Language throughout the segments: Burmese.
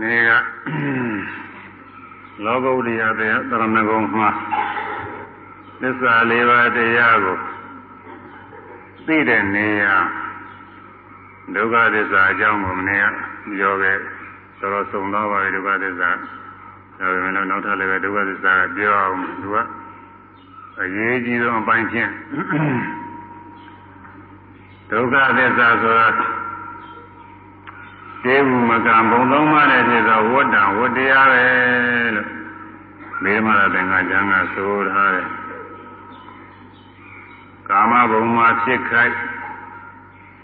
နေကလောကုတ္တရာတရားသရဏဂုံမှာသစ္စာလေးပါးတရားကိုသိတဲ့နေရာဒုက္ခသစ္စာအကြောင်းကိုမနေ့ကပြောခဲ့တော်တော်ဆုံးသွားပါပြီဒုက္ခသစ္စာဒါပေမဲ့နောက်ထပ်လည်းပဲဒုက္ခသစ္စာကပြောအောင်သူကအရေးကြီးဆုံးအပိုင်းဖြင့်ဒုက္ခသစ္စာဆိုတာ ကျေဘူးမကံဘုံသုံးပါးနဲ့ဖြစ်သောဝတ္တံဝတ္တရားပဲလို့မေမရသင်္ဃကျမ်းကဆိုထားတယ်ကာမဘုံမှာဖြစ်ခိုက်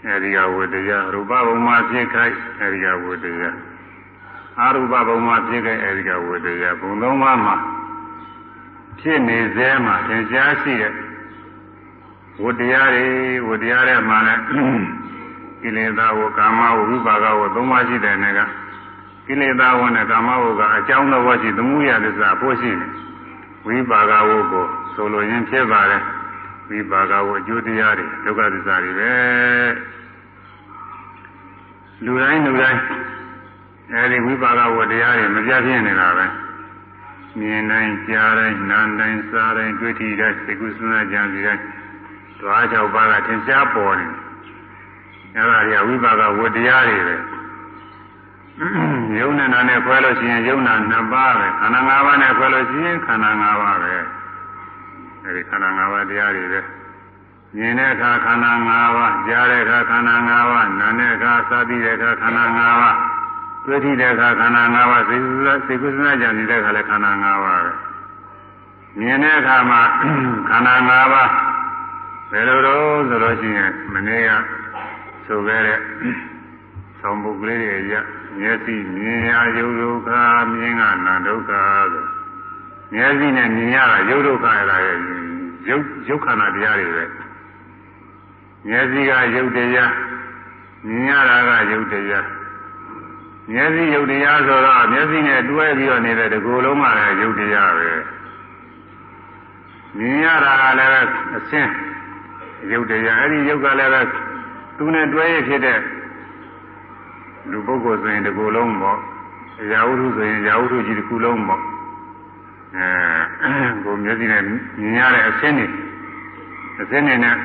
အဲဒီကဝတ္တရားရူပဘုံမှာဖြစ်ခိုက်အဲဒီကဝတ္တရားအရူပဘုံမှာဖြစ်ခိုက်အဲဒီကဝတ္တရားဘုံသုံးပါးမှာဖြစ်နေစေမှာသင်ရှားရှိတဲ့ဝတ္တရားတွေဝတ္တရားတွေမှာလည်း ကိလေသာဝကာမဝဝိပါကဝသုံးပါးရှိတဲ့နယ်ကကိလေသာဝနဲ့ကာမဝကအကြောင်းတော်ရှိသမှုရသစ္စာဖို့ရှိတယ်ဝိပါကဝကိုဆိုလိုရင်းဖြစ်ပါတယ်ဝိပါကဝအကျိုးတရားတွေဒုက္ခသစ္စာတွေပဲလူတိုင်းလူတိုင်းအဲဒီဝိပါကဝတရားတွေမပြတ်ပြင်းနေတာပဲမြင်တိုင်းကြားတိုင်းနားတိုင်းစားတိုင်းတွေ့ထိတိုင်းသိကုသနာကြံစီတိုင်းဓဝါ၆ပါးကသင်ရှားပေါ်နေတယ် အဲ့ဒါတွေကဝိပါကဝတရားတွေပဲယုံနဲ့နာနဲ့ခွဲလို့ရှိရင်ယုံနာနှစ်ပါးပဲခန္ဓာ၅ပါးနဲ့ခွဲလို့ရှိရင်ခန္ဓာ၅ပါးပဲအဲဒီခန္ဓာ၅ပါးတရားတွေပဲမြင်တဲ့အခါခန္ဓာ၅ပါးကြားတဲ့အခါခန္ဓာ၅ပါးနားတဲ့အခါစားပြီးတဲ့အခါခန္ဓာ၅ပါးတွေ့ထိတဲ့အခါခန္ဓာ၅ပါးသိကုသသိကုသနာကြံနေတဲ့အခါလည်းခန္ဓာ၅ပါးပဲမြင်တဲ့အခါမှာခန္ဓာ၅ပါးဘယ်လိုတော့ဆိုလို့ရှိရင်မနေ့က ဆိုခဲ့တဲ့သံပုဂ္ဂလေးတွေရမျက်စိမြင်ရယုတ်ဒုက္ခမြင်ကနာဒုက္ခဆိုမျက်စိနဲ့မြင်ရတာယုတ်ဒုက္ခရတာရဲ့ယုတ်ယုတ်ခန္ဓာတရားတွေပဲမျက်စိကယုတ်တရားမြင်ရတာကယုတ်တရားမျက်စိယုတ်တရားဆိုတော့မျက်စိနဲ့တွဲပြီးတော့နေတဲ့ဒီကိုယ်လုံးကလည်းယုတ်တရားပဲမြင်ရတာကလည်းအရှင်းယုတ်တရားအဲ့ဒီယုတ်ကလည်းပဲ သူနဲ့တွဲရဖြစ်တဲ့လူပုဂ္ဂိုလ်ဆိုရင်ဒီကိုယ်လုံးပေါ့ရာဟုထုဆိုရင်ရာဟုထုကြီးတစ်ခုလုံးပေါ့အဲကိုမျက်စိနဲ့မြင်ရတဲ့အဆင်းတွေအဆင်းတွေနဲ့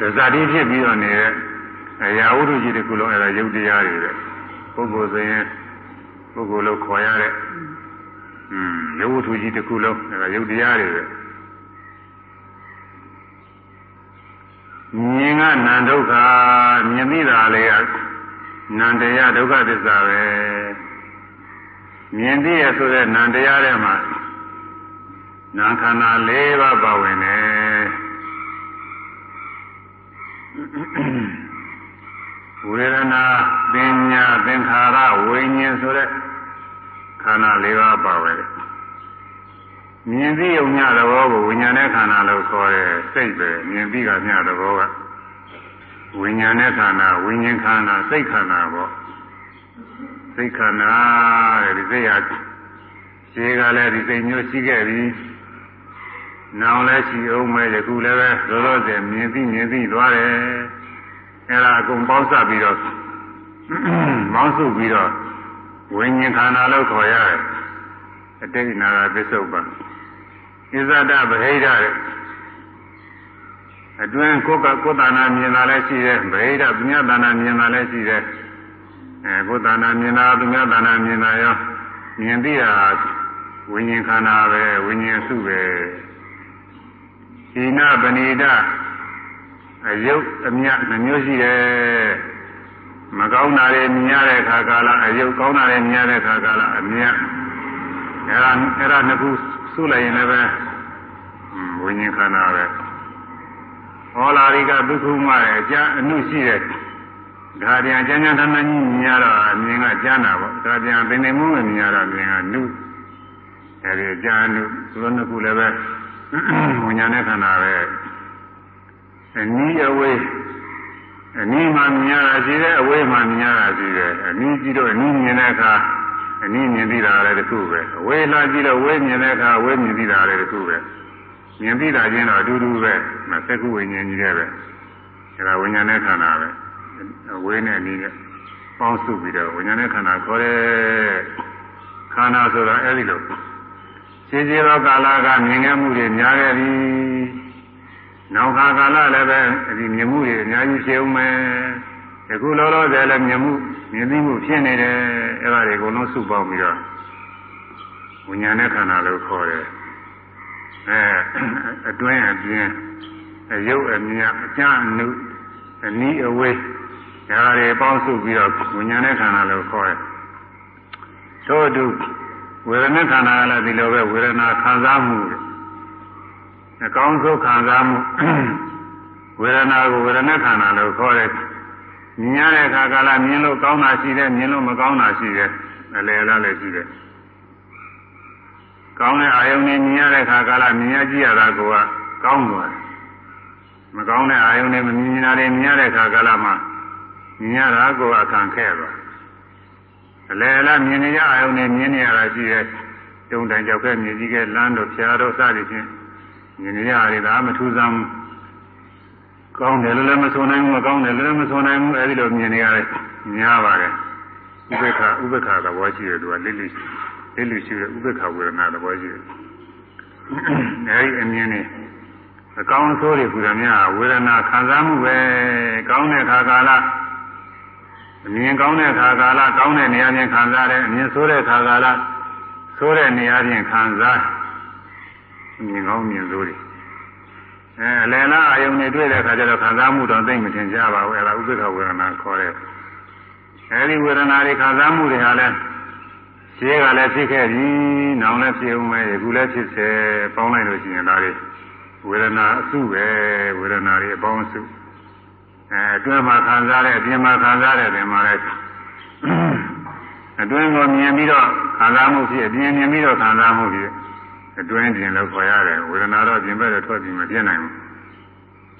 ဒဇာတိဖြစ်ပြီးတော့နေတဲ့ရာဟုထုကြီးတစ်ခုလုံးအဲဒါယုတ်တရားတွေပဲပုဂ္ဂိုလ်ဆိုရင်ပုဂ္ဂိုလ်လို့ခေါ်ရတဲ့อืมယုတ်ထုကြီးတစ်ခုလုံးအဲဒါယုတ်တရားတွေပဲ မြင်ကနံဒုက္ခမြင်သိတာလေးကနံတရားဒုက္ခသစ္စာပဲမြင်သိရဆိုတဲ့နံတရားထဲမှာနာခန္ဓာ၄ပါးပါဝင်တယ်ဝေဒနာပညာသင်္ခါရဝိညာဉ်ဆိုတဲ့ခန္ဓာ၄ပါးပါဝင်တယ် မြင်သိုံညသဘောကိုဝိညာဉ်နဲ့ခန္ဓာလို့ခေါ်တယ်စိတ်ပဲမြင်ပြီးကညသဘောကဝိညာဉ်နဲ့ခန္ဓာဝိညာဉ်ခန္ဓာစိတ်ခန္ဓာပေါ့စိတ်ခန္ဓာတဲ့ဒီစိတ်ဟာရှင်းကလည်းဒီစိတ်မျိုးရှိခဲ့ပြီနောင်လည်းရှိအောင်မဲ့ယခုလည်းပဲလောလောဆယ်မြင်သိမြင်သိသွားတယ်အဲ့ဒါအကုန်ပေါင်းစပ်ပြီးတော့မောင်းစုပြီးတော့ဝိညာဉ်ခန္ဓာလို့ခေါ်ရတယ်အတိတ်နာဂသစ္ဆုတ် ပါဣဇဒဗဟိဒတဲ့အတွင်းကိုယ်ကကိုယ်တဏ္ဍာမြင်တာလည်းရှိတယ်ဗဟိဒသူများတဏ္ဍာမြင်တာလည်းရှိတယ်အဲကိုယ်တဏ္ဍာမြင်တာသူများတဏ္ဍာမြင်တာရောမြင်သိတာဝိညာဉ်ခန္ဓာပဲဝိညာဉ်စုပဲဣနာပဏိဒအယုတ်အမြနှမျိုးရှိတယ်မကောင်းတာတွေမြင်ရတဲ့အခါကာလအယုတ်ကောင်းတာတွေမြင်ရတဲ့အခါကာလအမြအဲ့ဒါအဲ့ဒါနှစ်ခု စုလိုက်ရင်လည်းပဲဝိညာဉ်ခန္ဓာပဲဟောလာရိကဒုက္ခမှရဲ့အကျအနုရှိတဲ့ဒါပြန်ကျမ်းကျမ်းတမ်းတမ်းကြီးမြင်ရတော့အမြင်ကကျမ်းတာပေါ့ဒါပြန်ပင်နေမှုမမြင်ရတော့အမြင်ကနုအဲဒီအကျအနုသူတို့နှစ်ခုလည်းပဲဝိညာဉ်နဲ့ခန္ဓာပဲအနည်းအဝေးအနည်းမှမြင်ရတာရှိတယ်အဝေးမှမြင်ရတာရှိတယ်အနည်းကြည့်တော့အနည်းမြင်တဲ့အခါ အနည်းမြင်သိတာလည်းတစ်ခုပဲအဝေးလာကြည့်တော့ဝေးမြင်တဲ့အခါဝေးမြင်သိတာလည်းတစ်ခုပဲမြင်သိတာချင်းတော့အတူတူပဲမသက္ကုဝိညာဉ်ကြီးတဲ့ပဲအဲဒါဝိညာဉ်နဲ့ခန္ဓာပဲအဝေးနဲ့အနည်းနဲ့ပေါင်းစုပြီးတော့ဝိညာဉ်နဲ့ခန္ဓာခေါ်တဲ့ခန္ဓာဆိုတာအဲ့ဒီလိုရှင်းရှင်းသောကာလကမြင်ခဲ့မှုတွေများခဲ့ပြီနောက်ခါကာလလည်းပဲဒီမြင်မှုတွေအများကြီးရှိအောင်မယ် အခုလောလောဆယ်လည်းမြင်မှုမြင်သိမှုဖြစ်နေတယ်အဲ့ဒါတွေအကုန်လုံးစုပေါင်းပြီးတော့ဝိညာဉ်နဲ့ခန္ဓာလို့ခေါ်တယ်အဲအတွင်းအပြင်းအယုတ်အမြတ်အကျအနုအနီးအဝေးဒါတွေပေါင်းစုပြီးတော့ဝိညာဉ်နဲ့ခန္ဓာလို့ခေါ်တယ်ထို့အတူဝေဒနာခန္ဓာကလည်းဒီလိုပဲဝေဒနာခံစားမှုအကောင်းဆုံးခံစားမှုဝေဒနာကိုဝေဒနာခန္ဓာလို့ခေါ်တယ် မြင်ရတဲ့အခါကလည်းမြင်လို့ကောင်းတာရှိတယ်မြင်လို့မကောင်းတာရှိတယ်အလယ်လားလည်းရှိတယ်ကောင်းတဲ့အာယုန်နဲ့မြင်ရတဲ့အခါကလည်းမြင်ရကြည့်ရတာကကောင်းသွားတယ်မကောင်းတဲ့အာယုန်နဲ့မမြင်တာတွေမြင်ရတဲ့အခါကလည်းမှမြင်ရတာကိုအခံခဲ့သွားအလယ်လားမြင်နေရအာယုန်နဲ့မြင်နေရတာရှိတယ်တုံတိုင်ကြောက်ခဲ့မြင်ကြီးခဲ့လမ်းတို့ဖြာတို့စသည်ဖြင့်မြင်နေရတယ်ဒါမထူးဆန်း ကောင်းတယ်လို့လည်းမဆိုနိုင်ဘူးမကောင်းတယ်လို့လည်းမဆိုနိုင်ဘူးအဲဒီလိုမြင်နေရတယ်များပါတယ်ဥပေက္ခဥပေက္ခသဘောရှိတယ်သူကလိလိလိလိရှိတဲ့ဥပေက္ခဝေဒနာသဘောရှိတယ်အဲဒီအမြင်နဲ့အကောင်းဆိုးတွေကူရမြဝေဒနာခံစားမှုပဲကောင်းတဲ့ခါကာလအမြင်ကောင်းတဲ့ခါကာလကောင်းတဲ့နေရာချင်းခံစားတယ်အမြင်ဆိုးတဲ့ခါကာလဆိုးတဲ့နေရာချင်းခံစားမြင်ကောင်းမြင်ဆိုးတွေအဲ အလယ်လားအယုံတွေတွေ့တဲ့အခါကျတော့ခံစားမှုတော့သိမထင်ရှားပါဘူးအဲဒါဥပ္ပခဝေဒနာခေါ်တဲ့အဲဒီဝေဒနာတွေခံစားမှုတွေဟာလည်းရှင်းကလည်းဖြစ်ခဲ့ပြီနောင်လည်းဖြစ်ဦးမယ်အခုလည်းဖြစ်စေပေါင်းလိုက်လို့ရှိရင်ဒါတွေဝေဒနာအစုပဲဝေဒနာတွေအပေါင်းအစုအဲအတွင်းမှာခံစားတဲ့အပြင်မှာခံစားတဲ့ပြင်မှာလည်းအတွင်းကိုမြင်ပြီးတော့ခံစားမှုဖြစ်အပြင်မြင်ပြီးတော့ခံစားမှုဖြစ် အတွင်းပြင်လို့ခေါ်ရတယ်ဝေဒနာတော့ပြင်ဘက်တော့ထွက်ပြီးမပြည့်နိုင်ဘူး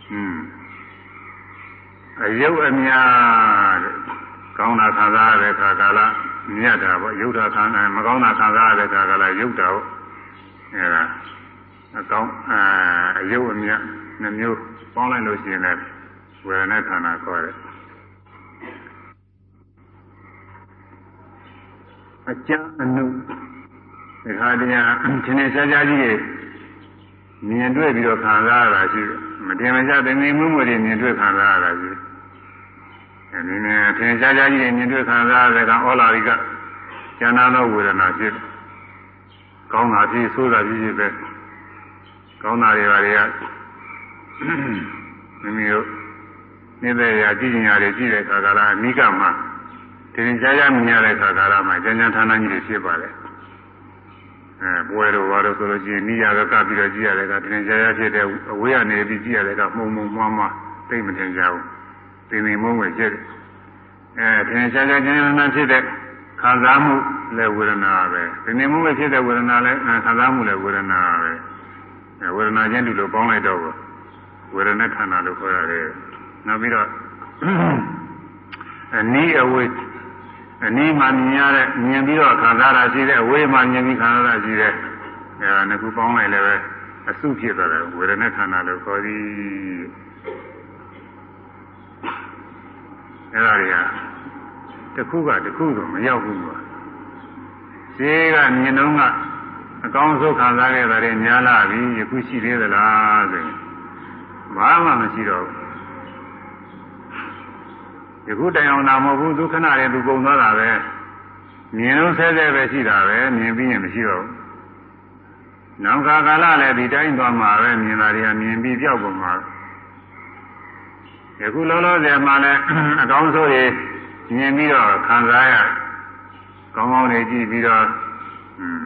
။อืมအယုတ်အများကောင်းတာခံစားရတဲ့ခါကာလမြတ်တာပေါ့ယုတ်တာခံမကောင်းတာခံစားရတဲ့ခါကာလယုတ်တာပေါ့အဲဒါအကောင်းအယုတ်အမြတ်နှမျိုးပေါင်းလိုက်လို့ရှိရင်လည်းဝေဒနာခန္ဓာခေါ်တယ်အကျအနု ဒီခါတည်းကသင်္နေရှားရှားကြီးတွေမြင်တွေ့ပြီးတော့ခံစားရတာရှိတယ်မတင်မကြတဲ့နေမှုမှုတွေမြင်တွေ့ခံစားရတာရှိတယ်အဲဒီနေ့သင်္နေရှားရှားကြီးတွေမြင်တွေ့ခံစားရတဲ့ကဩလာရိကဉာဏသောဝေဒနာဖြစ်တယ်ကောင်းတာဖြစ်ဆိုးတာဖြစ်ဖြစ်ပဲကောင်းတာတွေပါတွေကမိမိတို့နေတဲ့ရာကြည့်ကျင်ရာတွေကြည့်တဲ့အခါကလည်းအနိကမှာတင်ကြားရမြင်ရတဲ့အခါကလည်းမှကျန်ကျန်ဌာနကြီးတွေဖြစ်ပါလေ အဲပွဲတော်ဘာလို့ဆိုလို့ရှိရင်နိယာကကပြီးတော့ကြည့်ရတဲ့ကတင်ကြားရဖြစ်တဲ့အဝေးကနေပြီးကြည့်ရတဲ့ကမှုံမှုံမွားမွားသိမတင်ကြဘူးတင်နေမုန်းဝင်ဖြစ်တယ်အဲတင်ကြားရခြင်းနဲ့ဖြစ်တဲ့ခံစားမှုလည်းဝေဒနာပဲတင်နေမှုနဲ့ဖြစ်တဲ့ဝေဒနာလည်းခံစားမှုလည်းဝေဒနာပဲအဲဝေဒနာချင်းတူလို့ပေါင်းလိုက်တော့ဝေဒနာခန္ဓာလို့ခေါ်ရတယ်နောက်ပြီးတော့အနည်းအဝေး အနည်းမှမြင်ရတဲ့မြင်ပြီးတော့ခံစားတာရှိတဲ့အဝေးမှမြင်ပြီးခံစားတာရှိတဲ့အဲဒါနှစ်ခုပေါင်းလိုက်လည်းပဲအစုဖြစ်သွားတယ်ဝေဒနာခန္ဓာလို့ခေါ်သည်အဲဒါတွေကတစ်ခုကတစ်ခုတော့မရောက်ဘူးကွာရှင်းကမြင်တော့ကအကောင်းဆုံးခံစားခဲ့တာတွေများလာပြီယခုရှိသေးသလားဆိုရင်ဘာမှမရှိတော့ဘူး ယခုတိုင်အောင်လာမဟုတ်ဘူးဒုက္ခနာတွေသူပုံသွားတာပဲမြင်လို့ဆဲဆဲပဲရှိတာပဲမြင်ပြီးရင်မရှိတော့ဘူးနောက်ခါကာလလည်းဒီတိုင်းသွားမှာပဲမြင်တာတွေကမြင်ပြီးပြောက်ကုန်မှာယခုလောလောဆယ်မှာလည်းအကောင်းဆုံးတွေမြင်ပြီးတော့ခံစားရကောင်းကောင်းလေးကြည့်ပြီးတော့อืม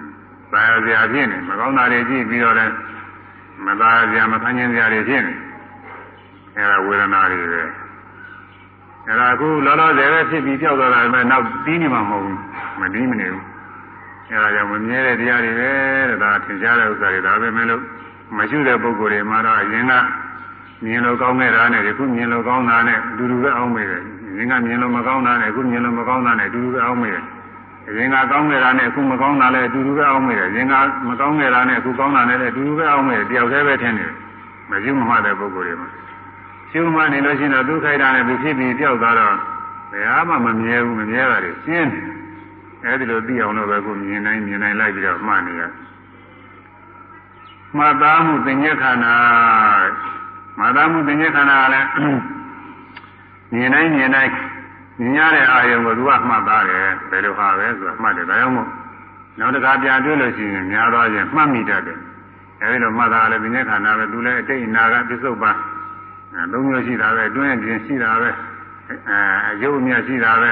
ပါရစရာဖြစ်နေမကောင်းတာတွေကြည့်ပြီးတော့လည်းမသားစရာမခံကျင်စရာတွေဖြစ်နေအဲဒါဝေဒနာတွေပဲ အဲဒါအခုလောလောဆယ်ပဲဖြစ်ပြီးပြောက်သွားတာပဲနောက်ပြီးနေမှာမဟုတ်ဘူးမပြီးမနေဘူးအဲဒါကြောင့်မမြဲတဲ့တရားတွေပဲတဲ့ဒါထင်ရှားတဲ့ဥစ္စာတွေဒါပဲမလို့မရှိတဲ့ပုဂ္ဂိုလ်တွေမှာတော့အရင်ကမြင်လို့ကောင်းခဲ့တာနဲ့ဒီခုမြင်လို့ကောင်းတာနဲ့အတူတူပဲအောင်းမိတယ်။ရင်ကမြင်လို့မကောင်းတာနဲ့အခုမြင်လို့မကောင်းတာနဲ့အတူတူပဲအောင်းမိတယ်။ရင်ကကောင်းခဲ့တာနဲ့အခုမကောင်းတာလည်းအတူတူပဲအောင်းမိတယ်။ရင်ကမကောင်းခဲ့တာနဲ့အခုကောင်းတာနဲ့လည်းအတူတူပဲအောင်းမိတယ်။တယောက်တည်းပဲထင်နေတယ်။မကျုံမှတဲ့ပုဂ္ဂိုလ်တွေမှာ ကျုံမှနေလို့ရှိရင်တော့ဒုက္ခိတာနဲ့သူဖြစ်ပြီးတယောက်သွားတော့ဘယ်အားမှမမြဲဘူးမမြဲတာတွေရှင်းအဲဒီလိုသိအောင်လို့ပဲကိုမြင်နိုင်မြင်နိုင်လိုက်ပြီးတော့မှတ်နေရမှတ်သားမှုသင်္ညခန္ဓာမှတ်သားမှုသင်္ညခန္ဓာလည်းမြင်နိုင်မြင်နိုင်မြင်ရတဲ့အာယုံကိုသူကမှတ်သားတယ်ဘယ်လိုဟာပဲဆိုတာမှတ်တယ်ဒါကြောင့်မို့နောက်တစ်ခါပြန်တွေ့လို့ရှိရင်များသွားရင်မှတ်မိတတ်တယ်အဲဒီလိုမှတ်သားလည်းသင်္ညခန္ဓာပဲသူလည်းအတိတ်အနာကပြစ္ဆုတ်ပါ အဲသုံးမျိုးရှိတာပဲတွင်းပြင်ရှိတာပဲအဲအယုတ်အမြတ်ရှိတာပဲ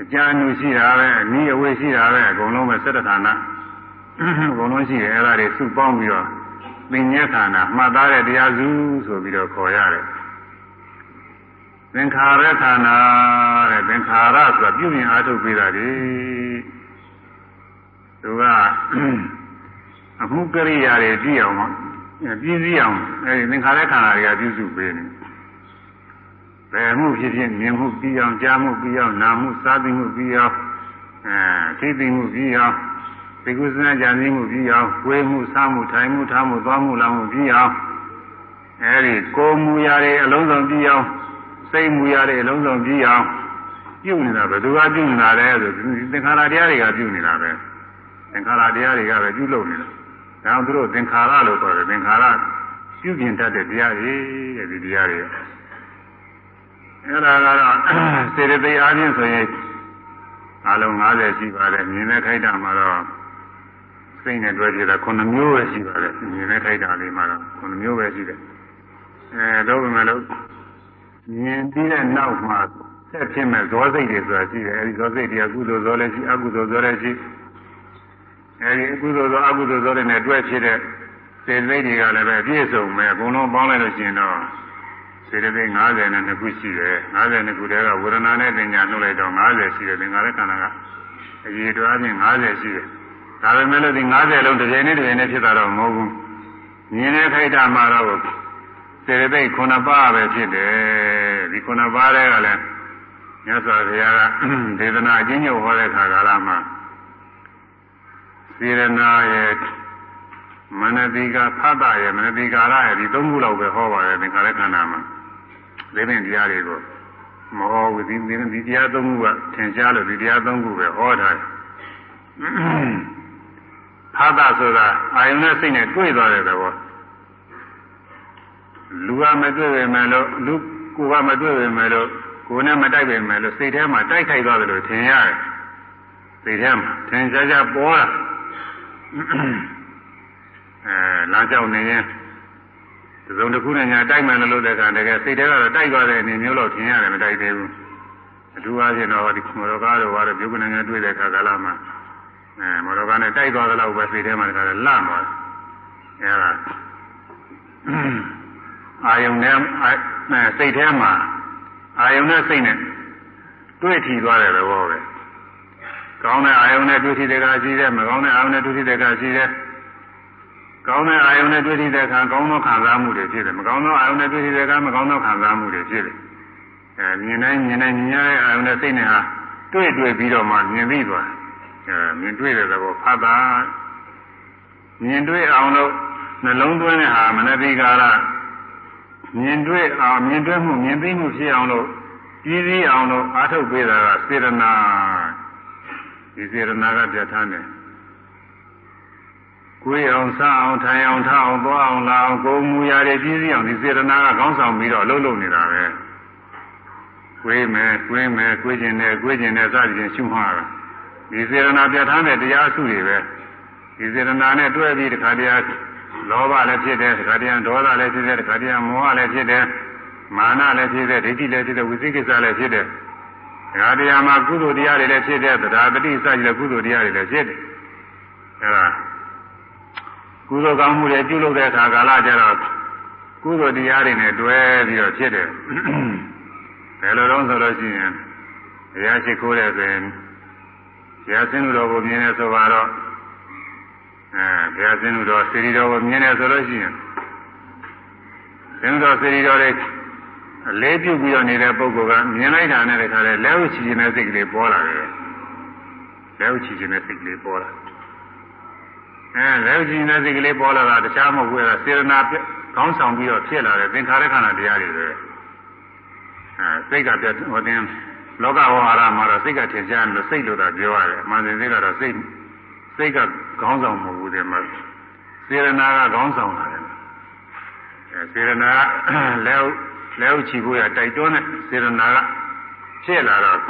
အကြအနုရှိတာပဲအနည်းအဝေးရှိတာပဲအကုန်လုံးပဲစက်တဌာနအကုန်လုံးရှိတယ်အဲ့ဒါတွေစုပေါင်းပြီးတော့ပင်ညက်ခန္ဓာမှတ်သားတဲ့တရားစုဆိုပြီးတော့ခေါ်ရတယ်သင်္ခါရခန္ဓာတဲ့သင်္ခါရဆိုတာပြုမြင်အားထုတ်ပေးတာဒီသူကအမှုကရိယာတွေကြည့်အောင် ပြည့်စည်အောင်အဲဒီသင်္ခါရခန္ဓာတွေကပြုစုပေးနေဘယ်မှုဖြစ်ဖြစ်မြင်မှုပြီးအောင်ကြားမှုပြီးအောင်နားမှုစားသိမှုပြီးအောင်အဲသိသိမှုပြီးအောင်သိကုသနာကြံသိမှုပြီးအောင်ဝေးမှုစားမှုထိုင်မှုထားမှုသွားမှုလာမှုပြီးအောင်အဲဒီကိုယ်မူရာတွေအလုံးစုံပြီးအောင်စိတ်မူရာတွေအလုံးစုံပြီးအောင်ပြုနေတာဘယ်သူကပြုနေတာလဲဆိုသင်္ခါရတရားတွေကပြုနေတာပဲသင်္ခါရတရားတွေကပဲပြုလုပ်နေတာ ဒါအောင်သူတို့သင်္ခါရလို့ခေါ်တယ်သင်္ခါရပြုပြင်တတ်တဲ့တရားတွေတဲ့ဒီတရားတွေအဲ့ဒါကတော့စေတသိက်အားဖြင့်ဆိုရင်အလုံး90ရှိပါတယ်မြင်တဲ့ခိုက်တာမှာတော့စိတ်နဲ့တွဲကြည့်တာ9မျိုးပဲရှိပါတယ်မြင်တဲ့ခိုက်တာလေးမှာတော့9မျိုးပဲရှိတယ်အဲတော့ဘယ်မှာလို့မြင်ပြီးတဲ့နောက်မှာဆက်ဖြစ်မဲ့ဇောစိတ်တွေဆိုတာရှိတယ်အဲဒီဇောစိတ်တွေကကုသိုလ်ဇောလည်းရှိအကုသိုလ်ဇောလည်းရှိ အဲဒီအကုသိုလ်ဇောအကုသိုလ်ဇောတွေနဲ့တွဲဖြစ်တဲ့စေတသိက်တွေကလည်းပဲပြည့်စုံမယ်အကုန်လုံးပေါင်းလိုက်လို့ရှိရင်တော့စေတသိက်90နဲ့2ခုရှိတယ်90ခုတည်းကဝေဒနာနဲ့ပညာနှုတ်လိုက်တော့90ရှိတယ်သင်္ခါရခန္ဓာကအရေးတော်အချင်း90ရှိတယ်ဒါပေမဲ့လို့ဒီ90လုံးတစ်ချိန်နဲ့တစ်ချိန်နဲ့ဖြစ်တာတော့မဟုတ်ဘူးမြင်တဲ့ခိုက်တာမှာတော့စေတသိက်9ပါးပဲဖြစ်တယ်ဒီ9ပါးတဲ့ကလည်းမြတ်စွာဘုရားကဒေသနာအချင်းချုပ်ဟောတဲ့ခါကာလမှာ စေရနာရဲ့မနတိကဖတ်တာရဲ့မနတိကာရရဲ့ဒီသုံးခုလောက်ပဲဟောပါတယ်သင်္ခါရခန္ဓာမှာသိတဲ့တရားတွေကိုမဟောဘူးဒီဒီတရားသုံးခုကထင်ရှားလို့ဒီတရားသုံးခုပဲဟောထားတယ်ဖတ်တာဆိုတာအာယုန်နဲ့စိတ်နဲ့တွေ့သွားတဲ့သဘောလူကမတွေ့ပေမဲ့လို့လူကိုကမတွေ့ပေမဲ့လို့ကိုယ်နဲ့မတိုက်ပေမဲ့လို့စိတ်ထဲမှာတိုက်ခိုက်သွားတယ်လို့ထင်ရတယ်စိတ်ထဲမှာထင်ရှားရှားပေါ်လာ အဲလမ်းကြောင်းနေရင်ဒီစုံတစ်ခုနဲ့ညာတိုက်မှန်လို့တဲ့ကတကယ်စိတ်ထဲကတော့တိုက်သွားတဲ့အနေမျိုးလို့ထင်ရတယ်မတိုက်သေးဘူးအထူးအားဖြင့်တော့ဒီမော်တော်ကားတို့ဘာလို့ပြုတ်ကနေတွေ့တဲ့ခါကလာမှာအဲမော်တော်ကားနဲ့တိုက်သွားတဲ့လောက်ပဲစိတ်ထဲမှာတခါလန့်သွားတယ်အဲဒါအာယုန်နဲ့စိတ်ထဲမှာအာယုန်နဲ့စိတ်နဲ့တွေ့ထီသွားတဲ့သဘောပဲ ကောင်းတဲ့အာယုန်နဲ့တွေ့ထီတဲ့ကရှိတယ်မကောင်းတဲ့အာယုန်နဲ့တွေ့ထီတဲ့ကရှိတယ်ကောင်းတဲ့အာယုန်နဲ့တွေ့ထိတဲ့အခါကောင်းသောခံစားမှုတွေဖြစ်တယ်မကောင်းသောအာယုန်နဲ့တွေ့ထိတဲ့အခါမကောင်းသောခံစားမှုတွေဖြစ်တယ်အဲမြင်တိုင်းမြင်တိုင်းမြင်ရတဲ့အာယုန်နဲ့စိတ်နဲ့ဟာတွေ့တွေ့ပြီးတော့မှမြင်ပြီးသွားအဲမြင်တွေ့တဲ့သဘောဖတ်တာမြင်တွေ့အောင်လို့နှလုံးသွင်းတဲ့ဟာမနတိကာရမြင်တွေ့အောင်မြင်တွေ့မှုမြင်သိမှုဖြစ်အောင်လို့ကြီးစည်းအောင်လို့အားထုတ်ပေးတာကစေရနာ ဒီစေရနာကပြဋ္ဌာန်းတယ်ကိုယ်အောင်စားအောင်ထိုင်အောင်ထားအောင်သွားအောင်လာအောင်ကိုယ်မူရာတွေပြည့်စည်အောင်ဒီစေတနာကကောင်းဆောင်ပြီးတော့အလုပ်လုပ်နေတာပဲကိုယ်မယ်ကိုယ်မယ်ကိုယ်ကျင်တယ်ကိုယ်ကျင်တယ်စသဖြင့်ရှုမှတ်တာဒီစေတနာပြဋ္ဌာန်းတဲ့တရားစုတွေပဲဒီစေတနာနဲ့တွဲပြီးတခါတည်းလောဘလည်းဖြစ်တယ်တခါတည်းဒေါသလည်းဖြစ်တယ်တခါတည်းမောဟလည်းဖြစ်တယ်မာနလည်းဖြစ်တယ်ဒိဋ္ဌိလည်းဖြစ်တယ်ဝိသိကိစ္စလည်းဖြစ်တယ် တခါတည်းမှာကုသိုလ်တရားတွေလည်းဖြစ်တယ်တရားတတိစသဖြင့်ကုသိုလ်တရားတွေလည်းဖြစ်တယ်အဲဒါကုသိုလ်ကောင်းမှုတွေပြုလုပ်တဲ့အခါကာလကျတော့ကုသိုလ်တရားတွေနဲ့တွဲပြီးတော့ဖြစ်တယ်ဘယ်လိုတော့ဆိုလို့ရှိရင်ဘုရားရှိခိုးတဲ့ဆိုရင်ဘုရားဆင်းလို့တော်ကိုမြင်နေဆိုပါတော့အဲဘုရားဆင်းလို့တော်စေတီတော်ကိုမြင်နေဆိုလို့ရှိရင်ဆင်းတော်စေတီတော်တွေ အလေးပြုပြီးတော့နေတဲ့ပုဂ္ဂိုလ်ကမြင်လိုက်တာနဲ့တခါလဲလက်ဥချီခြင်းတဲ့စိတ်ကလေးပေါ်လာတယ်လက်ဥချီခြင်းတဲ့စိတ်ကလေးပေါ်လာတယ်အဲလက်ရှိတဲ့စိတ်ကလေးပေါ်လာတာတခြားမဟုတ်ဘူးအဲစေရနာခေါင်းဆောင်ပြီးတော့ဖြစ်လာတဲ့သင်္ခါရခန္ဓာတရားတွေပဲအဲစိတ်ကပြဟိုတင်လောကဝါရမှာတော့စိတ်ကထင်ရှားလို့စိတ်လို့သာပြောရတယ်အမှန်တကယ်ကတော့စိတ်စိတ်ကခေါင်းဆောင်မဟုတ်ဘူးတဲ့မှာစေရနာကခေါင်းဆောင်လာတယ်အဲစေရနာလဲ လဲဥချီဖို့ရတိုက်တွန်းတဲ့စေရနာကဖြစ်လာတော့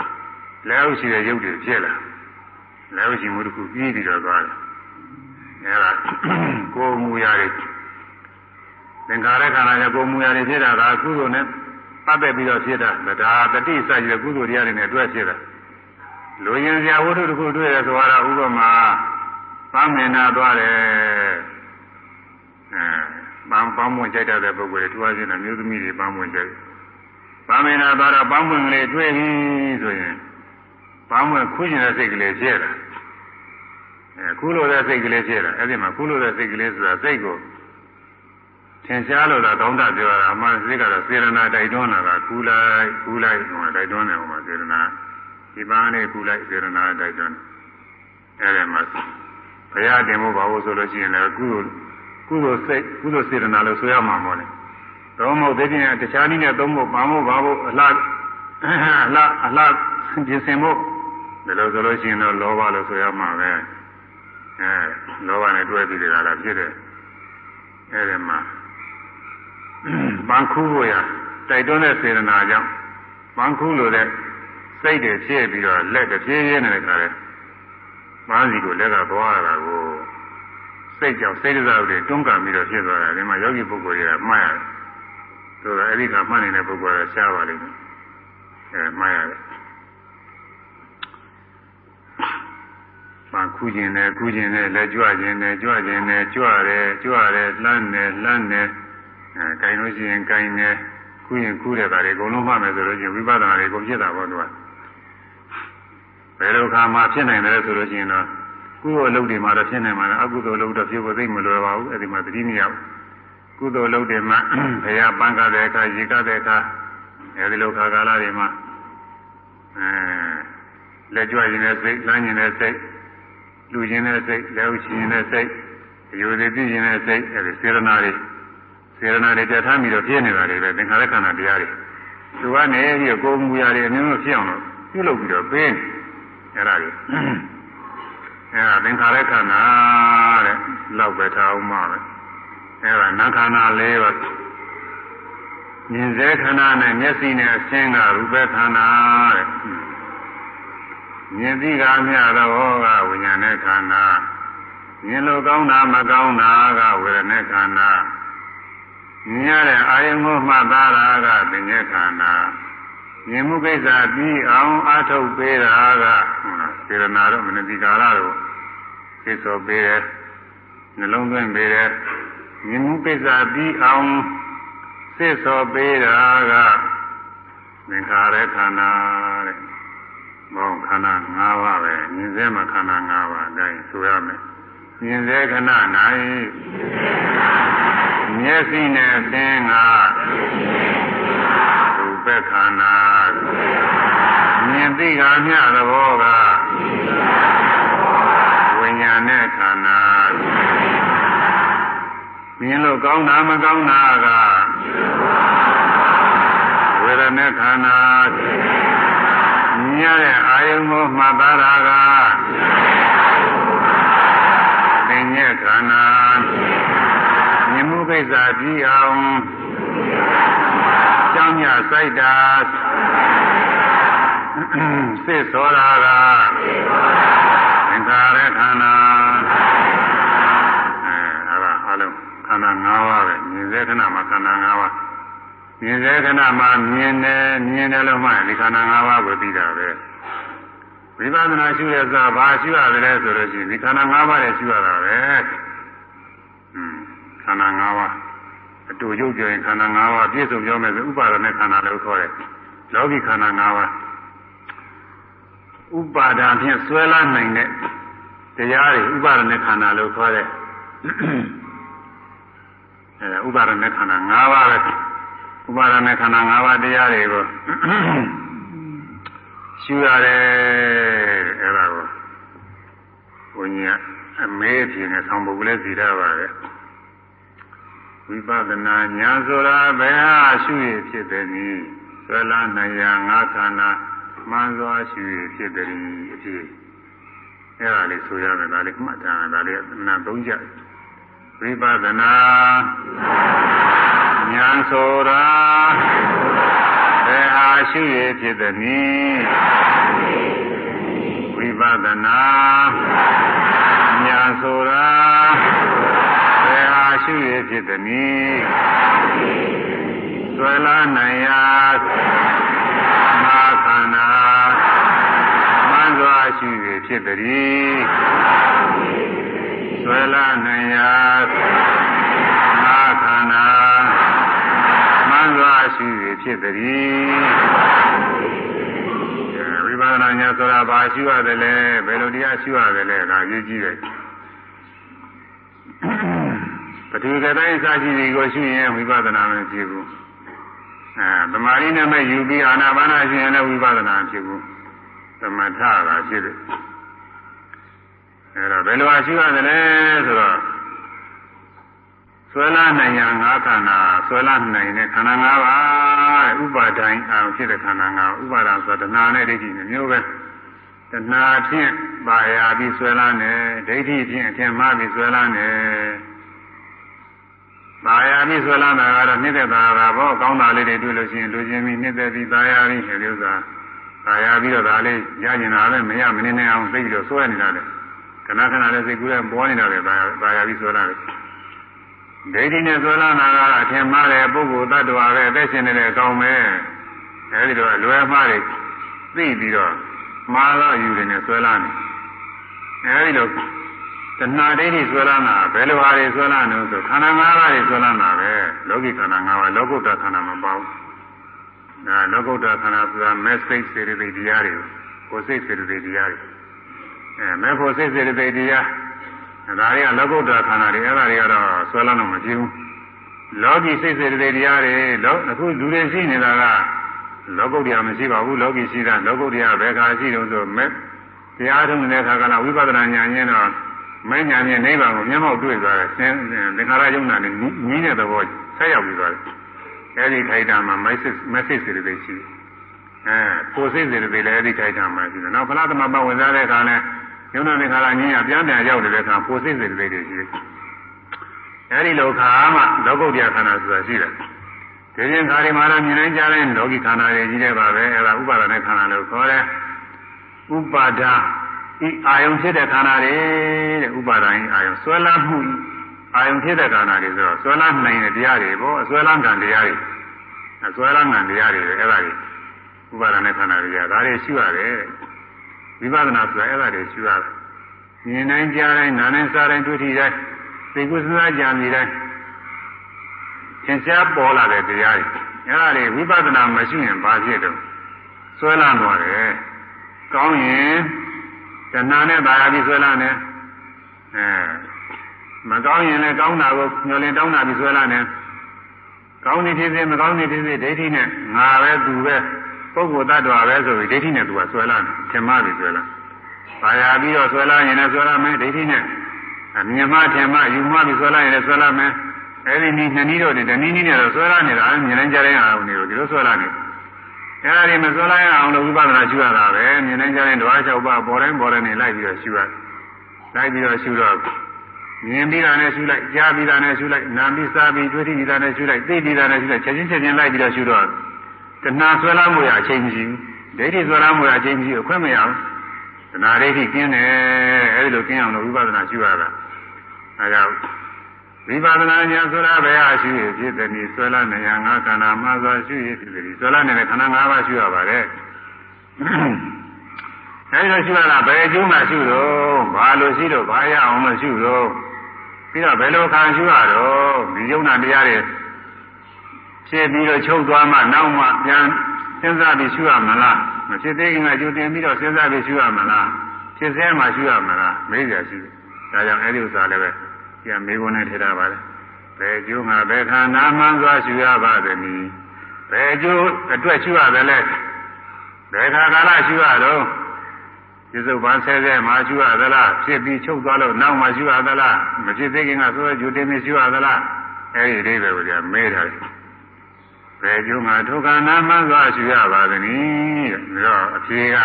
လဲဥချီတဲ့ရုပ်တွေဖြစ်လာလဲဥချီမှုတစ်ခုပြီးပြီးတော့သွားတယ်အဲဒါကိုယ်မူရာတွေသင်္ခါရခန္ဓာရဲ့ကိုယ်မူရာတွေဖြစ်တာကကုသိုလ်နဲ့ပတ်သက်ပြီးတော့ဖြစ်တာဒါတတိစတဲ့ကုသိုလ်တရားတွေနဲ့တွဲဖြစ်တာလူရင်စရာဝတ္ထုတစ်ခုတွေ့ရဆိုတော့ဥပမာပန်းမင်နာသွားတယ်အဲ ပန်းပန်းမွန်ကြိုက်တဲ့ပုဂ္ဂိုလ်တွေထူးအချင်းနဲ့မျိုးသမီးတွေပန်းမွန်ကြိုက်ပန်းမင်နာသွားတော့ပန်းမွန်ကလေးတွေ့ပြီဆိုရင်ပန်းမွန်ခူးကျင်တဲ့စိတ်ကလေးဖြစ်တာအဲခူးလို့တဲ့စိတ်ကလေးဖြစ်တာအဲ့ဒီမှာခူးလို့တဲ့စိတ်ကလေးဆိုတာစိတ်ကိုထင်ရှားလို့သာတောင်းတပြောတာအမှန်စိတ်ကတော့စေရနာတိုက်တွန်းတာကကူလိုက်ကူလိုက်ဟိုမှာတိုက်တွန်းတယ်ဟိုမှာစေရနာဒီပန်းလေးကူလိုက်စေရနာတိုက်တွန်းအဲ့ဒီမှာဘုရားတင်ဖို့ပါဖို့ဆိုလို့ရှိရင်လည်းကုသိုလ် ကုသိုလ်စိတ်ကုသိုလ်စေရနာလို့ဆိုရမှာမို့လေတော့မဟုတ်သေးခြင်းတခြားနည်းနဲ့သုံးဖို့ပန်းဖို့ပါဖို့အလားအလားအလားပြင်ဆင်ဖို့ဒါလို့ဆိုလို့ရှိရင်တော့လောဘလို့ဆိုရမှာပဲအဲလောဘနဲ့တွဲပြီးကြတာလားဖြစ်တယ်အဲ့ဒီမှာပန်းခူးဖို့ရတိုက်တွန်းတဲ့စေတနာကြောင့်ပန်းခူးလို့တဲ့စိတ်တွေဖြစ်ပြီးတော့လက်တစ်ဖြည်းဖြည်းနဲ့ခါတယ်ပန်းစီကိုလက်ကသွားရတာကို စိတ်ကြောင့်စိတ်ဒဇတွေတွန်းကန်ပြီးတော့ဖြစ်သွားတယ်ဒီမှာယောဂီပုဂ္ဂိုလ်တွေကမှတ်ရတယ်ဆိုတော့အဲ့ဒီကမှတ်နေတဲ့ပုဂ္ဂိုလ်ကရှားပါလိမ့်မယ်အဲမှတ်ရတယ်ပန်းခူးခြင်းနဲ့ခူးခြင်းနဲ့လက်ကြွခြင်းနဲ့ကြွခြင်းနဲ့ကြွတယ်ကြွတယ်လှမ်းတယ်လှမ်းတယ်အဲကင်လို့ရှိရင်ကင်တယ်ခုရင်ခုတဲ့တာတွေအကုန်လုံးမှမယ်ဆိုလို့ရှိရင်ဝိပဿနာတွေအကုန်ဖြစ်တာပေါ့သူကဘယ်လိုခါမှဖြစ်နိုင်တယ်ဆိုလို့ရှိရင်တော့ ကုသိုလ်အလုပ်တွေမှာတော့ဖြစ်နိုင်မှာလားအကုသိုလ်အလုပ်တော့ဖြစ်ဖို့သိမလွယ်ပါဘူးအဲဒီမှာသတိမရဘူးကုသိုလ်အလုပ်တွေမှာဘုရားပန်းကတဲ့အခါရေကတဲ့အခါအဲဒီလိုခါကာလတွေမှာအဲလက်ကြွရင်တဲ့စိတ်လမ်းရင်တဲ့စိတ်လူရင်တဲ့စိတ်လက်ဥရှင်တဲ့စိတ်အယူသည်ပြင်းရင်တဲ့စိတ်အဲဒီစေရနာတွေစေရနာတွေပြဋ္ဌာန်းပြီးတော့ပြည့်နေတာတွေပဲသင်္ခါရခန္ဓာတရားတွေသူကနေပြီးကိုယ်မူရာတွေအမျိုးမျိုးဖြစ်အောင်လို့ပြုလုပ်ပြီးတော့ပေးအဲ့ဒါတွေ အဲ့ဒါသင်္ခါရခန္ဓာတဲ့လောက်ပဲထားအောင်မှာပဲအဲ့ဒါနာခန္ဓာ၄ပါးမြင်စေခန္ဓာနဲ့မျက်စိနဲ့အရှင်းကရူပခန္ဓာတဲ့မြင်သိတာမြတော့ကဝိညာဉ်နဲ့ခန္ဓာမြင်လို့ကောင်းတာမကောင်းတာကဝေဒနာခန္ဓာမြင်ရတဲ့အာယုံကိုမှတ်သားတာကပဉ္စခန္ဓာမြင်မှုကိစ္စပြီးအောင်အထုတ်ပေးတာကစေရနာတို့မနတိကာရတို့ သိဆိုပေးတယ်နှလုံးသွင်းပေးတယ်မြင်မှုကိစ္စပြီးအောင်သိဆိုပေးတာကသင်္ခါရခန္ဓာတဲ့ဘောခန္ဓာ၅ပါးပဲမြင်စေမှာခန္ဓာ၅ပါးအတိုင်းဆိုရမယ်မြင်စေခဏ၌မျက်စိနဲ့သင်ကရူပခန္ဓာမြင်သိကမြသဘောကဝိ ညာဉ်နဲ့ခန္ဓာမြင်လို့ကောင်းတာမကောင်းတာကဝေဒနာခန္ဓာမြင်ရတဲ့အာယုံကိုမှတ်သားတာကသင်ညက်ခန္ဓာမြင်မှုကိစ္စပြီးအောင်ကြောင်းညစိုက်တာစစ်စောတာကသင်္ခါရခန္ဓာအဲအဲ့ဒါအလုံးခန္ဓာ၅ပါးပဲမြင်စေခဏမှာခန္ဓာ၅ပါးမြင်စေခဏမှာမြင်တယ်မြင်တယ်လို့မှဒီခန္ဓာ၅ပါးကိုသိတာပဲဝိပဿနာရှုရစဘာရှုရတယ်ဆိုလို့ရှိရင်ဒီခန္ဓာ၅ပါးနဲ့ရှုရတာပဲอืมခန္ဓာ၅ပါးအတူရုပ်ပြောရင်ခန္ဓာ၅ပါးပြည့်စုံပြောမယ်ဆိုဥပါဒနဲ့ခန္ဓာလို့ခေါ်တယ်လောကီခန္ဓာ၅ပါး ဥပါဒံဖြင့်ဆွဲလာနိုင်တဲ့တရားတွေဥပါဒနဲ့ခန္ဓာလို့ခေါ်တယ်အဲဥပါဒနဲ့ခန္ဓာ၅ပါးပဲဥပါဒနဲ့ခန္ဓာ၅ပါးတရားတွေကိုရှုရတယ်အဲ့ဒါကိုဘုန်းကြီးအမေးဖြေနဲ့ဆောင်းပုဂ္ဂလည်းစီရပါပဲဝိပဿနာညာဆိုတာဘယ်ဟာရှုရဖြစ်တယ်နည်းဆွဲလာနိုင်ရာငါးခန္ဓာ မှန်စွာရှိဖြစ်တည်းအဖြစ်အဲ့ဒါလေးဆိုရမယ်ဒါလေးမှတ်ထားဒါလေးအနာသုံးချက်ဝိပဿနာဉာဏ်ဆိုတာဘယ်ဟာရှိရဖြစ်သနည်းဝိပဿနာဉာဏ်ဆိုတာဘယ်ဟာရှိရဖြစ်သနည်းဆွဲလာနိုင်ရာ ဖြစ်တည်းဆွဲလာနိုင်ရာမာခန္ဓာမှန်စွာရှိရဖြစ်တည်းဝိပဿနာညာဆိုတာဘာရှိရတယ်လဲဘယ်လိုတရားရှိရတယ်လဲဒါရေးကြည့်တယ်ပထဝီကတိုင်းစာရှိစီကိုရှိရင်ဝိပဿနာမဖြစ်ဘူးအဲသမာဓိနဲ့မဲ့ယူပြီးအာနာပါနာရှိရင်လည်းဝိပဿနာဖြစ်ဘူးသမထကဖြစ်တယ် အဲတော့ဘယ်လိုအရှိရတယ်လဲဆိုတော့ဆွဲလာနိုင်ရငါးခန္ဓာဆွဲလာနိုင်တဲ့ခန္ဓာ၅ပါးဥပါဒိုင်အောင်ဖြစ်တဲ့ခန္ဓာ၅ဥပါဒဆိုတဏှာနဲ့ဒိဋ္ဌိနဲ့မျိုးပဲတဏှာဖြင့်ပါရပြီးဆွဲလာနေဒိဋ္ဌိဖြင့်အထင်မှားပြီးဆွဲလာနေပါရပြီးဆွဲလာတာကတော့နှိမ့်သက်တာကဘောကောင်းတာလေးတွေတွေ့လို့ရှိရင်လူချင်းပြီးနှိမ့်သက်ပြီးသာယာပြီးဒီဥစ္စာသာယာပြီးတော့ဒါလေးရကျင်တာလည်းမရမနေနဲ့အောင်သိပြီးတော့ဆွဲနေတာလေ ခဏခဏလေးစိတ်ကူးနဲ့ပေါ်နေတာလေသာယာပြီးဆွဲလာတယ်ဒိဋ္ဌိနဲ့ဆွဲလာတာကအထင်မှားတယ်ပုဂ္ဂိုလ်တ attva ပဲအသက်ရှင်နေတဲ့အကောင်းပဲအဲဒီတော့လွယ်မှားတွေသိပြီးတော့မှားတော့ယူတယ်နဲ့ဆွဲလာနေအဲဒီလိုတဏှာဒိဋ္ဌိဆွဲလာတာဘယ်လိုဟာတွေဆွဲလာလို့ဆိုခန္ဓာ၅ပါးတွေဆွဲလာတာပဲလောကီခန္ဓာ၅ပါးလောကုတ္တခန္ဓာမပေါ့ဒါလောကုတ္တခန္ဓာဆိုတာမက်စိတ်စေတသိက်တရားတွေကိုယ်စိတ်စေတသိက်တရားတွေ အဲမဲဖို့စိတ်စေတသိက်တရားဒါတွေကလောကုတ္တခန္ဓာတွေအဲ့ဒါတွေကတော့ဆွဲလာလို့မကြည့်ဘူးလောကီစိတ်စေတသိက်တရားတွေလောအခုလူတွေရှိနေတာကလောကုတ္တရာမရှိပါဘူးလောကီရှိတာလောကုတ္တရာဘယ်ခါရှိတော့ဆိုမဲတရားထုံးနေတဲ့ခါကလာဝိပဿနာဉာဏ်ချင်းတော့မဲညာနဲ့နိဗ္ဗာန်ကိုမျက်မှောက်တွေ့သွားတယ်သင်သင်္ခါရယုံနာနဲ့ညီးတဲ့သဘောဆက်ရောက်ပြီးသွားတယ်အဲဒီခိုက်တာမှာ message message တွေပဲရှိတယ်အဲကိုယ်စိတ်တွေလည်းအဲဒီခိုက်တာမှာရှိတယ်နောက်ဖလားသမဘဝင်စားတဲ့အခါလဲ ယုံနာသင်္ခါရညီးရပြန်ပြန်ရောက်တဲ့အခါကိုယ်စိတ်တွေတွေရှိတယ်အဲဒီလိုခါမှလောကုတ္တရာခန္ဓာဆိုတာရှိတယ်ဒီရင်ခါဒီမှာတော့မြင်နိုင်ကြတဲ့လောကီခန္ဓာတွေကြီးတဲ့ပါပဲအဲဒါဥပါဒနဲ့ခန္ဓာလို့ခေါ်တယ်ဥပါဒဤအာယုံဖြစ်တဲ့ခန္ဓာတွေတဲ့ဥပါဒိုင်းအာယုံဆွဲလန်းမှုအာယုံဖြစ်တဲ့ခန္ဓာတွေဆိုတော့ဆွဲလန်းနိုင်တဲ့တရားတွေပေါ့ဆွဲလန်းကံတရားတွေဆွဲလန်းကံတရားတွေအဲ့ဒါတွေဥပါဒနဲ့ခန္ဓာတွေကဒါတွေရှိရတယ် ဝိပဿနာဆိုတာအဲ့ဒါတွေရှိရတယ်မြင်နိုင်ကြားတိုင်းနားနိုင်စားတိုင်းတွေ့ထိတိုင်းသိကုသနာကြံနေတိုင်းသင်ရှားပေါ်လာတဲ့တရားတွေအဲ့ဒါတွေဝိပဿနာမရှိရင်ဘာဖြစ်တော့ဆွဲလန်းသွားတယ်ကောင်းရင်တဏှာနဲ့ပါရပြီးဆွဲလာနေအဲမကောင်းရင်လည်းကောင်းတာကိုညှော်လင်တောင်းတာပြီးဆွဲလာနေကောင်းနေဖြစ်စေမကောင်းနေဖြစ်စေဒိဋ္ဌိနဲ့ငါပဲသူပဲ ပုဂ္ဂိုလ်တ attva ပဲဆိုပြီးဒိဋ္ဌိနဲ့သူကဆွဲလာတယ်ထင်မှပြီးဆွဲလာပါရပြီးတော့ဆွဲလာရင်လည်းဆွဲလာမယ်ဒိဋ္ဌိနဲ့အမြင်မှထင်မှယူမှပြီးဆွဲလာရင်လည်းဆွဲလာမယ်အဲဒီနည်းနှစ်နည်းတော့ဒီနည်းနည်းနဲ့တော့ဆွဲလာနေတာမြင်နိုင်ကြတဲ့အောင်တွေကိုဒီလိုဆွဲလာနေတယ်အဲ့ဒါတွေမစွဲလိုက်အောင်လို့ဝိပဿနာရှုရတာပဲမြင်နိုင်ကြတဲ့ဓဝါ၆ပါးပေါ်တိုင်းပေါ်တိုင်းနေလိုက်ပြီးတော့ရှုရလိုက်ပြီးတော့ရှုတော့မြင်ပြီးတာနဲ့ရှုလိုက်ကြားပြီးတာနဲ့ရှုလိုက်နားပြီးစားပြီးတွေ့ပြီးတာနဲ့ရှုလိုက်သိပြီးတာနဲ့ရှုလိုက်ချက်ချင်းချက်ချင်းလိုက်ပြီးတော့ရှုတော့ တဏှာဆွဲလာမှုရအချိန်မရှိဘူးဒိဋ္ဌိဆွဲလာမှုရအချိန်မရှိဘူးအခွင့်မရဘူးတဏှာဒိဋ္ဌိကျင်းတယ်အဲဒီလိုကျင်းအောင်လို့ဝိပဿနာရှုရတာအဲကြောင့်ဝိပဿနာဉာဏ်ဆိုတာဘယ်ဟာရှိရဖြစ်တယ်ဒီဆွဲလာနေရငါခန္ဓာမှာစွာရှိရဖြစ်တယ်ဒီဆွဲလာနေတဲ့ခန္ဓာ၅ပါးရှိရပါတယ်အဲဒီလိုရှိရတာဘယ်အကျိုးမှရှိတော့ဘာလို့ရှိတော့ဘာရအောင်မရှိတော့ပြီးတော့ဘယ်လိုခံရှိရတော့ဒီယုံနာတရားတွေ ဖြစ်ပြီးတော့ချုပ်သွားမှနောက်မှပြန်စဉ်းစားပြီးရှိရမလားမဖြစ်သေးခင်ကကြိုတင်ပြီးတော့စဉ်းစားပြီးရှိရမလားဖြစ်စဲမှရှိရမလားမေးကြရှိတယ်ဒါကြောင့်အဲဒီဥစ္စာလည်းပဲကျန်မေးခွန်းနဲ့ထည့်ထားပါလေဘယ်ကျိုးမှာဘယ်ခန္ဓာမှန်စွာရှုရပါသနည်းဘယ်ကျိုးအတွက်ရှုရတယ်လဲဘယ်ခါကာလရှုရတော့ဒီစုပ်ပန်းဆဲဆဲမှာရှုရသလားဖြစ်ပြီးချုပ်သွားလို့နောက်မှရှုရသလားမဖြစ်သေးခင်ကဆိုတော့ဂျူတင်နေရှုရသလားအဲ့ဒီအိဗယ်ကိုကြာမေးထားတယ် ဘယ်ကျိုးမှာဒုက္ခနာမှစွာရှိရပါသနည်းတဲ့ဒါတော့အဖြေက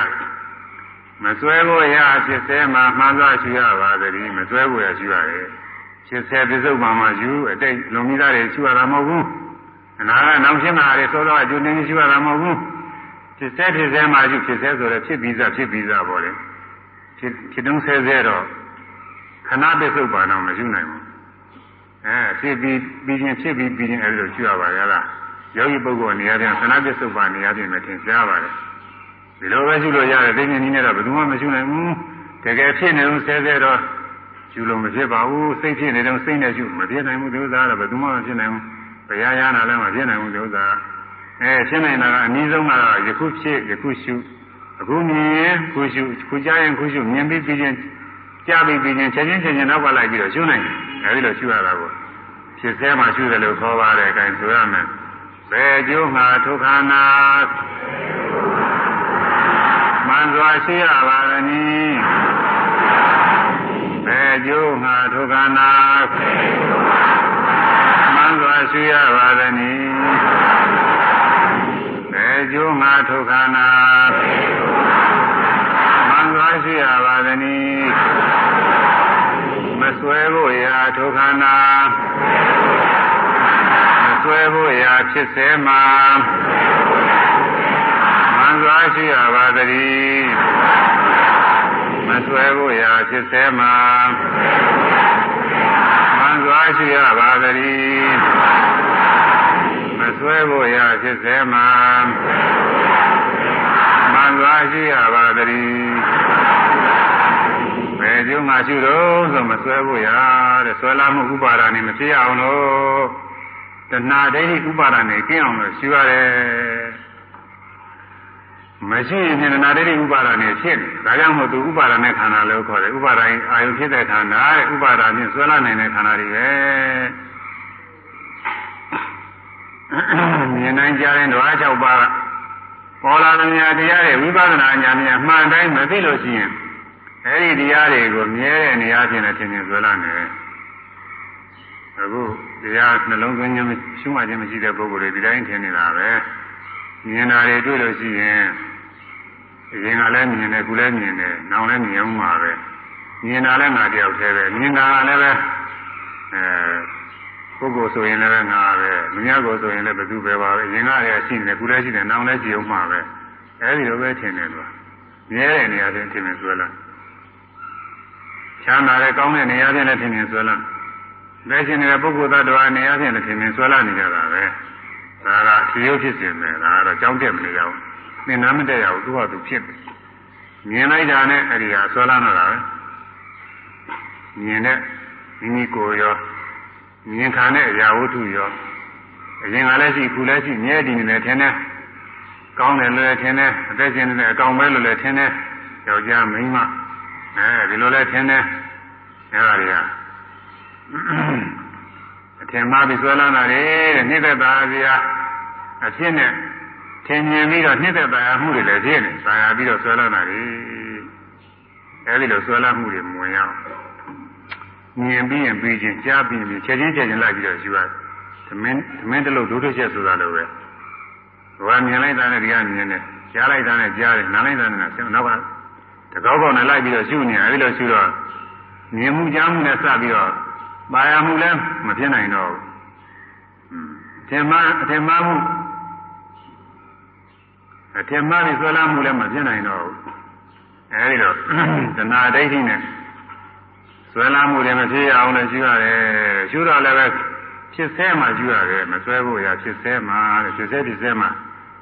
မစွဲဖို့ရဖြစ်စေမှာမှန်စွာရှိရပါသတည်းမစွဲဖို့ရရှိရတယ်ဖြစ်စေပြစ္ဆုတ်မှာမှယူအတိတ်လုံမိသားတွေရှိရတာမဟုတ်ဘူးအနာကနောက်ရှင်းတာတွေသောသောအကျိုးနည်းရှိရတာမဟုတ်ဘူးဖြစ်စေဖြစ်စေမှာယူဖြစ်စေဆိုတော့ဖြစ်ပြီးသားဖြစ်ပြီးသားပေါ့လေဖြစ်ဖြစ်တုံးဆဲဆဲတော့ခဏပြစ္ဆုတ်ပါတော့မရှိနိုင်ဘူးအဲဖြစ်ပြီးပြီးချင်းဖြစ်ပြီးပြီးချင်းအဲဒီလိုရှိရပါရလား ယောဂီပုဂ္ဂိုလ်နေရာပြန်ခဏပြစ္ဆုတ်ပါနေရာပြန်မထင်ရှားပါတယ်ဒီလိုပဲရှိလို့ရတယ်သိဉာဏ်နည်းနဲ့တော့ဘယ်သူမှမရှိနိုင်ဘူးတကယ်ဖြစ်နေလို့ဆဲဆဲတော့ယူလို့မဖြစ်ပါဘူးစိတ်ဖြစ်နေတော့စိတ်နဲ့ယူမဖြစ်နိုင်ဘူးဒီဥစ္စာတော့ဘယ်သူမှမဖြစ်နိုင်ဘူးဘုရားရနာလည်းမဖြစ်နိုင်ဘူးဒီဥစ္စာအဲဖြစ်နိုင်တာကအနည်းဆုံးကတော့ယခုဖြစ်ယခုရှုအခုမြင်ရင်ခုရှုခုကြားရင်ခုရှုမြင်ပြီးပြီးချင်းကြားပြီးပြီးချင်းချက်ချင်းချက်ချင်းနောက်ကလိုက်ပြီးတော့ရှုနိုင်တယ်အဲဒီလိုရှုရတာကိုဖြစ်ဆဲမှရှုတယ်လို့ခေါ်ပါတယ်အဲဒါဆိုရမယ် ဘယ်ကျိုးမှာဒုက္ခနာမှန်စွာရှိရပါသနည်းဘယ်ကျိုးမှာဒုက္ခနာမှန်စွာရှိရပါသနည်းဘယ်ကျိုးမှာဒုက္ခနာမှန်စွာရှိရပါသနည်းမဆွဲဖို့ရာဒုက္ခနာ ဆွဲဖို့ရာဖြစ်စေမှာမှန်စွာရှိရပါသတည်းမဆွဲဖို့ရာဖြစ်စေမှာမှန်စွာရှိရပါသတည်းမဆွဲဖို့ရာဖြစ်စေမှာမှန်စွာရှိရပါသတည်းဘယ်ကျုံမှရှိတော့ဆိုမဆွဲဖို့ရာတဲ့ဆွဲလာမှုဥပါဒာနေမဖြစ်အောင်လို့ တဏှာဒိဋ္ဌိဥပါဒနဲ့ကျင်းအောင်လို့ရှိရတယ်မရှိရင်တဏှာဒိဋ္ဌိဥပါဒနဲ့ဖြစ်တယ်ဒါကြောင့်မို့သူဥပါဒနဲ့ခန္ဓာလို့ခေါ်တယ်ဥပါဒရင်အာယုဖြစ်တဲ့ခန္ဓာတဲ့ဥပါဒဖြင့်ဆွဲလာနိုင်တဲ့ခန္ဓာတွေပဲမြင်နိုင်ကြတဲ့ဓဝါ၆ပါးကပေါ်လာတဲ့ဉာဏ်တရားတွေဝိပဿနာဉာဏ်များမှန်တိုင်းမသိလို့ရှိရင်အဲဒီတရားတွေကိုမြဲတဲ့နေရာချင်းနဲ့သင်္င်ဆွဲလာနေတယ် အခုတရားနှလုံးသွင်းခြင်းရှုမှတ်ခြင်းမရှိတဲ့ပုဂ္ဂိုလ်တွေဒီတိုင်းထင်နေတာပဲမြင်တာတွေတွေ့လို့ရှိရင်အရင်ကလည်းမြင်တယ်ခုလည်းမြင်တယ်နောက်လည်းမြင်အောင်ပါပဲမြင်တာလည်းငါတယောက်တည်းပဲမြင်တာလည်းပဲအဲပုဂ္ဂိုလ်ဆိုရင်လည်းငါပဲလူများကိုဆိုရင်လည်းဘယ်သူပဲပါပဲအရင်ကလည်းရှိနေတယ်ခုလည်းရှိတယ်နောက်လည်းရှိအောင်မှာပဲအဲဒီလိုပဲထင်တယ်လို့မြဲတဲ့နေရာချင်းထင်နေဆွဲလာချမ်းသာတဲ့ကောင်းတဲ့နေရာချင်းလည်းထင်နေဆွဲလာ လက်ရှိနေတဲ့ပုဂ္ဂိုလ်သတ္တဝါနေရာချင်းလည်းထင်မြင်ဆွဲလာနေကြတာပဲဒါကဖြေရုပ်ဖြစ်စဉ်ပဲဒါကတော့ကြောင်းတက်မနေကြဘူးသင်္နာမတက်ရဘူးသူ့ဟာသူဖြစ်တယ်မြင်လိုက်တာနဲ့အဲ့ဒီဟာဆွဲလာတာပဲမြင်တဲ့မိမိကိုယ်ရောမြင်ခံတဲ့အရာဝတ္ထုရောအရင်ကလည်းရှိခုလည်းရှိမြဲတည်နေတယ်ထင်တယ်ကောင်းတယ်လို့လည်းထင်တယ်အသက်ရှင်နေတဲ့အကောင်ပဲလို့လည်းထင်တယ်ယောက်ျားမိန်းမအဲဒီလိုလည်းထင်တယ်အဲ့ဒါတွေက အထင်မှားပြီးဆွဲလန်းတာတွေတဲ့နှိမ့်သက်တာဗျာအဖြစ်နဲ့ထင်မြင်ပြီးတော့နှိမ့်သက်တာမှုတွေလည်းဖြစ်နေဆာယာပြီးတော့ဆွဲလန်းတာတွေအဲဒီလိုဆွဲလန်းမှုတွေမဝင်ရအောင်မြင်ပြီးရင်ပြီးချင်းကြားပြီးရင်ချက်ချင်းချက်ချင်းလိုက်ပြီးတော့ယူရသမင်းသမင်းတလို့ဒုတိယချက်ဆိုတာလိုပဲဘာမြင်လိုက်တာနဲ့ဒီကမြင်တယ်ကြားလိုက်တာနဲ့ကြားတယ်နားလိုက်တာနဲ့နောက်ကတကောက်ကောက်နဲ့လိုက်ပြီးတော့ရှုနေအဲဒီလိုရှုတော့မြင်မှုကြားမှုနဲ့စပြီးတော့ ပါရမှုလည်းမဖြစ်နိုင်တော့ဘူးအထင်မှားအထင်မှားမှုအထင်မှားပြီးဆွဲလာမှုလည်းမဖြစ်နိုင်တော့ဘူးအဲဒီတော့တဏှာဒိဋ္ဌိနဲ့ဆွဲလာမှုတွေမဖြစ်ရအောင်လည်းရှိရတယ်ရှုတော့လည်းပဲဖြစ်ဆဲမှရှိရတယ်မဆွဲဖို့ရဖြစ်ဆဲမှတဲ့ဖြစ်ဆဲဖြစ်ဆဲမှ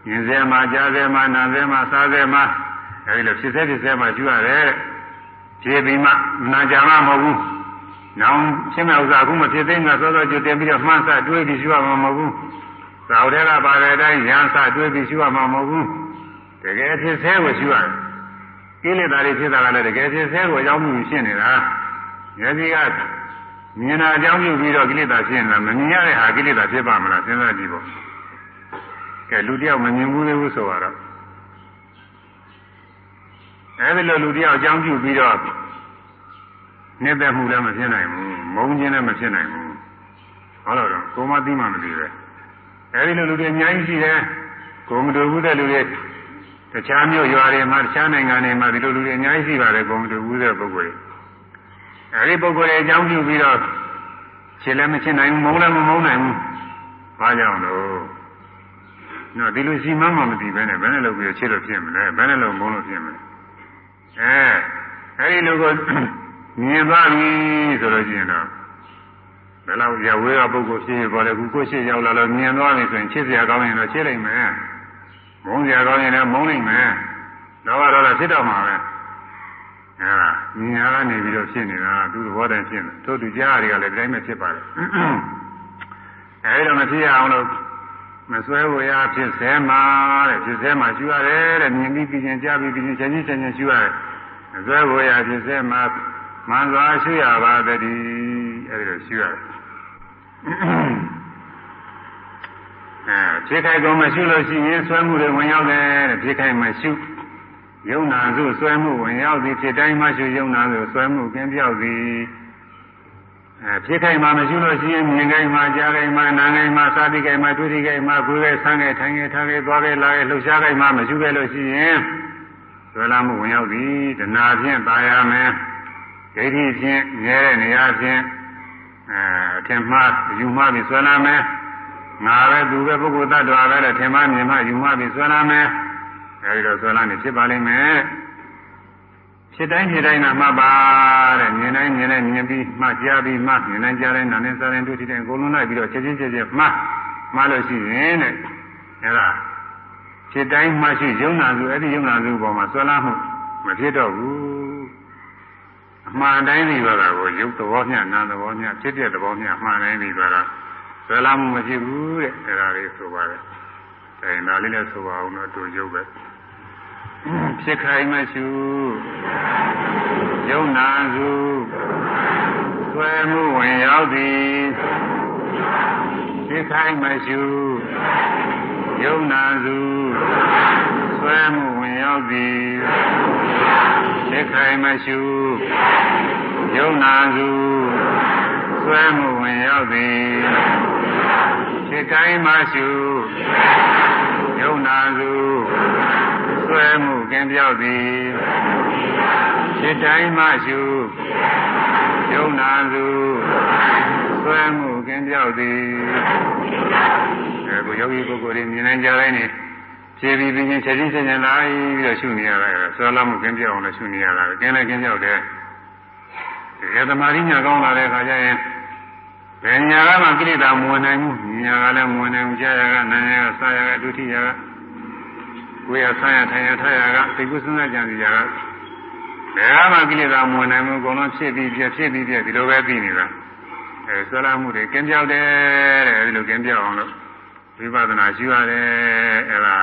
မြင်ဆဲမှကြားဆဲမှနားဆဲမှစားဆဲမှအဲဒီလိုဖြစ်ဆဲဖြစ်ဆဲမှရှိရတယ်ဖြေပြီးမှနာကြမှာမဟုတ်ဘူး နောင်ရှင်းမဲ့ဥစ္စာအခုမဖြစ်သေးငါစောစောကြွတင်ပြီးတော့မှန်းဆတွေးပြီးရှိရမှာမဟုတ်ဘူး။သာဝတဲကပါတဲ့အတိုင်းရန်ဆတွေးပြီးရှိရမှာမဟုတ်ဘူး။တကယ်ဖြစ်သေးကိုရှိရတယ်။ကိလေသာတွေဖြစ်တာကလည်းတကယ်ဖြစ်သေးကိုအကြောင်းပြုရှင်းနေတာ။ဉာဏ်ကြီးကမြင်တာအကြောင်းပြုပြီးတော့ကိလေသာဖြစ်နေတာမမြင်ရတဲ့ဟာကိလေသာဖြစ်ပါမလားစဉ်းစားကြည့်ပေါ့။ကဲလူတယောက်မမြင်ဘူးသေးဘူးဆိုတော့အဲဒီလိုလူတယောက်အကြောင်းပြုပြီးတော့ နှစ်သက်မှုလည်းမဖြစ်နိုင်ဘူးမုန်းခြင်းလည်းမဖြစ်နိုင်ဘူးဟောလို့တော့ကိုမသိမှမသိပဲအဲဒီလိုလူတွေအများကြီးရှိတယ်ကိုမတူဘူးတဲ့လူတွေတခြားမြို့ရွာတွေမှာတခြားနိုင်ငံတွေမှာဒီလိုလူတွေအများကြီးရှိပါတယ်ကိုမတူဘူးတဲ့ပုဂ္ဂိုလ်တွေအဲဒီပုဂ္ဂိုလ်တွေအကြောင်းပြုပြီးတော့ခြေလည်းမချင်နိုင်ဘူးမုန်းလည်းမမုန်းနိုင်ဘူးဘာကြောင့်လို့နော်ဒီလိုရှိမှမမသိပဲနဲ့ဘယ်နဲ့လုပ်ပြီးခြေလို့ဖြစ်မလဲဘယ်နဲ့လုပ်မုန်းလို့ဖြစ်မလဲအဲအဲဒီလိုကို မြင်သွားပြီဆိုလို့ရှိရင်တော့ဘယ်လောက်ရဝေးကပုဂ္ဂိုလ်ဖြစ်ပေါ်တယ်ခုကိုရှိရောက်လာလို့မြင်သွားပြီဆိုရင်ချစ်စရာကောင်းရင်တော့ချစ်လိုက်မယ်မုန်းစရာကောင်းရင်လည်းမုန်းလိုက်မယ်တော့တော့ဖြစ်တော့မှာပဲအဲဒါမြင်ရကနေပြီးတော့ဖြစ်နေတာသူသဘောတည်းဖြစ်နေထို့သူကြားတွေကလည်းဒီတိုင်းပဲဖြစ်ပါတယ်အဲဒီတော့မဖြစ်ရအောင်လို့မဆွဲဝရဖြစ်စဲမှာတဲ့ဖြစ်စဲမှာရှိရတယ်တဲ့မြင်ပြီးပြီးချင်းကြားပြီးပြီးချင်းချင်းချင်းချင်းရှိရတယ်မဆွဲဝရဖြစ်စဲမှာ မှန်စွာရှိရပါတည်းအဲဒီလိုရှိရတယ်အဲဖြစ်ခိုက်ကုန်မရှိလို့ရှိရင်ဆွဲမှုတွေဝင်ရောက်တယ်တဲ့ဖြစ်ခိုက်မရှိယုံနာစုဆွဲမှုဝင်ရောက်သည်ဖြစ်တိုင်းမရှိယုံနာစုဆွဲမှုကင်းပြောက်သည်အဲဖြစ်ခိုက်မှမရှိလို့ရှိရင်မြင်ခိုက်မှကြားခိုက်မှနားခိုက်မှစားတိခိုက်မှတွေ့တိခိုက်မှကိုယ်ခိုက်ဆန်းခိုက်ထိုင်ခိုက်ထားခိုက်သွားခိုက်လာခိုက်လှုပ်ရှားခိုက်မှမရှိခဲ့လို့ရှိရင်ဆွဲလာမှုဝင်ရောက်သည်တဏှာဖြင့်ตายရမယ် ဒိဋ္ဌိဖြင့်မြဲတဲ့နေရာဖြင့်အဲအထင်မှားယူမှားပြီးဆွဲလာမယ်ငါပဲသူပဲပုဂ္ဂိုလ်တ attva ပဲတဲ့ထင်မှားမြင်မှားယူမှားပြီးဆွဲလာမယ်အဲဒီတော့ဆွဲလာနေဖြစ်ပါလိမ့်မယ်ဖြစ်တိုင်းဖြစ်တိုင်းနာမှတ်ပါတဲ့မြင်တိုင်းမြင်တိုင်းမြင်ပြီးမှကြားပြီးမှမြင်တိုင်းကြားတိုင်းနာနဲ့စားတိုင်းတွေ့တိုင်းအကုန်လုံးလိုက်ပြီးတော့ချက်ချင်းချက်ချင်းမှမှလို့ရှိရင်တဲ့အဲဒါဖြစ်တိုင်းမှရှိယုံနာစုအဲ့ဒီယုံနာစုပေါ်မှာဆွဲလာမှုမဖြစ်တော့ဘူး အမှန်တိုင်းပြီးတော့ကိုယုတ်သဘောမျှနာသဘောမျှဖြစ်တဲ့သဘောမျှအမှန်တိုင်းပြီးတော့ဆွဲလာမှုမဖြစ်ဘူးတဲ့အဲဒါလေးဆိုပါတယ်အဲဒါလေးလည်းဆိုပါအောင်တော့တူရုပ်ပဲဖြစ်ခိုင်မရှိယုံနာစုဆွဲမှုဝင်ရောက်သည်ဖြစ်ခိုင်မရှိယုံနာစုဆွဲမှုဝင်ရောက်သည် ဖြစ်ခိုင်မရှိယုံနာစုဆွဲမှုဝင်ရောက်သည်ဖြစ်တိုင်းမရှိယုံနာစုဆွဲမှုကင်းပြောက်သည်စိတ်တိုင်းမှရှုယုံနာစုဆွဲမှုကင်းပြောက်သည်အဲကိုယောဂီပုဂ္ဂိုလ်တွေမြင်နိုင်ကြတိုင်းနေ ဖြည်းဖြည်းချင်းချက်ချင်းချက်ချင်းလာပြီးတော့ရှုနေရတာဆွဲလာမှုကင်းပြောက်အောင်လည်းရှုနေရတာကင်းလည်းကင်းပြောက်တယ်ဒီသမာဓိညာကောင်းလာတဲ့အခါကျရင်ဘယ်ညာကမှကိလေသာမဝင်နိုင်ဘူးညာကလည်းမဝင်နိုင်ဘူးကြာရကနာရကစာရကဒုတိယကကိုယ်ရဆန်းရထိုင်ရထားရကသိကုစဉ်းစားကြံစီရကဘယ်မှကိလေသာမဝင်နိုင်ဘူးအကုန်လုံးဖြစ်ပြီးပြဖြစ်ပြီးပြဒီလိုပဲသိနေတာအဲဆွဲလာမှုတွေကင်းပြောက်တယ်တဲ့အဲဒီလိုကင်းပြောက်အောင်လို့ ဝိပဿနာရှိရတယ်အဲဒါ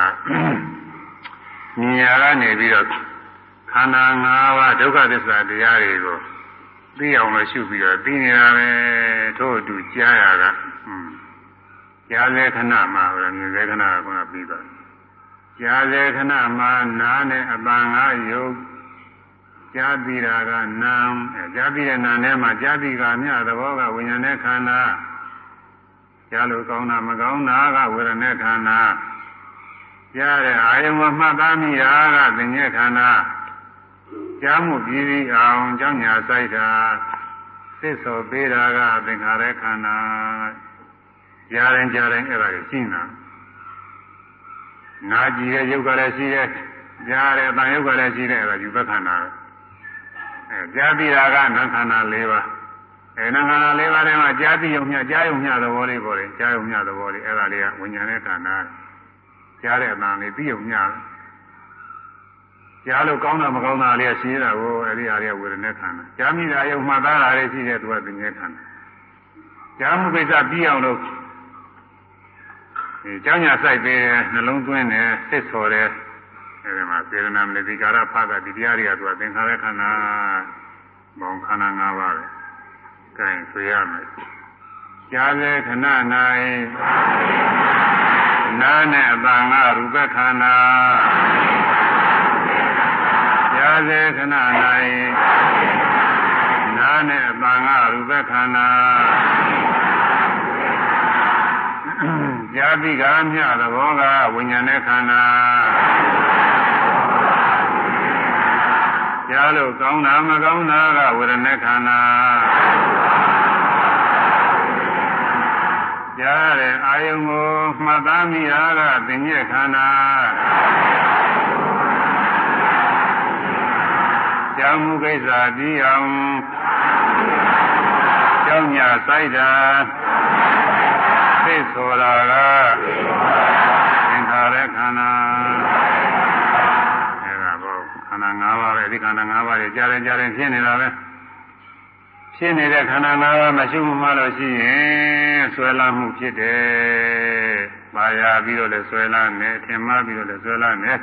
ဉာဏ်ကနေပြီးတော့ခန္ဓာ၅ပါးဒုက္ခသစ္စာတရားတွေကိုသိအောင်လို့ရှုပြီးတော့သိနေတာပဲထို့အတူကြားရတာอืมကြားစေခဏမှာပဲမြင်စေခဏကခုနပြီးသွားကြားစေခဏမှာနားနဲ့အပံငါယုတ်ကြားပြီးတာကနာမ်ကြားပြီးတဲ့နာမ်ထဲမှာကြားပြီးကမြသဘောကဝိညာဉ်နဲ့ခန္ဓာ ကြားလို့ကောင်းတာမကောင်းတာကဝေဒနာခန္ဓာကြားတဲ့အာယုံမှာမှတ်သားမိတာကသင်္ညေခန္ဓာကြားမှုပြည်ပြီးအောင်ကြောင်းညာဆိုင်တာသစ္စောပေးတာကသင်္ခါရခန္ဓာကြားရင်ကြားရင်အဲ့ဒါကိုရှင်းတာနာကြည့်တဲ့ယုတ်ကလည်းရှိတယ်ကြားတယ်တန်ယုတ်ကလည်းရှိတယ်အဲ့ဒါယူဘခန္ဓာအဲကြားပြီးတာကနာခန္ဓာ၄ပါး အဲနာခန္ဓာ၄ပါးထဲမှာကြားပြီးုံမျှကြားယုံမျှသဘောလေးပေါ်တယ်ကြားယုံမျှသဘောလေးအဲ့ဒါလေးကဝိညာဉ်နဲ့ခန္ဓာကြားတဲ့အတန်လေးပြီးုံမျှကြားလို့ကောင်းတာမကောင်းတာလေးရှိနေတာကိုအဲ့ဒီအားလေးဝေဒနာခန္ဓာကြားမိတာယုံမှတ်သားတာလေးရှိတဲ့သူကသင်္ကေခန္ဓာကြားမှုကိစ္စပြီးအောင်လို့ဒီเจ้าညာဆိုင်ပေးတယ်နှလုံးသွင်းတယ်စိတ်ဆော်တယ်အဲဒီမှာစေရနာမနိတိကာရဖသဒီတရားတွေကသူကသင်္ခါရခန္ဓာဘောင်ခန္ဓာ၅ပါးပဲ။ ကဲဆိုရမယ်။ကြားစေခဏ၌နာနဲ့အပံငါရူပခန္ဓာကြားစေခဏ၌နာနဲ့အပံငါရူပခန္ဓာကြာတိကာမြသဘောကဝိညာဉ်နဲ့ခန္ဓာကြားလို့ကောင်းတာမကောင်းတာကဝေဒနာခန္ဓာ ကြားတဲ့အာယုံကိုမှတ်သားမိတာကသင်ညက်ခန္ဓာကြောင်းမှုကိစ္စပြီးအောင်ကြောင်းညာဆိုင်တာသိဆိုတာကသင်္ခါရခန္ဓာအဲဒါဘောခန္ဓာ၅ပါးပဲဒီခန္ဓာ၅ပါးတွေကြားရင်ကြားရင်ဖြစ်နေတာပဲ ဖြစ်နေတဲ့ခန္ဓာ၅ပါးမရှိမှလို့ရှိရင်ဆွဲလာမှုဖြစ်တယ်။ပါရပြီးတော့လည်းဆွဲလာမယ်၊ထင်မှားပြီးတော့လည်းဆွဲလာမယ်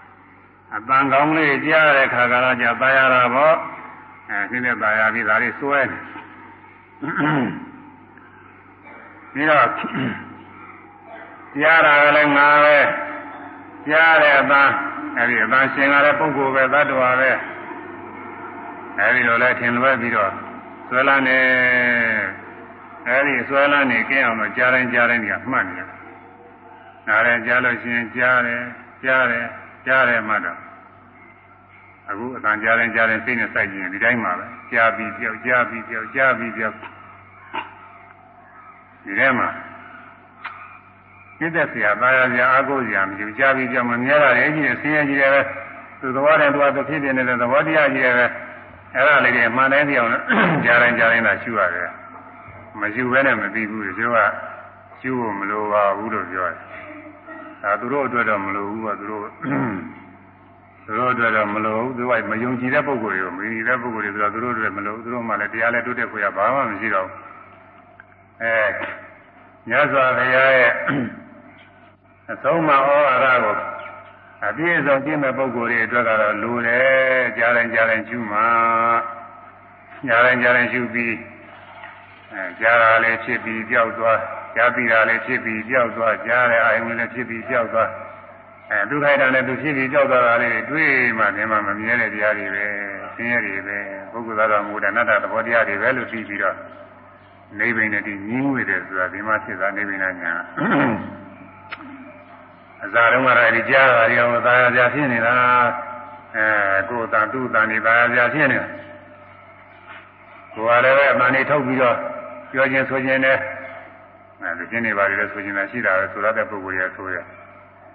။အပန်းကောင်းလေးကြားတဲ့ခါကလာကြပါရတာပေါ့။အဲဒီနဲ့ပါရပြီးဒါလေးဆွဲတယ်။ပြီးတော့ကြားတာကလည်းငါပဲကြားတဲ့အပန်းအဲဒီအပန်းရှင်ကလည်းပုဂ္ဂိုလ်ပဲသတ္တဝါပဲအဲဒီလိုလဲထင်လွဲပြီးတော့ ဆွဲလန်းနေအဲဒီဆွဲလန်းနေကျင်းအောင်တော့ကြားတိုင်းကြားတိုင်းကမှတ်နေတယ်နားရဲကြားလို့ရှိရင်ကြားတယ်ကြားတယ်ကြားတယ်မှတော့အခုအတန်ကြားတိုင်းကြားတိုင်းစိတ်နဲ့စိုက်ကြည့်ရင်ဒီတိုင်းမှာပဲကြားပြီးပြောက်ကြားပြီးပြောက်ကြားပြီးပြောက်ဒီထဲမှာစိတ်သက်စရာပါရစရာအကုစရာမရှိဘူးကြားပြီးကြောက်မမြဲတာလည်းကြီးတယ်ဆင်းရဲကြီးတယ်ပဲသူသဘောတည်းသူကသူဖြစ်နေတဲ့သဘောတရားကြီးတယ်ပဲ အဲ့ဒါလေးတွေမှန်တိုင်းပြောင်းကြားတိုင်းကြားတိုင်းသာရှုရတယ်မရှုဘဲနဲ့မပြီးဘူးကျိုးကရှုဖို့မလိုပါဘူးလို့ပြောတယ်ဒါသူတို့အတွက်တော့မလိုဘူးကသူတို့သူတို့အတွက်တော့မလိုဘူးသူကမယုံကြည်တဲ့ပုဂ္ဂိုလ်တွေကိုမယုံကြည်တဲ့ပုဂ္ဂိုလ်တွေဆိုတော့သူတို့အတွက်မလိုသူတို့မှလည်းတရားလည်းတိုးတက်ခွင့်ရဘာမှမရှိတော့ဘူးအဲမြတ်စွာဘုရားရဲ့အဆုံးမဩဝါဒကို အပြည့်အစုံကျင့်မဲ့ပုဂ္ဂိုလ်တွေအတွက်ကတော့လူတယ်ကြားတိုင်းကြားတိုင်းရှုမှာကြားတိုင်းကြားတိုင်းရှုပြီးအဲကြားတာလည်းဖြစ်ပြီးပြောက်သွားကြားပြီးတာလည်းဖြစ်ပြီးပြောက်သွားကြားတဲ့အာယုံလည်းဖြစ်ပြီးပြောက်သွားအဲဒုက္ခိုက်တာလည်းသူဖြစ်ပြီးကြောက်သွားတာလေးတွေ့မှနေမှမမြဲတဲ့တရားတွေပဲဆင်းရဲတွေပဲပုဂ္ဂိုလ်သားတော်မူတဲ့အနတ္တသဘောတရားတွေပဲလို့သိပြီးတော့နေဗိနဲ့ဒီညီးငွေတယ်ဆိုတာဒီမှာဖြစ်တာနေဗိနာညာ အစာတုန်းကတော့ဒီကြားတာတွေအောင်သာယာပြဖြစ်နေတာအဲကိုယ်တန်သူ့တန်ဒီသာယာပြဖြစ်နေတာကိုယ်ကလည်းပဲအမှန်လေးထုတ်ပြီးတော့ပြောခြင်းဆိုခြင်းနဲ့အဲဒီကျင်းနေပါလေဆိုခြင်းလည်းရှိတာပဲဆိုရတဲ့ပုဂ္ဂိုလ်ရဆိုရ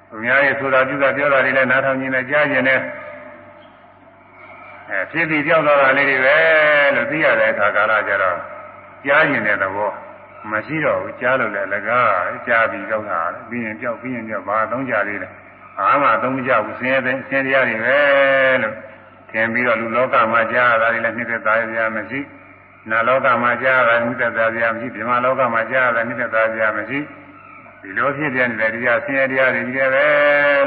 သူများရဲ့ဆိုတာပြုတာပြောတာတွေလည်းနားထောင်ခြင်းနဲ့ကြားခြင်းနဲ့အဲဖြစ်ပြီးကြောက်တော့တာလေးတွေပဲလို့သိရတဲ့အခါကာလကျတော့ကြားရင်တဲ့သဘော မရှိတော့ဘူးကြားလို့လည်းလကားကြားပြီးကြောက်တာပြီးရင်ကြောက်ပြီးရင်ကြောက်ဘာသုံးကြသေးလဲဘာမှသုံးမကြဘူးဆင်းရဲတဲ့ဆင်းရဲတွေပဲလို့ထင်ပြီးတော့လူလောကမှာကြားရတာတွေလည်းနှိမ့်သက်သားရမရှိနာလောကမှာကြားရတာနှိမ့်သက်သားရမရှိဒီမှာလောကမှာကြားရတာနှိမ့်သက်သားရမရှိဒီလိုဖြစ်ပြနေတဲ့တရားဆင်းရဲတရားတွေကြီးတယ်ပဲ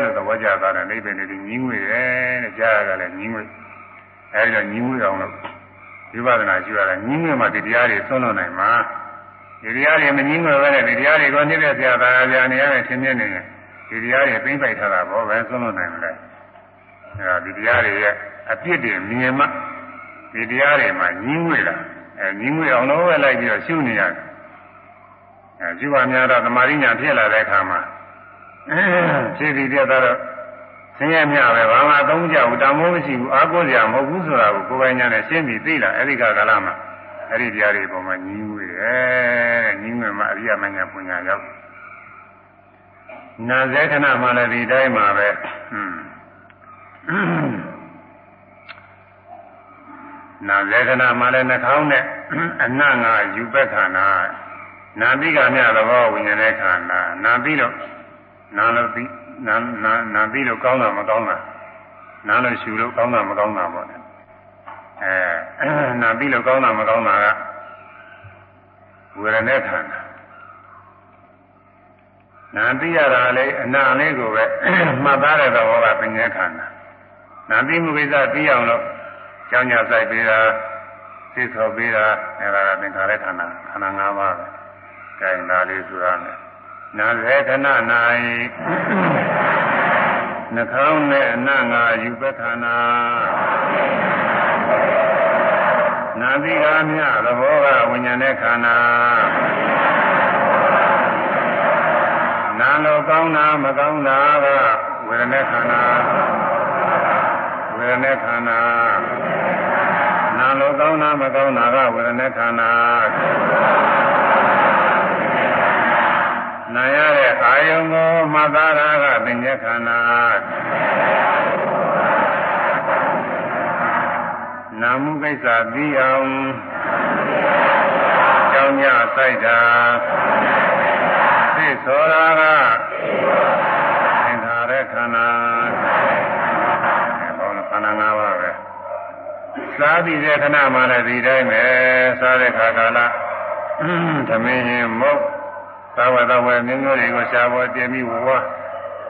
လို့သဘောကျတာနဲ့အိဗယ်တွေညီးငွေတယ်တဲ့ကြားရတာလည်းညီးငွေအဲဒီတော့ညီးငွေအောင်လို့ဝိပဿနာရှိရတာညီးငွေမှဒီတရားတွေသွန်းလို့နိုင်မှာ ဒီတရားတွေမညီးငွေပဲနဲ့ဒီတရားတွေကိုနှိမ့်သက်ဆရာသာယာနေရတဲ့သင်မြင်နေတယ်ဒီတရားတွေသိမ့်ပိုက်ထားတာဘောပဲသွန်းလို့နိုင်မလဲအဲဒါဒီတရားတွေရဲ့အပြစ်တွေမြင်မှဒီတရားတွေမှာညီးငွေတာအဲညီးငွေအောင်လို့ပဲလိုက်ပြီးတော့ရှုနေရတယ်အဲရှုပါများတော့သမာဓိညာဖြစ်လာတဲ့အခါမှာဖြည့်ပြီးပြတော့ဆင်းရဲမြပဲဘာမှအသုံးကြဘူးတမိုးမရှိဘူးအားကိုးစရာမဟုတ်ဘူးဆိုတာကိုကိုယ်ပိုင်ညာနဲ့ရှင်းပြီးသိလာအဲ့ဒီကကာလမှာ အဲ့ဒီတရားတွေပေါ်မှာညီးငွေတယ်ညီးငွေမှာအရိယာမညာပညာရောက်နာဇေခဏမှလည်းဒီတိုင်းမှာပဲဟွန်းနာဇေခဏမှလည်းနှာခေါင်းနဲ့အနတ်ငါယူပက်ခန္ဓာနာပိကမြသဘောဝိညာဉ်ရဲ့ခန္ဓာနာပြီးတော့နာလို့ပြီးနာနာနာပြီးလို့ကောင်းတာမကောင်းတာနားလို့ရှူလို့ကောင်းတာမကောင်းတာပေါ့ အဲနာပြီးလို့ကောင်းတာမကောင်းတာကဝေဒနာခန္ဓာနာသိရတာလေအနာလေးကိုပဲမှတ်သားတဲ့သဘောကပညာခန္ဓာနာသိမှုကိစ္စသိအောင်လို့ကြောင်းညာဆိုင်ပေးတာသိဆော်ပေးတာအဲဒါကသင်္ခါရခန္ဓာခန္ဓာ၅ပါးပဲ။အဲဒါလေးဆိုတာနဲ့နာသေခဏ၌နှခေါင်းနဲ့အနငါယူပခနာ နာသီကာမြသဘောကဝိညာဉ်နဲ့ခန္ဓာနာလိုကောင်းတာမကောင်းတာကဝေဒနာခန္ဓာဝေဒနာခန္ဓာနာလိုကောင်းတာမကောင်းတာကဝေဒနာခန္ဓာနာရတဲ့အာယုံကိုမှတ်သားတာကပညာခန္ဓာ နာမှုကိစ္စပြီးအောင်ကြောင်းညဆိုင်တာသိသောတာကသင်္ခါရခန္ဓာဘောလုံးခန္ဓာ၅ပါးပဲစားပြီးတဲ့ခဏမှလည်းဒီတိုင်းပဲစားတဲ့ခါကာလသမင်းရင်မုတ်သာဝတ္တဝေမျိုးမျိုးတွေကိုရှားပေါ်တင်ပြီးဝါ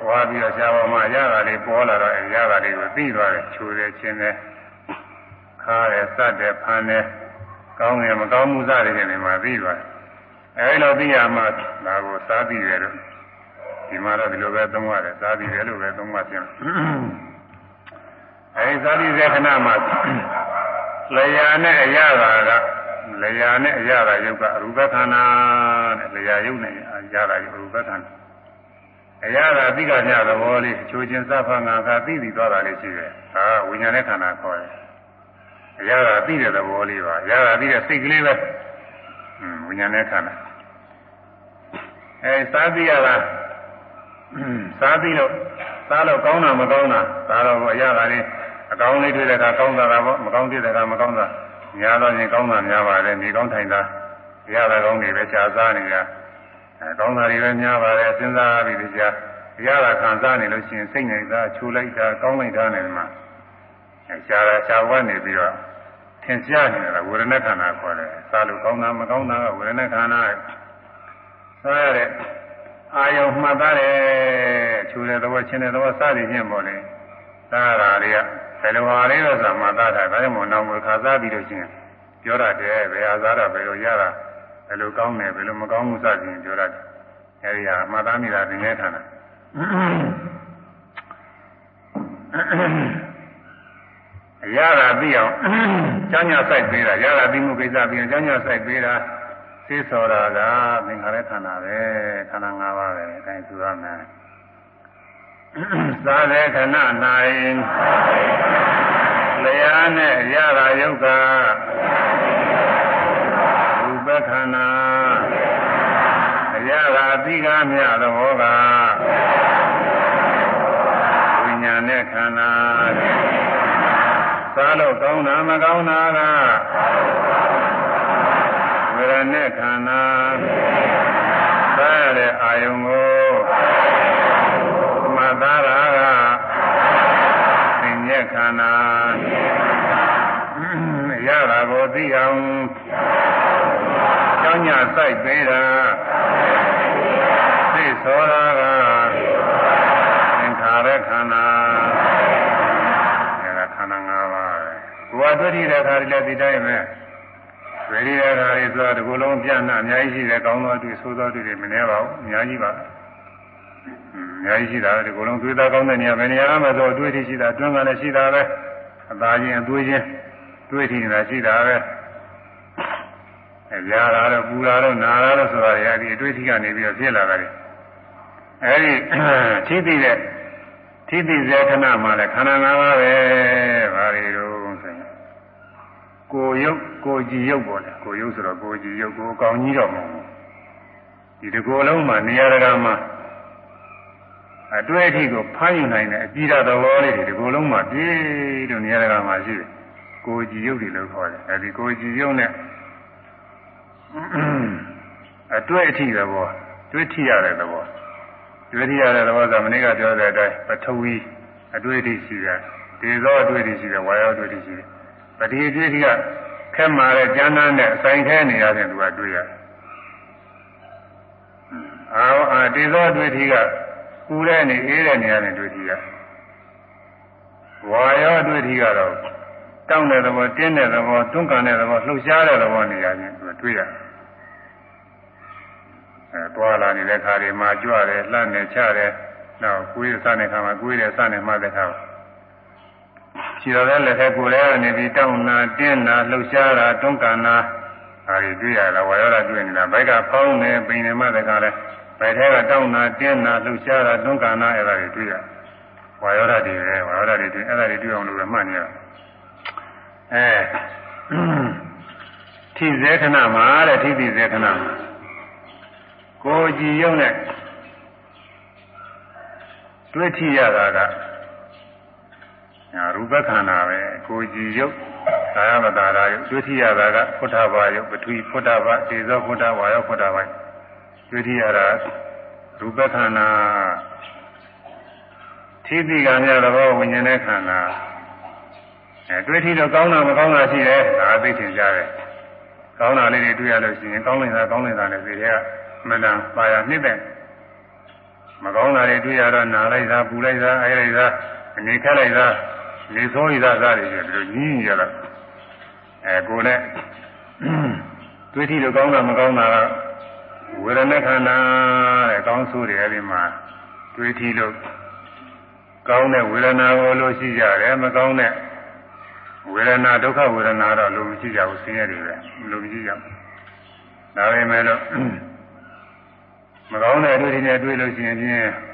ဝါပြီးတော့ရှားပေါ်မှာရတာလေးပေါ်လာတော့ရတာလေးကိုသိသွားတယ်ခြူတယ်ချင်းတယ် ခါတယ်စတ်တယ်ဖမ်းတယ်ကောင်းတယ်မကောင်းမှုစတဲ့နေမှာသိသွားတယ်အဲဒီလိုသိရမှဒါကိုစားပြီးတယ်လို့ဒီမှာတော့ဒီလိုပဲသုံးရတယ်စားပြီးတယ်လို့ပဲသုံးမှပြန်အဲဒီစားပြီးတဲ့ခဏမှာလျာနဲ့အရသာကလျာနဲ့အရသာယုတ်ကအရူပခန္ဓာတဲ့လျာယုတ်နဲ့အရသာယုတ်အရူပခန္ဓာအရသာအသိကညသဘောလေးချိုးခြင်းစဖန်ငါကသိပြီးသွားတာလေးရှိတယ်ဒါဝိညာဉ်နဲ့ခန္ဓာခေါ်တယ် အရသာသိတဲ့သဘောလေးပါအရသာသိတဲ့စိတ်ကလေးပဲဝိညာဉ်နဲ့ခန္ဓာအဲစားသိရတာစားသိလို့စားလို့ကောင်းတာမကောင်းတာဒါတော့အရသာလေးအကောင်းလေးတွေ့တဲ့အခါကောင်းတာကပေါ့မကောင်းတဲ့အခါမကောင်းတာများတော့ရင်ကောင်းတာများပါတယ်နေကောင်းထိုင်တာရတာကောင်းတွေပဲခြားစားနေတာအဲကောင်းတာတွေပဲများပါတယ်စဉ်းစားပြီးကြားရတာခံစားနေလို့ရှိရင်စိတ်နေတာခြူလိုက်တာကောင်းလိုက်တာနေမှာ အဲရှားတာရှားဝတ်နေပြီးတော့သင်ရှားနေတာဝေဒနာခန္ဓာခေါ်တယ်စားလို့ကောင်းတာမကောင်းတာကဝေဒနာခန္ဓာစားရတဲ့အာယုံမှတ်သားတယ်ခြူတဲ့သဘောချင်းတဲ့သဘောစသည်ဖြင့်ပေါ့လေစားရတာတွေကဘယ်လိုဟာလေးလို့ဆိုမှတ်သားတာဒါကြောင့်မို့နောက်မှာခါစားပြီးလို့ရှိရင်ပြောရတယ်ဘယ်ဟာစားတာဘယ်လိုရတာဘယ်လိုကောင်းတယ်ဘယ်လိုမကောင်းမှုစသည်ဖြင့်ပြောရတယ်အဲဒီဟာမှတ်သားမိတာသင်္ကေတနာ ရတာသိအောင်ကျမ်းညာဆိုင်ပေးတာရတာသိမှုကိစ္စပြီးရင်ကျမ်းညာဆိုင်ပေးတာသိစောတာကသင်္ခါရခန္ဓာပဲခန္ဓာ၅ပါးပဲအဲဒါဆိုရမယ်သာတဲ့ခဏ၌လျာနဲ့ရတာယုတ်ကရူပခန္ဓာအရာသာသိကားမြသဘောကဝိညာဉ်နဲ့ခန္ဓာသာလို့ကောင်းတာ မကောင်းတာကဝေဒနဲ့ခန္ဓာသာရတဲ့အာယုံကိုမှတ်သားတာကသင်ညက်ခန္ဓာရတာကိုသိအောင်ကြောင်းညစိုက်ပေးတာသိသောတာကသင်္ခါရခန္ဓာအဲဒါခန္ဓာ၅ပါး ကိုယ်ကတွေ့တဲ့ခါလေးလည်းဒီတိုင်းပဲတွေ့တဲ့ခါလေးဆိုတော့ဒီကုလုံးပြန့်နှံ့အများကြီးရှိတယ်ကောင်းသောတွေ့ဆိုးသောတွေ့တွေမနှဲပါဘူးအများကြီးပါအများကြီးရှိတာဒီကုလုံးသွေးသားကောင်းတဲ့နေရာဘယ်နေရာမှာဆိုအတွေ့အထိရှိတာအတွင်းကလည်းရှိတာပဲအသားချင်းအသွေးချင်းတွေ့ထိနေတာရှိတာပဲအဲကြားလာတော့ပူလာတော့နာလာတော့ဆိုတာတွေအဲဒီအတွေ့အထိကနေပြီးတော့ဖြစ်လာတာတွေအဲဒီထိသိတဲ့ထိသိစေခဏမှလည်းခန္ဓာ၅ပါးပဲဘာတွေတော့ဆိုရင် ကိုယုတ်ကိုကြည်ယုတ်ပေါ့လေကိုယုတ်ဆိုတော့ကိုကြည်ယုတ်ကိုကောင်းကြီးတော့မဟုတ်ဘူးဒီတကိုယ်လုံးမှာနေရာတကာမှာအတွေ့အထိကိုဖမ်းယူနိုင်တဲ့အကြည့်ရသဘောလေးတွေဒီကိုယ်လုံးမှာပြည့်လို့နေရာတကာမှာရှိတယ်ကိုကြည်ယုတ်တွေလို့ခေါ်တယ်အဲဒီကိုကြည်ယုတ်နဲ့အတွေ့အထိသဘောတွေ့ထိရတဲ့သဘောတွေ့ထိရတဲ့သဘောဆိုမနေ့ကပြောတဲ့အတိုင်းပထဝီအတွေ့အထိရှိတယ်ဒေသောအတွေ့အထိရှိတယ်ဝါယောအတွေ့အထိရှိတယ် ပတိအတွေ့အထိကခက်မာတဲ့ကျမ်းမ်းနဲ့အဆိုင်ခဲနေရတဲ့သူကတွေ့ရတယ်အာအာဒေသောအတွေ့အထိကပူတဲ့နေအေးတဲ့နေရာနဲ့တွေ့ထိရဝါယောအတွေ့အထိကတော့တောင်းတဲ့သဘောတင်းတဲ့သဘောတွန်းကန်တဲ့သဘောလှုပ်ရှားတဲ့သဘောနေရာချင်းသူတွေ့ရတယ်အဲတွာလာနေတဲ့ခါတွေမှာကြွတယ်လှမ်းနေချတယ်နောက်ကိုယ်ရစတဲ့ခါမှာကိုယ်ရစနေမှတဲ့ခါ ခြေတော်တဲ့လက်ထက်ကိုယ်လည်းနေပြီးတောင်းနာတင်းနာလှုပ်ရှားတာတွန်းကန်တာအဲဒီတွေ့ရတာဝါရောတာတွေ့နေတာဘိုက်ကဖောင်းနေပိန်နေမှတဲ့ခါလဲဘဘယ်ထဲကတောင်းတာတင်းတာလှုပ်ရှားတာတွန်းကန်တာအဲ့ဒါတွေတွေ့ရဝါယောဓာတ်တွေပဲဝါယောဓာတ်တွေတွေ့အဲ့ဒါတွေတွေ့အောင်လို့ပဲမှတ်နေရအဲထိဇေခဏမှာတဲ့ထိတိဇေခဏမှာကိုကြည်ရုံနဲ့တွေ့ထိရတာက ရူပခန္ဓာပဲကိုကြည်ရုပ်သာယမတာရာယုတွေ့ထိရတာကဖုထဘာယုပထဝီဖုထဘာဒေဇောဖုထဘာယောဖုထဘာတွေ့ထိရတာရူပခန္ဓာထိတိကမြသဘောဝิญဉ်တဲ့ခန္ဓာအဲတွေ့ထိတော့ကောင်းတာမကောင်းတာရှိတယ်ဒါသိထင်ကြတယ်ကောင်းတာလေးတွေတွေ့ရလို့ရှိရင်ကောင်းနေတာကောင်းနေတာလည်းဒီတွေကမလန်ပါရနှစ်တဲ့မကောင်းတာတွေတွေ့ရတော့နာလိုက်တာပူလိုက်တာအဲလိုက်တာအနေခက်လိုက်တာ နေဆိုးရတာစားတွေဆိုဒီလိုညင်းရတာအဲကိုယ်နဲ့တွေ့ထိလို့ကောင်းတာမကောင်းတာကဝေဒနာခန္ဓာတဲ့ကောင်းဆိုးတွေအဲဒီမှာတွေ့ထိလို့ကောင်းတဲ့ဝေဒနာကိုလို့ရှိကြတယ်မကောင်းတဲ့ဝေဒနာဒုက္ခဝေဒနာတော့လို့မရှိကြဘူးဆင်းရဲတွေပဲလို့မရှိကြဘူးဒါပေမဲ့လို့မကောင်းတဲ့အတွေ့အကြုံနဲ့တွေ့လို့ရှိရင်ဖြင့်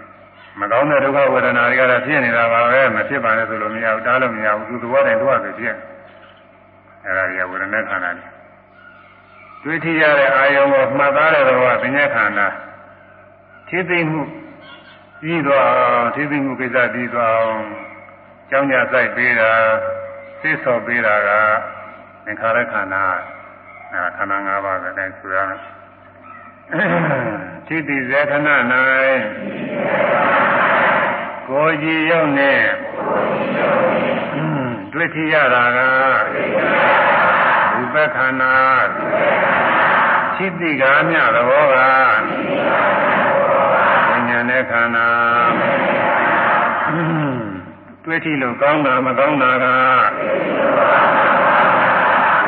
မကောင်းတဲ့ဒုက္ခဝေဒနာတွေကတော့ဖြစ်နေတာပါပဲမဖြစ်ပါနဲ့ဆိုလို့မရဘူးတားလို့မရဘူးသူသဘောတည်းတော့ပဲဖြစ်အဲဒါကြီးဝေဒနာခန္ဓာတွေတွေ့ထိရတဲ့အာယုံကိုမှတ်သားတဲ့တော့ပညာခန္ဓာထိသိမှုပြီးတော့ထိသိမှုကိစ္စပြီးတော့ကြောင်းကြဆိုင်ပေးတာသိစောပေးတာကသင်္ခါရခန္ဓာအဲခန္ဓာ၅ပါးပဲအဲဆိုရမယ် ထိတိဇေခဏ၌ကိုကြည်ရောက်နေတွေ့ထိရတာကဥပခန္ဓာထိတိကာမြသဘောကဝိညာဉ်နဲ့ခန္ဓာတွေ့ထိလို့ကောင်းတာမကောင်းတာက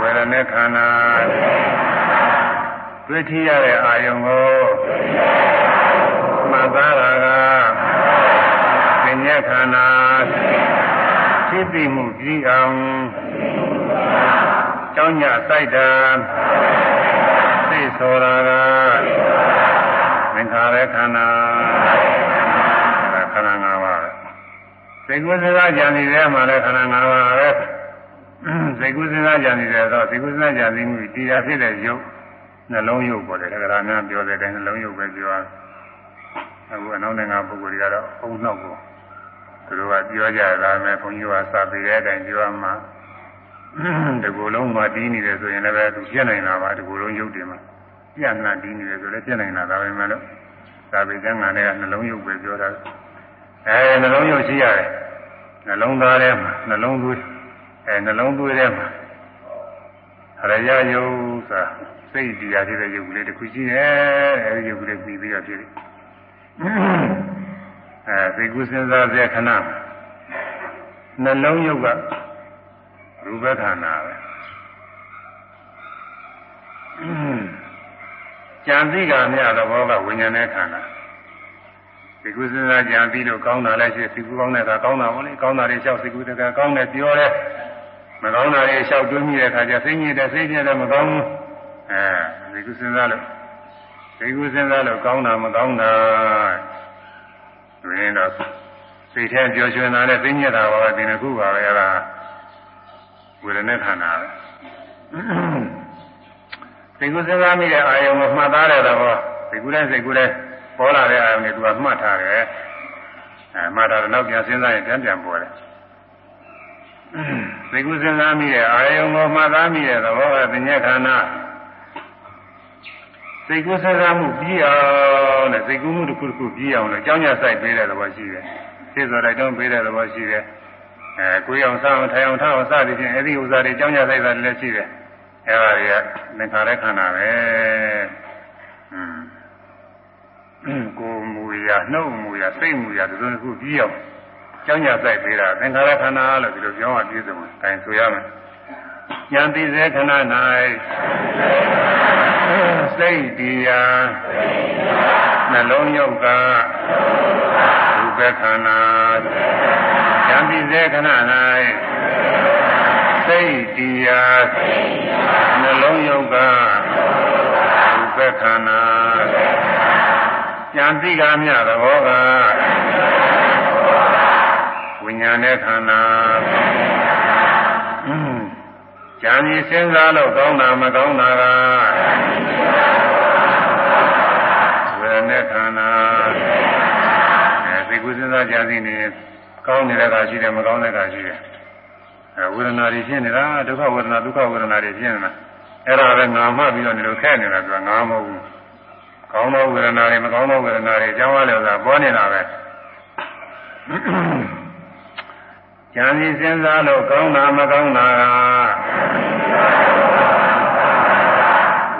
ဝေဒနာခန္ဓာ တွေ့ထိရတဲ့အာယုံကိုမှတ်သားတာကပညာခန္ဓာဖြစ်ပြီးမှုပြီးအောင်ကျောင်းညစိုက်တာသိဆိုတာကသင်္ခါရခန္ဓာခန္ဓာ၅ပါးစိတ်ကူးစဉ်းစားကြံနေတဲ့မှာလည်းခန္ဓာ၅ပါးပဲစိတ်ကူးစဉ်းစားကြံနေတယ်ဆိုစိတ်ကူးစဉ်းစားကြံနေမှုတရားဖြစ်တဲ့ယုတ် နှလုံးယုတ်ပေါ်တယ်ဒါကရာများပြောတဲ့အတိုင်းနှလုံးယုတ်ပဲပြောအခုအနောက်နိုင်ငံပုဂ္ဂိုလ်တွေကတော့အုံနောက်ကိုသူတို့ကပြောကြတာမယ်ဘုန်းကြီးကစာပေတဲ့အတိုင်းပြောမှတကူလုံးမှာတီးနေတယ်ဆိုရင်လည်းသူပြက်နိုင်တာပါတကူလုံးယုတ်တယ်မှာပြက်နှံ့တီးနေတယ်ဆိုလည်းပြက်နိုင်တာဒါပဲမဲ့လို့စာပေကျမ်းဂန်တွေကနှလုံးယုတ်ပဲပြောတာအဲနှလုံးယုတ်ရှိရတယ်နှလုံးသားထဲမှာနှလုံးသွေးအဲနှလုံးသွေးထဲမှာရရယုတ်ဆိုတာ စိတ်တရားဖြစ်တဲ့ယုတ်ကလေးတစ်ခုရှိတယ်အဲဒီယုတ်ကလေးပြီးပြီးတော့ဖြစ်တယ်အဲစိတ်ကူးစဉ်းစားတဲ့ခဏနှလုံးယုတ်ကရူပခန္ဓာပဲကြံသိကမြသဘောကဝိညာဉ်နဲ့ခန္ဓာစိတ်ကူးစဉ်းစားကြံပြီးတော့ကောင်းတာလည်းရှိစိတ်ကူးကောင်းတဲ့ကကောင်းတာပေါ့လေကောင်းတာတွေလျှောက်စိတ်ကူးတဲ့ကကောင်းတယ်ပြောတယ်မကောင်းတာတွေလျှောက်တွင်းမိတဲ့အခါကျစိတ်ညစ်တယ်စိတ်ညစ်တယ်မကောင်းဘူး အဲဒီကုစဉ်းစားလို့ဒီကုစဉ်းစားလို့ကောင်းတာမကောင်းတာတွင်တော့စိတ်ထဲပျော်ရွှင်တာနဲ့သိညက်တာပါပဲဒီနှစ်ခုပါပဲအဲ့ဒါဝေဒနာခန္ဓာပဲဒီကုစဉ်းစားမိတဲ့အာယုံကိုမှတ်သားတဲ့သဘောဒီကုနဲ့စိတ်ကုနဲ့ပေါ်လာတဲ့အာယုံတွေသူကမှတ်ထားတယ်အဲမှတ်ထားတော့နောက်ပြန်စဉ်းစားရင်ပြန်ပြန်ပေါ်တယ်သိကုစဉ်းစားမိတဲ့အာယုံကိုမှတ်သားမိတဲ့သဘောကပညာခန္ဓာ စိတ်ကူးဆက်ဆံမှုပြီးအောင်တဲ့စိတ်ကူးမှုတစ်ခုတစ်ခုပြီးအောင်လို့အကြောင်းညာဆိုင်ပေးတဲ့သဘောရှိတယ်။သိဆိုလိုက်တော့ပေးတဲ့သဘောရှိတယ်။အဲကိုယ်အောင်စားအောင်ထိုင်အောင်ထားအောင်စသည်ဖြင့်အဲ့ဒီဥစ္စာတွေအကြောင်းညာဆိုင်တာလည်းရှိတယ်။အဲဒါတွေကသင်္ခါရခန္ဓာပဲ။อืมကိုယ်မူရာနှုတ်မူရာစိတ်မူရာဒီလိုတစ်ခုပြီးအောင်အကြောင်းညာဆိုင်ပေးတာသင်္ခါရခန္ဓာလို့ဒီလိုပြောမှပြည့်စုံတယ်။အဲဆိုရမယ်။ ဉာဏ်သိစေခဏ၌စိတ်တရားနှလုံးယုတ်ကရူပခန္ဓာဉာဏ်ပြီးစေခဏ၌စိတ်တရားနှလုံးယုတ်ကရူပခန္ဓာကြံသိကားမြသဘောကဝိညာဉ်နဲ့ခန္ဓာ ကြံပြီးစဉ်းစားလို့ကောင်းတာမကောင်းတာကဝေဒနာခန္ဓာအဲသိကုစဉ်းစားကြံသိနေကောင်းနေတဲ့ကရှိတယ်မကောင်းတဲ့ကရှိတယ်အဲဝေဒနာတွေဖြစ်နေတာဒုက္ခဝေဒနာဒုက္ခဝေဒနာတွေဖြစ်နေတာအဲ့ဒါပဲငါမှပြီးတော့နေလို့ခဲနေတာကငါမဟုတ်ဘူးကောင်းသောဝေဒနာတွေမကောင်းသောဝေဒနာတွေအကြောင်းအရာဆိုတာပေါ်နေတာပဲ ဉာဏ်ကြီးစဉ်းစားလို့ကောင်းတာမကောင်းတာက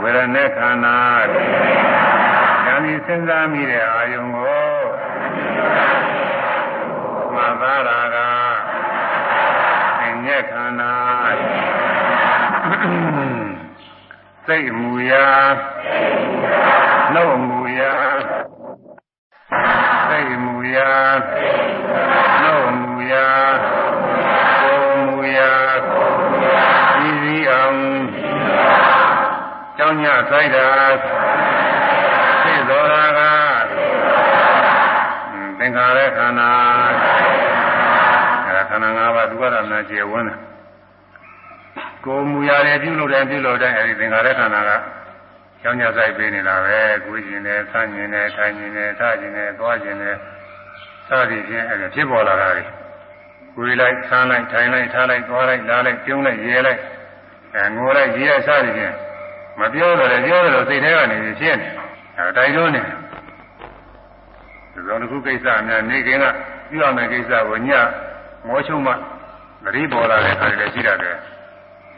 ဝေဒနာခန္ဓာဉာဏ်ကြီးစဉ်းစားမိတဲ့အာယုံကိုမှတ်သားတာကဉာဏ်ခန္ဓာစိတ်မူရာနှုတ်မူရာစိတ်မူရာနှုတ်မူ ရာကိုယ်မူရာဤစည်းအောင်ကြောင်းညဆိုင်တာသိတော်ရာကသင်္ခါရခန္ဓာအဲခန္ဓာ၅ပါးသူကရမကျေဝန်းတယ်ကိုယ်မူရာတွေပြုလုပ်တယ်ပြုလုပ်တယ်အဲဒီသင်္ခါရခန္ဓာကကျောင်းညဆိုင်ပေးနေတာပဲကိုယ်ရှင်နဲ့ဆန်းရှင်နဲ့ထိုင်ရှင်နဲ့ထားရှင်နဲ့သွားရှင်နဲ့စသည်ဖြင့်အဲဖြစ်ပေါ်လာတာလေ ကိုယ်လိုက်ဆန်းလိုက်ထိုင်လိုက်ထားလိုက်သွားလိုက်လာလိုက်ပြုံးလိုက်ရဲလိုက်အဲငိုလိုက်ရေးလိုက်စသည်ဖြင့်မပြောတော့လည်းပြောတော့စိတ်ထဲကနေဖြစ်နေအဲတိုင်တွန်းနေဒီလိုတစ်ခုကိစ္စအများနေကင်းကပြုရမယ့်ကိစ္စကိုညမောချုံမှသတိပေါ်လာတဲ့အခါလည်းရှိတတ်တယ်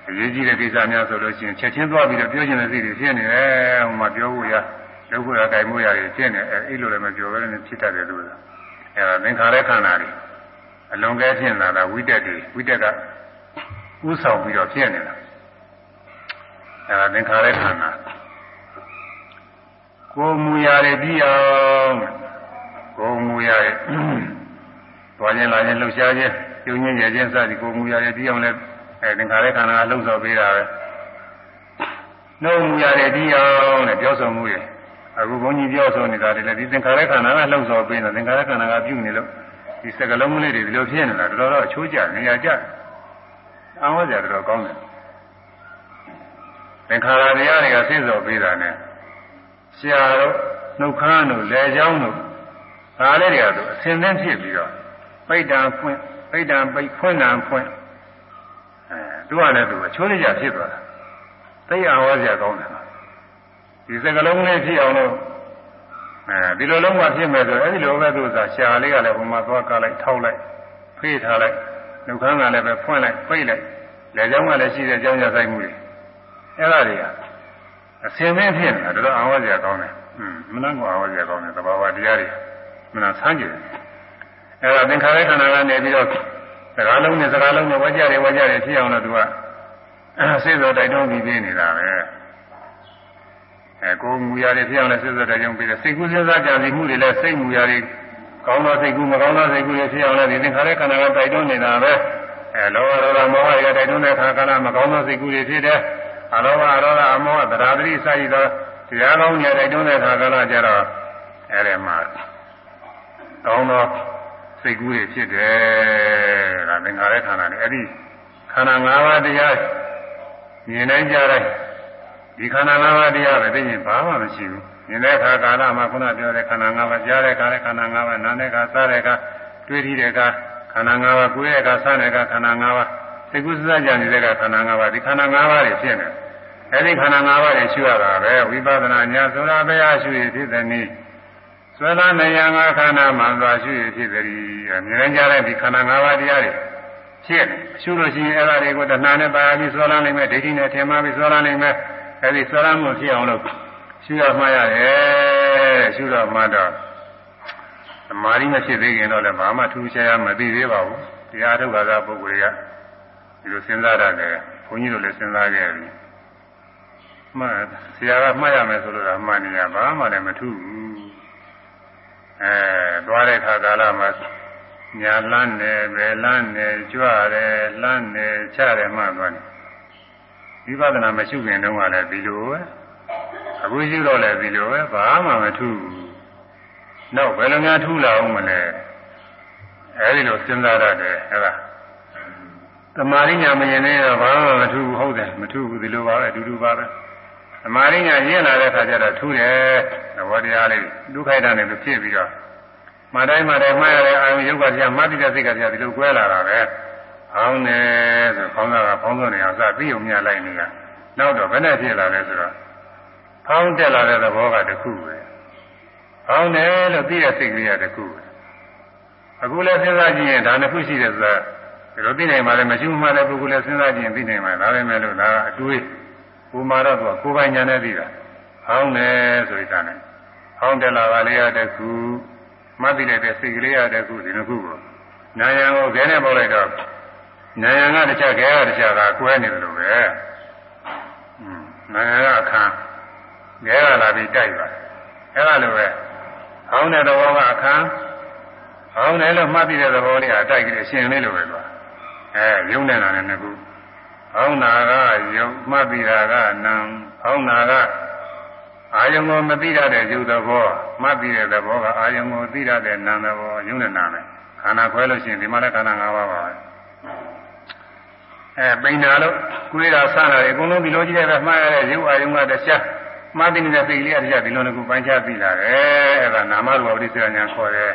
အရေးကြီးတဲ့ကိစ္စများဆိုလို့ရှိရင်ချက်ချင်းသွားပြီးတော့ပြောချင်တဲ့စိတ်တွေဖြစ်နေတယ်ဟိုမှာပြောဖို့ရလုပ်ဖို့ရကြိုင်မှုရတွေဖြစ်နေအဲအဲ့လိုလည်းမပြောဘဲနဲ့ဖြစ်တတ်တယ်လို့အဲဒါသင်္ခါရခန္ဓာတွေ အလွန်ကဲဖြစ်လာတာဝိတက်တွေဝိတက်ကဥဆောင်ပြီးတော့ဖြစ်နေတာအဲဒါသင်္ခါရခန္ဓာကိုယ်မူရာတွေပြီးအောင်ကိုယ်မူရာတွေသွားခြင်းလာခြင်းလှုပ်ရှားခြင်းပြုံးခြင်းရခြင်းစသည်ကိုယ်မူရာတွေပြီးအောင်လည်းအဲသင်္ခါရခန္ဓာလှုပ်ဆော်ပေးတာပဲနှုတ်မူရတယ်ဒီအောင်တဲ့ပြောဆိုမှုရအခုဘုန်းကြီးပြောဆိုနေတာတွေလည်းဒီသင်္ခါရခန္ဓာကလှုပ်ဆော်ပေးနေသင်္ခါရခန္ဓာကပြုနေလို့ ဒီစကလုံးလေးတွေဒီလိုဖြစ်နေတာတော်တော်အချိုးကျနေရကြအံ့ဩစရာတော်ကောင်းတယ်သင်္ခါရတရားတွေကသိစော်ပေးတာနဲ့ဆရာတို့နှုတ်ခမ်းတို့လက်ချောင်းတို့ဒါလေးတွေကဆိုအစင်သင်းဖြစ်ပြီးတော့ပိတ်တံဖွင့်ပိတ်တံပိတ်ဖွင့်တံဖွင့်သူကလည်းသူအချိုးလေးကြဖြစ်သွားတာသိအောင်ဟောစရာကောင်းတယ်ဒီစကလုံးလေးဖြစ်အောင်လို့ အဲဒီလိုလုံးဝဖြစ်မယ်ဆိုအဲဒီလိုပဲသူကရှာလေးကလည်းဟိုမှာသွားကလိုက်ထောက်လိုက်ဖေးထားလိုက်နှုတ်ခမ်းကလည်းပဲဖွင့်လိုက်ပိတ်လိုက်လက်ချောင်းကလည်းရှိတဲ့ကြောင်းရဆိုင်မှုတွေအဲ့ဒါတွေကအစင်မင်းဖြစ်နေတာတော်တော်အောင်ဟောစရာကောင်းတယ်อืมမနှံ့ကိုအောင်ဟောစရာကောင်းတယ်သဘာဝတရားတွေမနှံ့ဆန်းကြည့်တယ်အဲ့ဒါသင်္ခါရခန္ဓာကနေပြီးတော့စကားလုံးနဲ့စကားလုံးနဲ့ဝါကြတယ်ဝါကြတယ်ဖြစ်အောင်လို့သူကစိတ်စောတိုက်တွန်းပြီးပြနေတာပဲ အဲကိုယ်မူရာတွေဖြစ်အောင်လဲစိတ်စောတိုက်တွန်းပြီးတယ်စိတ်ကူးစဉ်းစားကြံစီမှုတွေလည်းစိတ်မူရာတွေကောင်းသောစိတ်ကူးမကောင်းသောစိတ်ကူးတွေဖြစ်အောင်လဲဒီသင်္ခါရခန္ဓာကတိုက်တွန်းနေတာပဲအဲလောဘဒေါသမောဟတွေတိုက်တွန်းတဲ့ခါကလည်းမကောင်းသောစိတ်ကူးတွေဖြစ်တယ်အလောဘအရောဓအမောဟတရားတိစသည်သောတရားကောင်းတွေတိုက်တွန်းတဲ့ခါကလည်းကြတော့အဲဒီမှာကောင်းသောစိတ်ကူးတွေဖြစ်တယ်ဒါသင်္ခါရခန္ဓာနဲ့အဲ့ဒီခန္ဓာ၅ပါးတရားမြင်နိုင်ကြတဲ့ ဒီခန္ဓာ၅ပါးတရားပဲသိရင်ဘာမှမရှိဘူးမြင်တဲ့အခါကာလမှာခုနပြောတဲ့ခန္ဓာ၅ပါးကြားတဲ့အခါလည်းခန္ဓာ၅ပါးနားတဲ့အခါစားတဲ့အခါတွေးထီးတဲ့အခါခန္ဓာ၅ပါးကိုယ်ရဲ့အခါစားတဲ့အခါခန္ဓာ၅ပါးသိကုသစကြနေတဲ့အခါခန္ဓာ၅ပါးဒီခန္ဓာ၅ပါးတွေဖြစ်နေအဲ့ဒီခန္ဓာ၅ပါးတွေရှုရတာပဲဝိပဿနာညာဆိုတာဘယ်ဟာရှုရဖြစ်တဲ့နည်းဆွဲလာနေရငါခန္ဓာမှန်စွာရှုရဖြစ်သည်မြင်ကြတဲ့ဒီခန္ဓာ၅ပါးတရားတွေဖြစ်ရှုလို့ရှိရင်အဲ့ဒါတွေကိုတဏှာနဲ့ပါပြီးဆွဲလာနိုင်မယ်ဒိဋ္ဌိနဲ့ထင်မှားပြီးဆွဲလာနိုင်မယ် အဲ့ဒီဆွဲလာမှုဖြစ်အောင်လို့ရှုရမှရတယ်ရှုတော့မှတော့သမာဓိမဖြစ်သေးခင်တော့လည်းဘာမှထူးခြားခြားမသိသေးပါဘူးတရားထုတ်တာကပုဂ္ဂိုလ်တွေကဒီလိုစဉ်းစားရတယ်ဘုန်းကြီးတို့လည်းစဉ်းစားခဲ့ပြီမှတ်ဆရာကမှတ်ရမယ်ဆိုလို့ကမှတ်နေရဘာမှလည်းမထူးဘူးအဲသွားတဲ့ခါကာလမှာညာလန်းနေပဲလန်းနေကြွရဲလန်းနေချရဲမှသွားတယ် ဝိပဿနာမရှိခင်တုန်းကလည်းဒီလိုပဲအခုရှိတော့လည်းဒီလိုပဲဘာမှမထူးနောက်ဘယ်လိုများထူလာအောင်မလဲအဲဒီလိုစဉ်းစားရတယ်အဲ့ဒါသမာရိညာမရင်နေတော့ဘာမှမထူဘူးဟုတ်တယ်မထူဘူးဒီလိုပါပဲအတူတူပါပဲသမာရိညာရင့်လာတဲ့ခါကျတော့ထူတယ်သဘောတရားလေးဒုက္ခိုက်တာနဲ့သူဖြစ်ပြီးတော့မတိုင်းမတိုင်းမှားရတဲ့အာယုယုတ်ကပြမှတ်တိတဲ့စိတ်ကပြဒီလိုကွဲလာတာပဲ ဟောင်းတယ်ဆိုခေါင်းသားကဖောင်းဆုံးနေအောင်စပြီးုံမြလိုက်နေတာနောက်တော့ဘယ်နဲ့ဖြစ်လာလဲဆိုတော့ဖောင်းတက်လာတဲ့သဘောကတခုပဲဖောင်းတယ်လို့သိတဲ့စိတ်ကလေးကတခုပဲအခုလည်းစဉ်းစားကြည့်ရင်ဒါနှစ်ခုရှိတယ်ဆိုတာဒီလိုသိနိုင်မှလည်းမရှိမှလည်းပုဂ္ဂိုလ်လည်းစဉ်းစားကြည့်ရင်သိနိုင်မှာဒါပဲမဲ့လို့ဒါကအတွေးကိုမာတော့ကကိုယ်ပိုင်ညာနဲ့သိတာဟောင်းတယ်ဆိုရတာနဲ့ဟောင်းတယ်လာပါလေရတဲ့ခုမှတ်သိလိုက်တဲ့စိတ်ကလေးရတဲ့ခုဒီနှစ်ခုကိုနာယံကိုခဲနဲ့ပေါက်လိုက်တော့ နာယံကတခြားခဲကတခြားကကွဲနေတယ်လို့ပဲနာယံကအခန်းခဲကလာပြီးတိုက်ပါအဲ့ဒါလိုပဲဟောင်းတဲ့တော်ကအခန်းဟောင်းတယ်လို့မှတ်သိတဲ့သဘောလေးကတိုက်ကြည့်ရှင်လေးလိုပဲကွာအဲယုံနေတာလည်းငါဟောင်းနာကယုံမှတ်ပြီးတာကနံဟောင်းနာကအာယုံကိုမသိရတဲ့ယုတ်သဘောမှတ်ပြီးတဲ့သဘောကအာယုံကိုသိရတဲ့နံသဘောယုံနဲ့နာမယ်ခန္ဓာခွဲလို့ရှိရင်ဒီမှာလည်းခန္ဓာ၅ပါးပါပဲ အဲပိန်နာလို့ကိုယ်ရာဆန်းတာအကုန်လုံးဒီလိုကြည့်ရတဲ့မှားရတဲ့ယုတ်အာယုံကတခြားမှတ်သိနေတဲ့စိတ်ကလေးကတခြားဒီလိုတစ်ခုပိုင်းခြားသိလာတယ်အဲဒါနာမရူပပရိစ္ဆေညာခေါ်တယ်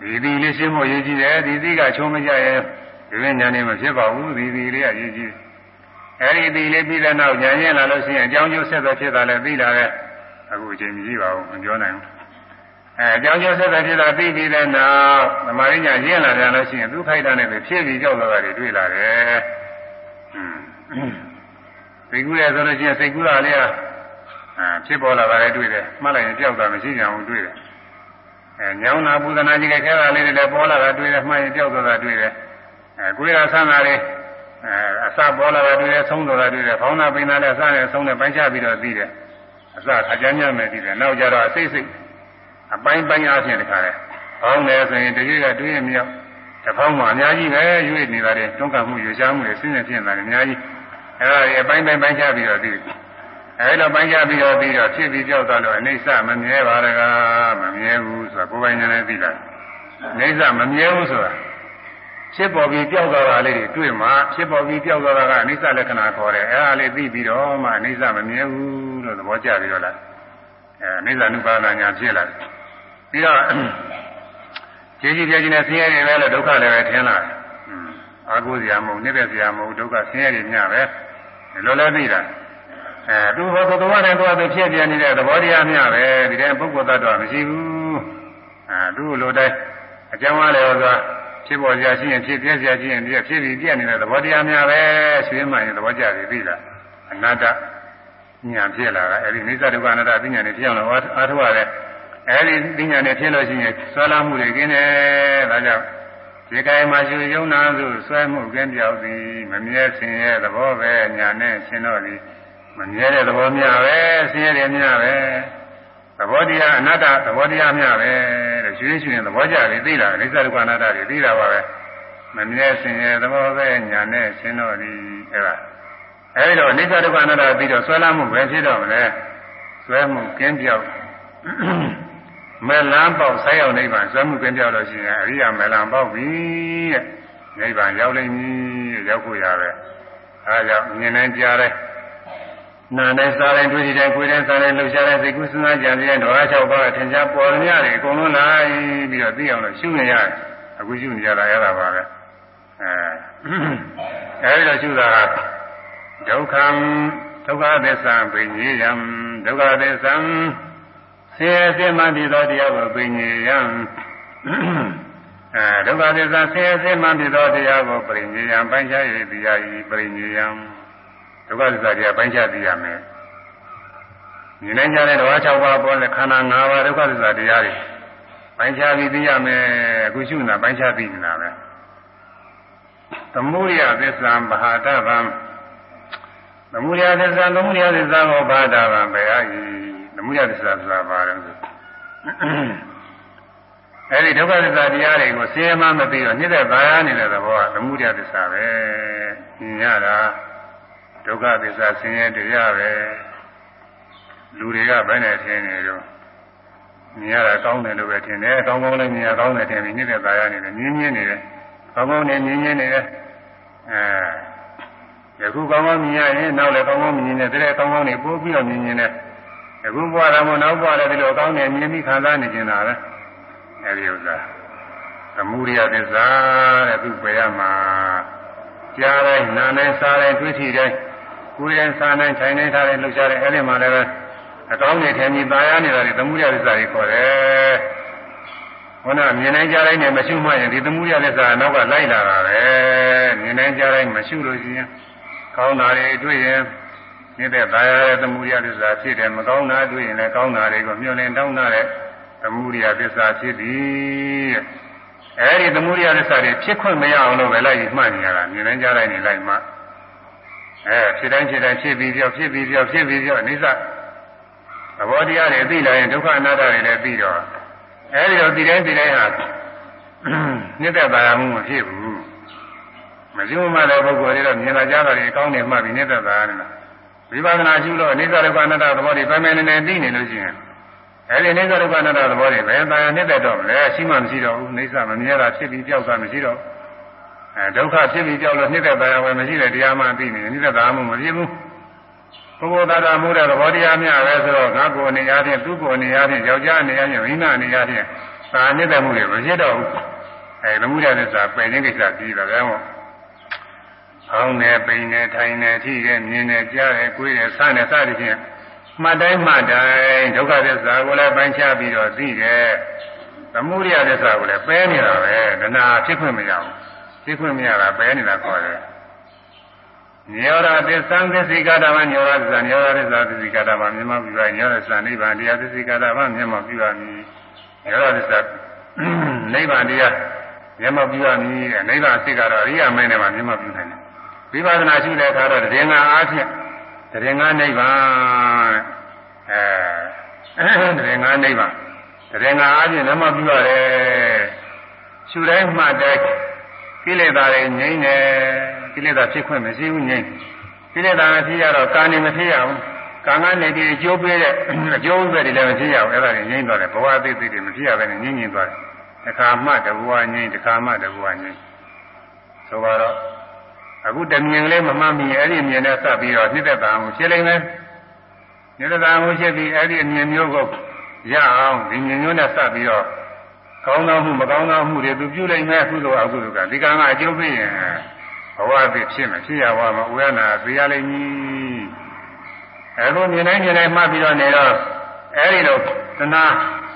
ဒီဒီလေးရှင်းဖို့ရည်ကြည့်တယ်ဒီဒီကချုံမကြရဲ့ဒီလိုညာနေမဖြစ်ပါဘူးဒီဒီလေးကရေးကြည့်အဲဒီဒီလေးပြီးတဲ့နောက်ညာရင်လာလို့ရှိရင်အကြောင်းကျိုးဆက်သက်ဖြစ်တာလည်းပြီးလာတယ်အခုအချိန်ကြီးပါဘူးမပြောနိုင်ဘူး အဲအကြောင်းကျိုးဆက်သက်ဖြစ်တာပြီးပြီးတဲ့နောက်သမာဓိညာရင့်လာကြလို့ရှိရင်သူခိုက်တာနဲ့ပဲဖြစ်ပြီးကြောက်သွားတာတွေတွေ့လာတယ်စိတ်ကူးရဆိုလို့ရှိရင်စိတ်ကူးတာလေးကအဲဖြစ်ပေါ်လာတာလည်းတွေ့တယ်မှတ်လိုက်ရင်ကြောက်တာမရှိကြဘူးတွေ့တယ်အဲညောင်းတာပူဇနာကြီးကခဲတာလေးတွေလည်းပေါ်လာတာတွေ့တယ်မှတ်ရင်ကြောက်သွားတာတွေ့တယ်အဲကိုယ်ရဆန်းတာလေးအဲအစပေါ်လာတာတွေ့တယ်ဆုံးသွားတာတွေ့တယ်ဖောင်းတာပိန်တာလည်းအစနဲ့ဆုံးနဲ့ပိုင်းခြားပြီးတော့သိတယ်အစခါကြမ်းကြမ်းမဲ့သိတယ်နောက်ကြတော့အစိတ်စိတ် အပိုင်းပိုင်းအားဖြင့်တခါလဲဖောင်းတယ်ဆိုရင်တကြီးကတွေးရမြောက်တဖောင်းမှာအများကြီးပဲရွေ့နေတာတဲ့တွန်းကမှုရွှေရှားမှုတွေဆင်းရဲဖြစ်နေတာအများကြီးအဲဒါအပိုင်းပိုင်းပိုင်းခြားပြီးတော့သိတယ်အဲလိုပိုင်းခြားပြီးတော့ပြီးတော့ဖြစ်ပြီးကြောက်တော့လို့အိဋ္ဌမမြဲပါရကမမြဲဘူးဆိုတာကိုယ်ပိုင်ဉာဏ်နဲ့သိတာအိဋ္ဌမမြဲဘူးဆိုတာဖြစ်ပေါ်ပြီးပြောက်သွားတာလေးတွေတွေ့မှဖြစ်ပေါ်ပြီးပြောက်သွားတာကအနိစ္စလက္ခဏာခေါ်တယ်အဲဒါလေးသိပြီးတော့မှအနိစ္စမမြဲဘူးလို့သဘောကျပြီးတော့လားအဲအနိစ္စနုပါဒညာဖြစ်လာတယ် ပြီးတော့ခြေကြီးပြကြီးနဲ့ဆင်းရဲတွေပဲလို့ဒုက္ခလည်းပဲထင်လာတယ်အာကိုစရာမဟုတ်နေတဲ့စရာမဟုတ်ဒုက္ခဆင်းရဲတွေညပဲလောလောသိတာအဲသူဟောသဘောနဲ့တော့သူဖြစ်ပြနေတဲ့သဘောတရားမျှပဲဒီတဲ့ပုဂ္ဂိုလ်သတ္တဝါမရှိဘူးအဲသူ့လိုတိုင်းအကြောင်းအားလည်းဟောသွားဖြစ်ပေါ်ကြရှိရင်ဖြစ်ပြက်ကြရှိရင်ဒီဖြစ်ပြီးပြက်နေတဲ့သဘောတရားများပဲရွှေမှန်ရင်သဘောကျပြီပြီလားအနတ္တညာဖြစ်လာတာအဲဒီနိစ္စဒုက္ခအနတ္တပညာနဲ့ဖြစ်အောင်လို့အားထုတ်ရတယ် အဲဒီပညာနဲ့ဖြစ်လို့ရှိရင်ဆွဲလာမှုတွေกินတယ်ဒါကြောင့်ဒီကံမှာယူယုံနာစုဆွဲမှုကင်းပြောက်သည်မမြဲစင်ရဲ့သဘောပဲညာနဲ့ရှင်းတော့သည်မမြဲတဲ့သဘောများပဲဆင်းရဲတယ်များပဲသဘောတရားအနတ္တသဘောတရားများပဲတဲ့ရွှေရွှေသဘောကြတယ်သိလားအိစ္ဆဒုက္ခအနတ္တတွေသိတာပါပဲမမြဲစင်ရဲ့သဘောပဲညာနဲ့ရှင်းတော့သည်အဲ့ဒါအဲဒီတော့အိစ္ဆဒုက္ခအနတ္တပြီးတော့ဆွဲလမ်းမှုပဲဖြစ်တော့မလဲဆွဲမှုကင်းပြောက် မေလံပေါက်ဆိုင်းရောက်နိဗ္ဗာန်ဆွဲမှုကင်းပြောက်လို့ရှိရင်အရိယာမေလံပေါက်ပြီတဲ့နိဗ္ဗာန်ရောက်လိမ့်မည်ရောက်ဖို့ရပဲအဲဒါကြောင့်မြင်နိုင်ကြတယ်နာနဲ့စားတိုင်းတွေ့တဲ့ကိုယ်နဲ့စားတဲ့လှုပ်ရှားတဲ့စိတ်ကူးစဉ်းစားကြံတဲ့ဓဝါ၆ပါးထင်ရှားပေါ်ရများတယ်အကုန်လုံးလာပြီးတော့သိအောင်လို့ရှုနေရတယ်အခုရှုနေကြတာရတာပါပဲအဲအဲဒီတော့ရှုတာကဒုက္ခံဒုက္ခသစ္စာပင်ကြီးယံဒုက္ခသစ္စာ ဆင်းရဲခြင်းမှပြီးသောတရားကိုပင်ကြီးယံအဲဒုက္ခသစ္စာဆင်းရဲခြင်းမှပြီးသောတရားကိုပင်ကြီးယံပိုင်းခြား၍တရားဤပင်ကြီးယံဒုက္ခသစ္စာတရားပိုင်းခြားသိရမယ်။မြင်နိုင်ကြတဲ့ဓဝါ၆ပါးပေါ်တဲ့ခန္ဓာ၅ပါးဒုက္ခသစ္စာတရားတွေပိုင်းခြားပြီးသိရမယ်။အခုရှုနေတာပိုင်းခြားသိနေတာပဲ။သမုဒယသစ္စာဘာဟာတဗံသမုဒယသစ္စာသမုဒယသစ္စာကိုဘာတာဗံပဲအာဤ သမုဒယသစ္စာဆိုတာဘာလဲဆိုအဲဒီဒုက္ခသစ္စာတရားတွေကိုဆင်းရဲမှမသိတော့ညစ်တဲ့ဘာယာနေတဲ့သဘောကသမုဒယသစ္စာပဲ။မြင်ရတာဒုက္ခသစ္စာဆင်းရဲတရားပဲလူတွေကဘယ်နဲ့ထင်နေတော့မြင်ရတာကောင်းတယ်လို့ပဲထင်တယ်ကောင်းကောင်းလည်းမြင်ရကောင်းတယ်ထင်ပြီးနေတဲ့သားရနေတယ်မြင်းမြင်းနေတယ်ကောင်းကောင်းနဲ့မြင်းမြင်းနေတယ်အဲယခုကောင်းကောင်းမြင်ရရင်နောက်လည်းကောင်းကောင်းမြင်နေတယ်တဲ့ကောင်းကောင်းနေပို့ပြီးတော့မြင်မြင်နေ အခုဘဝရမနောက်ဘဝလည်းဒီလိုကောင်းတယ်မြင်ပြီးခံစားနေကြတာပဲအဲဒီဥစ္စာသမုဒိယသစ္စာတဲ့သူပယ်ရမှာကြားတိုင်းနားတိုင်းစားတိုင်းတွေးထီတိုင်းကိုယ်တိုင်းစားတိုင်းခြိုင်တိုင်းထားတိုင်းလှုပ်ရှားတိုင်းအဲဒီမှာလည်းအကောင်းနဲ့ထင်ပြီးပါရနေတာတွေသမုဒိယသစ္စာတွေခေါ်တယ်ခုနမြင်နိုင်ကြတိုင်းနဲ့မရှိမှရင်ဒီသမုဒိယသစ္စာကနောက်ကလိုက်လာတာပဲမြင်နိုင်ကြတိုင်းမရှိလို့ရှိရင်ကောင်းတာတွေတွေ့ရင် နေတဲ့သာယာရဲ့သမုဒိယသစ္စာဖြစ်တယ်မကောင်းတာတွေ့ရင်လည်းကောင်းတာတွေကိုမျှော်လင့်တောင်းတာတဲ့သမုဒိယသစ္စာဖြစ်သည်အဲဒီသမုဒိယသစ္စာတွေဖြစ်ခွင့်မရအောင်လို့ပဲလိုက်မှတ်နေရတာမြင်နေကြတိုင်းနေလိုက်မှအဲဖြစ်တိုင်းဖြစ်တိုင်းဖြစ်ပြီးပြောဖြစ်ပြီးပြောဖြစ်ပြီးပြောအနိစ္စသဘောတရားတွေသိလာရင်ဒုက္ခအနတ္တတွေလည်းပြီးတော့အဲဒီတော့ဒီတိုင်းဒီတိုင်းဟာနှစ်သက်သာယာမှုမဖြစ်ဘူးမကျွမ်းမတဲ့ပုဂ္ဂိုလ်တွေတော့မြင်လာကြတာတွေအကောင်းတွေမှတ်ပြီးနှစ်သက်သာယာနေတာ ဝိပဿနာရှုလို့အိဋ္ဌဒုက္ခအနတ္တသဘောတွေပိုင်ပိုင်နေနေသိနေလို့ရှိရင်အဲဒီအိဋ္ဌဒုက္ခအနတ္တသဘောတွေပဲတာယာမြစ်သက်တော့မလဲရှိမှမရှိတော့ဘူးအိဋ္ဌမမြဲတာဖြစ်ပြီးပြောက်တာမရှိတော့အဲဒုက္ခဖြစ်ပြီးပြောက်လို့မြစ်သက်ပါရပဲမရှိတဲ့တရားမှသိနေမြစ်သက်ပါမှုမဖြစ်ဘူးဘုဘသာတာမှုတဲ့သဘောတရားများပဲဆိုတော့ငါကိုအနေအားဖြင့်သူ့ကိုအနေအားဖြင့်ယောက်ျားအနေအားဖြင့်မိန်းမအနေအားဖြင့်သာမြင့်တဲ့မှုတွေမဖြစ်တော့ဘူးအဲသမှုရတဲ့စာပယ်ခြင်းကိစ္စပြီးတော့လည်းဟော အောင်းနေပိန်နေထိုင်နေထိတယ်မြင်နေကြားတယ်ကိုယ်တယ်စတယ်စသည်ဖြင့်မှတ်တိုင်းမှတ်တိုင်းဒုက္ခသစ္စာကိုလည်းပိုင်းခြားပြီးတော့သိတယ်သမှုရတဲ့စာကိုလည်းပယ်နေတာပဲဒနာဖြစ်ခွင့်မရဘူးဖြစ်ခွင့်မရတာပယ်နေတာခေါ်တယ်ညောရသစ္စာသစ္စိကတာမညောရသစ္စာညောရသစ္စာသစ္စိကတာမမြတ်မပြုရညောရသစ္စာနိဗ္ဗာန်တရားသစ္စိကတာမမြတ်မပြုရမည်ညောရသစ္စာနိဗ္ဗာန်တရားမြတ်မပြုရမည်နိဗ္ဗာန်စိတ်ကတော့အရိယာမင်းနဲ့မှမြတ်မပြုနိုင်တယ် ဝိပဿနာရှိတဲ့အခါတော့တည်ငါအားဖြင့်တည်ငါနိဗ္ဗာန်အဲတည်ငါနိဗ္ဗာန်တည်ငါအားဖြင့်မြတ်မပြုရတယ်ရှုတိုင်းမှတ်တိုင်းကိလေသာတွေငြိမ့်တယ်ကိလေသာဖြစ်ခွင့်မရှိဘူးငြိမ့်ကိလေသာမဖြစ်ရတော့ကာနေမဖြစ်ရဘူးကံကနေပြီးအကျိုးပေးတဲ့အကျိုးဥပ္ပတွေလည်းမဖြစ်ရဘူးအဲ့ဒါတွေငြိမ့်သွားတယ်ဘဝအသေးသေးတွေမဖြစ်ရဘဲနဲ့ငြိမ့်ငြိမ့်သွားတယ်တစ်ခါမှတဘဝငြိမ့်တစ်ခါမှတဘဝငြိမ့်ဆိုတော့ အခုတမြင်ကလေးမမှတ်မိအဲ့ဒီမြင်နဲ့စပ်ပြီးတော့နှိမ့်သက်တာမှုဖြစ်လိမ့်မယ်နှိမ့်သက်တာမှုဖြစ်ပြီးအဲ့ဒီအမြင်မျိုးကိုရအောင်ဒီမြင်မျိုးနဲ့စပ်ပြီးတော့ကောင်းသောမှုမကောင်းသောမှုတွေသူပြုလိုက်မယ်ကုသိုလ်အကုသိုလ်ကဒီကံကအကျိုးပေးရင်ဘဝအဖြစ်ဖြစ်မယ်ဖြစ်ရဘဝမှာဝေဒနာသိရလိမ့်မည်အခုမြင်တိုင်းမြင်တိုင်းမှတ်ပြီးတော့နေတော့အဲဒီလိုသနာ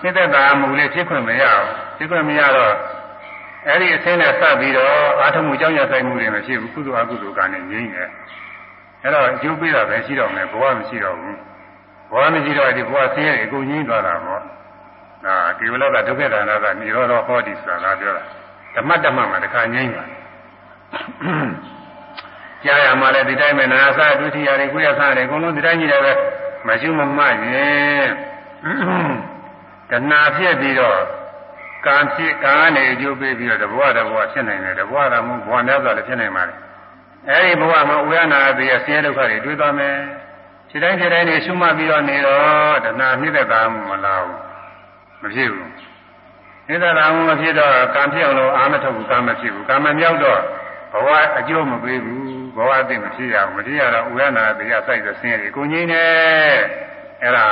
စိတ်သက်သာမှုလေးဖြစ်ခွင့်မရဘူးဖြစ်ခွင့်မရတော့ အဲဒီအဆင်းနဲ့စပ်ပြီးတော့အာထမှုကြောင့်ရဆိုင်မှုတွေမဖြစ်ဘူးကုသိုလ်အကုသိုလ်ကလည်းငြိမ့်တယ်အဲတော့အကျိုးပေးတာပဲရှိတော့မယ်ဘဝမရှိတော့ဘူးဘဝမရှိတော့ဒီဘဝဆင်းရဲအကုန်ငြိမ့်သွားတာပေါ့ဒါဒီဝလကဒုက္ခဒါနကនិရောဓဟောတိဆိုတာပြောတာဓမ္မဓမ္မမှာတခါငြိမ့်ပါကြားရမှာလည်းဒီတိုင်းပဲနာသဒုတိယတွေကိုရသတယ်အကုန်လုံးဒီတိုင်းကြီးတယ်ပဲမရှိမမှရင်တဏှာဖြစ်ပြီးတော့ ကံဖြစ်ကံကနေအကျိုးပေးပြီးတော့တဘဝတဘဝဖြစ်နိုင်တယ်တဘဝကမှဘဝနဲ့ဆိုလည်းဖြစ်နိုင်ပါလေအဲဒီဘဝမှာဝေဒနာတွေဆင်းရဲဒုက္ခတွေတွေ့သွားမယ်ခြေတိုင်းခြေတိုင်းနေရှုမှတ်ပြီးတော့နေတော့တဏှာမြင့်တဲ့တာမလားဘူးမဖြစ်ဘူးနိဒရာမမဖြစ်တော့ကံဖြစ်အောင်လို့အာမထုတ်ဘူးကံမဖြစ်ဘူးကံမမြောက်တော့ဘဝအကျိုးမပေးဘူးဘဝအသိမဖြစ်ရဘူးမဖြစ်ရတော့ဥရနာတရားစိုက်တဲ့ဆင်းရဲကိုငြိမ်းနေအဲ့ဒါ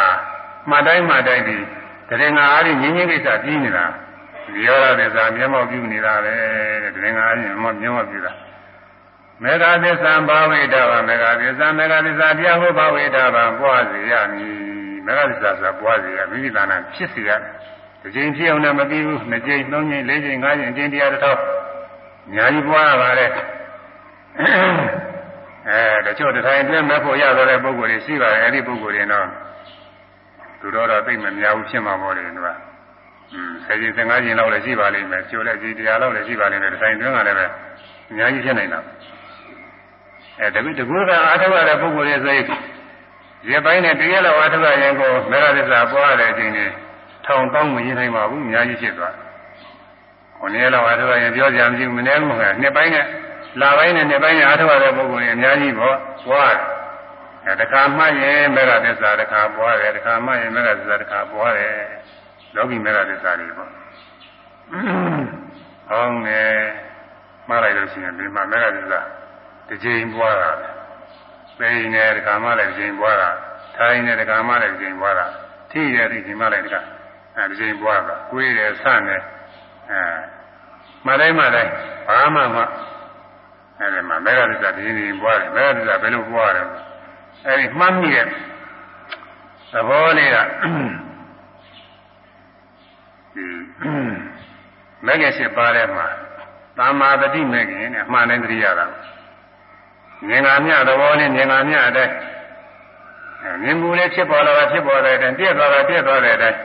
မှတ်တိုင်းမှတ်တိုင်းဒီတရင်ငါအားဖြင့်ငြင်းငြင်းကိစ္စပြီးနေတာ ဒီရောရတဲ့စာမျက်မှောက်ပြုနေတာပဲတဲ့တရင်ငါအားဖြင့်မျက်မှောက်ပြုတာမေဃသစ္စာဘာဝိတဗာမေဃသစ္စာမေဃသစ္စာတရားဟောဘာဝိတဗာပွားစေရမည်မေဃသစ္စာဆိုတာပွားစေရမိမိသာနာဖြစ်စေရတစ်ချိန်ဖြစ်အောင်လည်းမပြီးဘူးနှစ်ချိန်သုံးချိန်လေးချိန်ငါးချိန်အချိန်တရားတစ်ထောင်အများကြီးပွားရပါလေအဲတချို့တစ်ထိုင်အတွင်းမဲ့ဖို့ရတော့တဲ့ပုံကိုယ်တွေရှိပါတယ်အဲ့ဒီပုံကိုယ်တွေတော့သူတော်တော့သိမများဘူးဖြစ်မှာပေါ့လေသူကอืม ဆယ်ချိန်15ချိန်လောက်လည်းရှိပါလိမ့်မယ်ကျိုးလည်းကြီးတရားလောက်လည်းရှိပါလိမ့်မယ်တစ်ထိုင်အတွင်းကလည်းပဲအများကြီးဖြစ်နိုင်တာအဲတပိတကူကအားထုတ်ရတဲ့ပုံကိုယ်တွေဆိုရင်ရေပိုင်းနဲ့တရက်လောက်အားထုတ်ရရင်ကိုမေရသစ္စာပွားတဲ့အချိန်တွေထောင်တောင်းမရင်နိုင်ပါဘူးအများကြီးဖြစ်သွားခொနည်းလောက်အားထုတ်ရရင်ပြောကြမရှိဘူးမနည်းဘူးကနှစ်ပိုင်းနဲ့လာပိုင်းနဲ့နှစ်ပိုင်းနဲ့အားထုတ်ရတဲ့ပုဂ္ဂိုလ်တွေအများကြီးပေါ့ပွားတယ်အဲတခါမှရင်မေရသစ္စာတခါပွားတယ်တခါမှရင်မေရသစ္စာတခါပွားတယ် လောကီမေဃသစ္စာတွေပေါ့ဟောင်းနေမှားလိုက်လို့ရှိရင်ဒီမှာမေဃသစ္စာတစ်ချိန်ပွားတာပိန်နေတခါမှလည်းတစ်ချိန်ပွားတာထိုင်နေတခါမှလည်းတစ်ချိန်ပွားတာထိရတဲ့ချိန်မှလည်းတခါအဲတစ်ချိန်ပွားတာကိုယ်ရယ်ဆန့်နေအဲမတိုင်းမတိုင်းဘာမှမအဲဒီမှာမေဃသစ္စာတစ်ချိန်ချိန်ပွားတယ်မေဃသစ္စာဘယ်လိုပွားတယ်အဲဒီမှတ်မိတဲ့သဘောလေးက မဂ္ဂင်၈ပါးထဲမှာသမ္မာတတိမဂ္ဂင်နဲ့အမှန်တိုင်းသတိရတာမြင်ငါမြသဘောနဲ့မြင်ငါမြအတိုင်းမြင်မှုလေးဖြစ်ပေါ်လာတာဖြစ်ပေါ်တဲ့အတိုင်းပြည့်သွားတာပြည့်သွားတဲ့အတိုင်း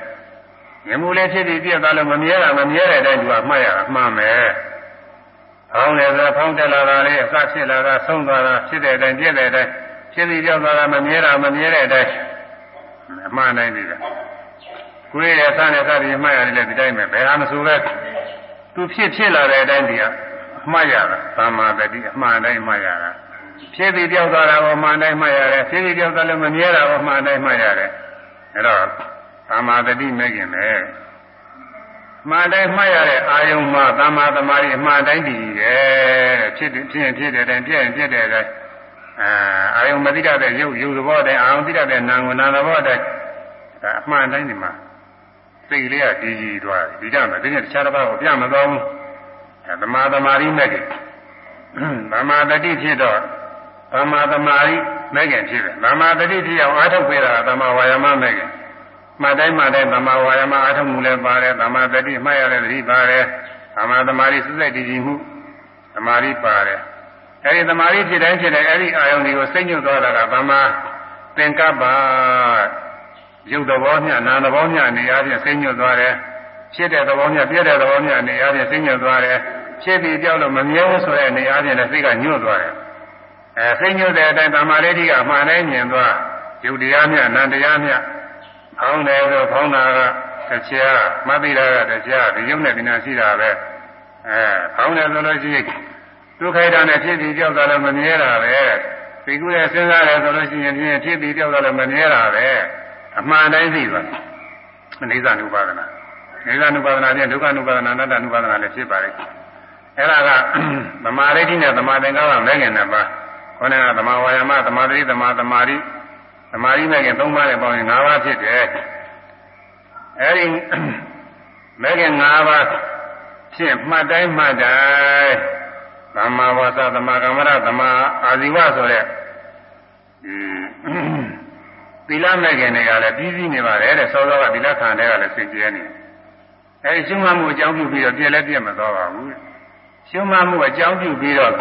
မြင်မှုလေးဖြစ်ပြီးပြည့်သွားလို့မမြဲတာမမြဲတဲ့အတိုင်းသူကမှတ်ရအမှန်ပဲ။ဖောင်းတယ်ဆိုဖောင်းတက်လာတာလေးအစဖြစ်လာတာဆုံးသွားတာဖြစ်တဲ့အတိုင်းပြည့်တဲ့အတိုင်းဖြစ်ပြီးပြောက်သွားတာမမြဲတာမမြဲတဲ့အတိုင်းအမှန်တိုင်းပြီပဲ။ ကိုယ်ရဲ့အစနဲ့စပြီးမှတ်ရတယ်လေဒီတိုင်းပဲဘယ်ဟာမဆိုပဲသူဖြစ်ဖြစ်လာတဲ့အတိုင်းဒီကအမှားရတာသမ္မာတတိအမှန်တိုင်းမှတ်ရတာဖြစ်ပြီးပြောက်သွားတာကိုအမှန်တိုင်းမှတ်ရတယ်ဖြစ်ပြီးပြောက်သွားလို့မမြဲတာကိုအမှန်တိုင်းမှတ်ရတယ်အဲတော့သမ္မာတတိမဲ့ခင်ပဲမှန်တိုင်းမှတ်ရတဲ့အာယုံမှာသမ္မာသမာဓိအမှန်တိုင်းတည်တယ်ဖြစ်ဖြစ်ဖြစ်တဲ့တိုင်းပြည့်ရင်ပြည့်တဲ့တိုင်းအာအာယုံမသိတတ်တဲ့ရုပ်ရုပ်သဘောတိုင်းအာယုံသိတတ်တဲ့နာမ်နာမ်သဘောတိုင်းဒါအမှန်တိုင်းဒီမှာ စိတ်လေးကတည်ကြည်သွားတယ်ဒီကြမှာဒီနေ့တခြားတစ်ပါးကိုပြမသွားဘူးသမာသမာဓိမဲ့ခင်သမာတတိဖြစ်တော့သမာသမာဓိမဲ့ခင်ဖြစ်တယ်သမာတတိဖြစ်အောင်အားထုတ်ပေးတာသမာဝါယမမဲ့ခင်မှတ်တိုင်းမှတ်တိုင်းသမာဝါယမအားထုတ်မှုလည်းပါတယ်သမာတတိမှတ်ရတဲ့တတိပါတယ်သမာသမာဓိစွစိတ်တည်ကြည်မှုသမာဓိပါတယ်အဲဒီသမာဓိဖြစ်တိုင်းဖြစ်တိုင်းအဲဒီအာယုန်တွေကိုစိတ်ညွတ်သွားတာကသမာသင်္ကပ္ပ ရုပ်သဘောမျှနာမ်သဘောမျှနေရာဖြင့်စိတ်ညွတ်သွားတယ်ဖြစ်တဲ့သဘောမျှပြည့်တဲ့သဘောမျှနေရာဖြင့်စိတ်ညွတ်သွားတယ်ဖြစ်ပြီးကြောက်လို့မမြဲဘူးဆိုတဲ့နေရာဖြင့်လည်းစိတ်ကညွတ်သွားတယ်အဲစိတ်ညွတ်တဲ့အတိုင်းသမာဓိတိကအမှန်တိုင်းမြင်သွားယုတ်တရားမျှနာမ်တရားမျှဖောင်းတယ်ဆိုဖောင်းတာကတရားမသိတာကတရားဒီယုံနဲ့ဒီနာရှိတာပဲအဲဖောင်းတယ်ဆိုလို့ရှိရင်ဒုက္ခိတာနဲ့ဖြစ်ပြီးကြောက်တာလည်းမမြဲတာပဲသိကူရဲ့စဉ်းစားတယ်ဆိုလို့ရှိရင်ဖြစ်ပြီးကြောက်တာလည်းမမြဲတာပဲ အမှန်တိုင်းသိသွားအိသနုပါဒနာအိသနုပါဒနာဖြင့်ဒုက္ခနုပါဒနာအနတ္တနုပါဒနာလည်းဖြစ်ပါလေအဲ့ဒါကသမာဓိဋ္ဌိနဲ့သမာသင်္ကပ္ပမဲခင်နှစ်ပါးခေါင်းကသမာဝါယာမသမာဓိသမာသမာဓိသမာဓိမဲခင်၃ပါးနဲ့ပေါင်းရင်၅ပါးဖြစ်တယ်အဲ့ဒီမဲခင်၅ပါးဖြင့်မှတ်တိုင်းမှတ်တိုင်းသမာဝါစာသမာကမ္မရသမာအာဇီဝဆိုတဲ့ သီလမဲ့ခင်တွေကလည်းပြီးပြီးနေပါတယ်တဲ့စောစောကသီလခံတဲ့ကလည်းသိကျဲနေအဲဒီရှုမှတ်မှုအကြောင်းပြုပြီးတော့ပြည့်လည်းပြည့်မသွားပါဘူးရှုမှတ်မှုအကြောင်းပြုပြီးတော့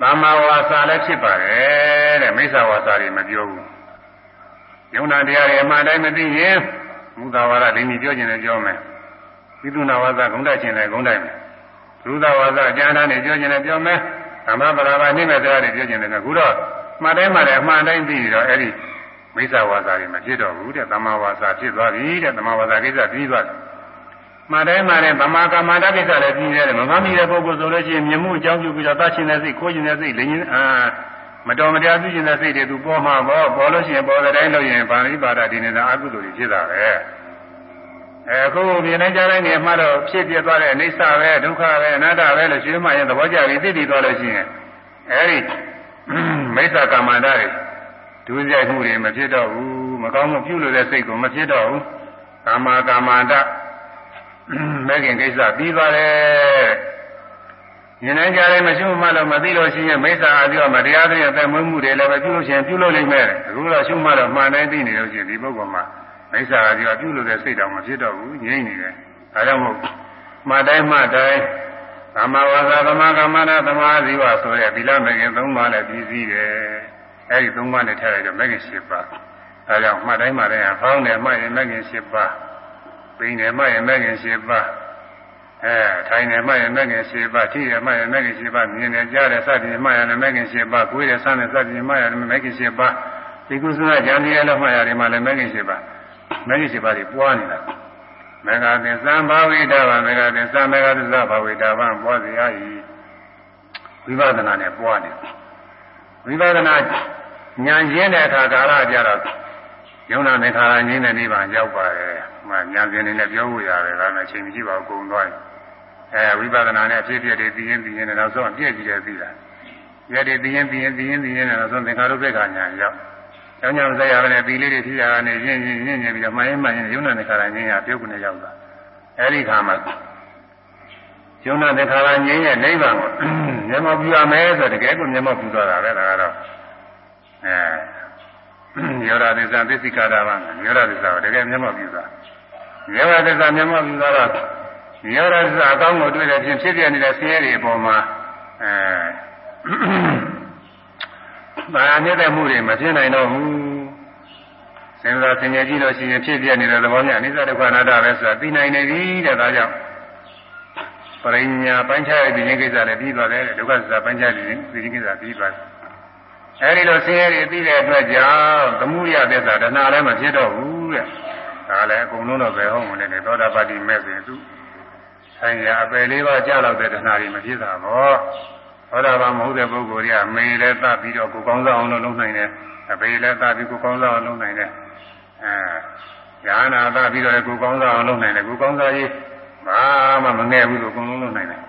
သမ္မာဝါစာလည်းဖြစ်ပါတယ်တဲ့မိစ္ဆာဝါစာတွေမပြောဘူးယုံနာတရားတွေအမှန်တိုင်းမသိရင်မူသာဝါဒဒိဋ္ဌိပြောခြင်းလည်းပြောမယ်ဝိသုနာဝါစာဂုဏ်တိုက်ခြင်းလည်းဂုဏ်တိုက်မယ်သုဒဝါစာအကျမ်းသားတွေပြောခြင်းလည်းပြောမယ်သမ္မာပရာပါနိမေတရားတွေပြောခြင်းလည်းအခုတော့မှတ်တိုင်းမှလည်းအမှန်တိုင်းသိတော့အဲ့ဒီ မိစ္ဆာဝါစာတွေမဖြစ်တော့ဘူးတဲ့သမ္မာဝါစာဖြစ်သွားပြီတဲ့သမ္မာဝါစာကိစ္စပြီးသွားတယ်မှန်တိုင်းမှလည်းဗမာကမ္မန္တကိစ္စလည်းပြီးရတယ်မမမီတဲ့ပုဂ္ဂိုလ်ဆိုလို့ရှိရင်မြင်မှုအကြောင်းပြုပြီးတော့သတ်ရှင်တဲ့စိတ်ခိုးရှင်တဲ့စိတ်လိင်ရင်အာမတော်မတရားပြုရှင်တဲ့စိတ်တွေသူပေါ်မှာပေါ့ပေါ်လို့ရှိရင်ပေါ်တဲ့တိုင်းလို့ရင်ဗာလိပါဒဒီနေတာအကုသိုလ်တွေဖြစ်တာပဲအဲအခုမြင်နေကြတဲ့နေမှာတော့ဖြစ်ပြသွားတဲ့အိဋ္ဌပဲဒုက္ခပဲအနတ္တပဲလို့ရှင်းမှရင်သဘောကျပြီးသိတည်သွားလို့ရှိရင်အဲဒီမိစ္ဆာကမ္မန္တတွေ ဒုစရိုက်မှုတွေမဖြစ်တော့ဘူးမကောင်းမှုပြုလို့တဲ့စိတ်ကိုမဖြစ်တော့ဘူးကာမကာမန္တမဲခင်ကိစ္စပြီးသွားတယ်။ဉာဏ်နဲ့ကြားလည်းမရှိမှလို့မသိလို့ရှိရင်မိစ္ဆာအပြောမတရားတဲ့အသက်မွေးမှုတွေလည်းပဲပြုလို့ရှိရင်ပြုလို့လိမ့်မယ်။အခုတော့ရှုမှတော့မှန်တိုင်းသိနေလို့ရှိရင်ဒီပုဂ္ဂိုလ်မှာမိစ္ဆာအပြောပြုလို့တဲ့စိတ်တော်မဖြစ်တော့ဘူးငြိမ့်နေတယ်။ဒါကြောင့်မို့မှတ်တိုင်းမှတ်တိုင်းသမ္မာဝါစာသမ္မာကမ္မနာသမာဓိဝဆိုတဲ့သီလမဂ်ခင်၃ပါးနဲ့ပြီးစည်းတယ်။ အဲဒီ၃ပါးနဲ့ထည့်လိုက်တော့မဂ်ခင်၈ပါး။ဒါကြောင့်မှတ်တိုင်းမှတ်တိုင်းဖောင်းတယ်မှတ်ရင်မဂ်ခင်၈ပါး။ပိန်တယ်မှရင်မဲ့ခင်၈ပါးအဲထိုင်တယ်မှရင်မဲ့ခင်၈ပါးထိတယ်မှရင်မဲ့ခင်၈ပါးမြင်တယ်ကြားတယ်စသည်မှရင်မဲ့ခင်၈ပါးကိုယ်တယ်ဆန်းတယ်စသည်မှရင်မဲ့ခင်၈ပါးဒီကုသနာဉာဏ်ကြီးလည်းမှရတယ်မှလည်းမဲ့ခင်၈ပါးမဲ့ခင်၈ပါးတွေပွားနေတာမေဃသင်္သံဘာဝိတဗံမေဃသင်္သံမေဃသစ္စာဘာဝိတဗံပွားစီရ၏ဝိပဿနာနဲ့ပွားနေဝိပဿနာ ဉာဏ်ရင်းတဲ့အခါကာလကြတော့ယုံနာသင်္ခါရငြိမ်းတဲ့နိဗ္ဗာန်ရောက်ပါတယ်။မှညာစဉ်နေနဲ့ပြောဖို့ရတယ်ဒါနဲ့အချိန်မရှိပါဘူးကုန်သွားပြီ။အဲဝိပဿနာနဲ့အဖြစ်အပျက်တွေသိရင်သိရင်လည်းနောက်ဆုံးအပြည့်ကြီးတယ်သိတာ။ရက်တွေသိရင်သိရင်သိရင်သိရင်လည်းနောက်ဆုံးသင်္ခါရုပ္ပခာညာရောက်။ကျောင်းညာမဆက်ရဘဲနဲ့ဒီလေးတွေဖြစ်ရတာနဲ့ရင်းရင်းရင်းရင်းပြီးတော့မှန်ရင်မှန်ရင်ယုံနာသင်္ခါရငြိမ်းရပြုတ်ကနေရောက်တာ။အဲဒီခါမှာယုံနာသင်္ခါရငြိမ်းရဲ့နိဗ္ဗာန်ကိုမျက်မှောက်ပြုရမယ်ဆိုတကယ်ကိုမျက်မှောက်ပြုသွားတာပဲဒါကတော့ အဲယောရသစ္စာသစ္စိကာရပါယောရသစ္စာကိုတကယ်မျက်မှောက်ပြုတာယောရသစ္စာမျက်မှောက်ပြုတာတော့ယောရသစ္စာအကောင်းကိုတွေ့တဲ့ဖြင့်ဖြစ်ပြနေတဲ့ဆင်းရဲတွေအပေါ်မှာအဲဘာနေတဲ့မှုတွေမဖြစ်နိုင်တော့ဘူးစဉ်းစားဆင်ခြင်ကြည့်လို့ရှိရင်ဖြစ်ပြနေတဲ့သဘောမျိုးအနိစ္စဒုက္ခအနတ္တပဲဆိုတာသိနိုင်နေပြီတဲ့ဒါကြောင့်ပရိညာပိုင်းခြားတဲ့ဒီကိစ္စလည်းပြီးသွားတယ်ဒုက္ခသစ္စာပိုင်းခြားတဲ့ဒီကိစ္စပြီးသွားတယ် အဲဒီလိုဆင်းရဲတွေသိတဲ့အတွက်ကြောင့်သမှုရသစ္စာတဏှာလည်းမဖြစ်တော့ဘူးတဲ့ဒါလည်းအကုန်လုံးတော့ပဲဟုတ်မလဲနဲ့သောတာပတိမဲ့ဆိုရင်သူဆိုင်ရာအပယ်လေးပါးကြားလောက်တဲ့တဏှာတွေမဖြစ်တာပေါ့သောတာပန်မဟုတ်တဲ့ပုဂ္ဂိုလ်တွေကမေလည်းသတ်ပြီးတော့ကိုကောင်းစားအောင်လုပ်နိုင်တယ်အပေလည်းသတ်ပြီးကိုကောင်းစားအောင်လုပ်နိုင်တယ်အဲညာနာသတ်ပြီးတော့ကိုကောင်းစားအောင်လုပ်နိုင်တယ်ကိုကောင်းစားရေးဘာမှမငဲ့ဘူးလို့အကုန်လုံးလုပ်နိုင်တယ်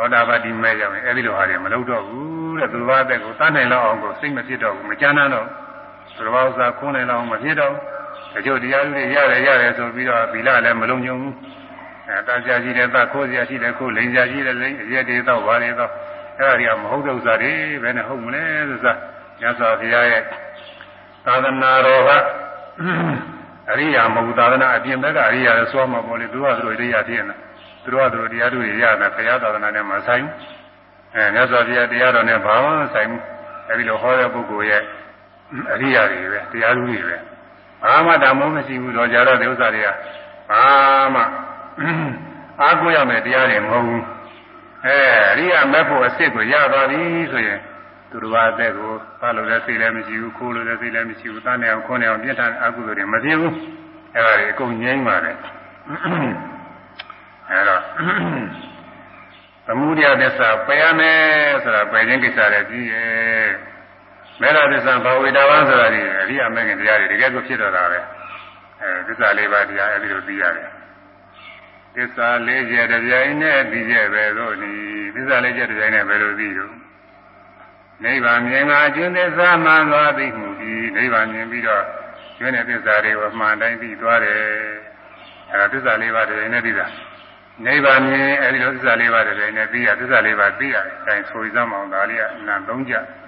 သောတာပတိမဲ့ရောက်ရင်အဲဒီလိုဟာတွေမလုပ်တော့ဘူးတဲ့သူတစ်ပါးအသက်ကိုတတ်နိုင်လောက်အောင်ကိုစိတ်မဖြစ်တော့ဘူးမကြမ်းမ်းတော့သူတစ်ပါးဥစ္စာခွန်းနိုင်လောက်မဖြစ်တော့တချို့တရားတွေရတယ်ရတယ်ဆိုပြီးတော့ဗီလာလည်းမလုံးညုံဘူးအဲတန်ရှားရှိတဲ့သခိုးစရာရှိတဲ့ခိုးလိန်ရှားရှိတဲ့လိန်အရက်တွေတော့ဘာတွေတော့အဲ့ဒါတွေကမဟုတ်တဲ့ဥစ္စာတွေဘယ်နဲ့ဟုတ်မလဲဆိုစားမြတ်စွာဘုရားရဲ့သာသနာတော်ကအရိယာမဟုတ်သာသနာအပြင်ဘက်ကအရိယာလည်းစွာမှာပေါ့လေသူကသူတို့အရိယာဖြစ်နေတယ် သူတို့ကသူတို့တရားတွေရတာဘုရားသာသနာနဲ့မဆိုင်အဲမြတ်စွာဘုရားတရားတော်နဲ့ဘာမှမဆိုင်ဘူးအဲဒီလိုဟောတဲ့ပုဂ္ဂိုလ်ရဲ့အရိယာတွေပဲတရားလူတွေပဲဘာမှတမိုးမရှိဘူးတော့ကြတော့ဒီဥစ္စာတွေကဘာမှအားကိုးရမယ်တရားတွေမဟုတ်ဘူးအဲအရိယာမဲ့ဖို့အစ်စ်ကိုရပါပြီဆိုရင်သူတို့ကအသက်ကိုဖလို့လည်းစိတ်လည်းမရှိဘူးခိုးလို့လည်းစိတ်လည်းမရှိဘူးတန်းနေအောင်ခွန်းနေအောင်ပြစ်ထားအကုသိုလ်တွေမဖြစ်ဘူးအဲဒါတွေအကုန်ငြိမ်းပါတယ် အဲတော့သမုဒယသစ္စာပယ်ရမယ်ဆိုတာပယ်ခြင်းကိစ္စလည်းပြီးရဲ့မေရသစ္စာဘာဝေတာဝဆိုတာဒီအရိယာမဂ္ဂင်တရားတွေတကယ်ကိုဖြစ်တော့တာပဲအဲသစ္စာလေးပါးတရားအဲဒီလိုသိရတယ်သစ္စာလေးချက်တစ်ပြိုင်နဲ့ပြီးရဲ့ပဲလို့ဒီသစ္စာလေးချက်တစ်ပြိုင်နဲ့ပဲလို့ပြီးတော့နိဗ္ဗာန်မြင်ကအကျဉ်းသစ္စာမှန်သွားသိမှုဒီနိဗ္ဗာန်မြင်ပြီးတော့ကျွန်းတဲ့သစ္စာတွေကိုမှန်တိုင်းပြီးသွားတယ်အဲဒါသစ္စာလေးပါးတစ်ပြိုင်နဲ့ပြီးတာ နိဗ္ဗာန်မြင်အဲဒီလိုသစ္စာလေးပါးတည်းနဲ့သိရသစ္စာလေးပါးသိရတယ်။အဲဒါဆိုရစမ်းအောင်ဒါလေးကနာသုံးကြ။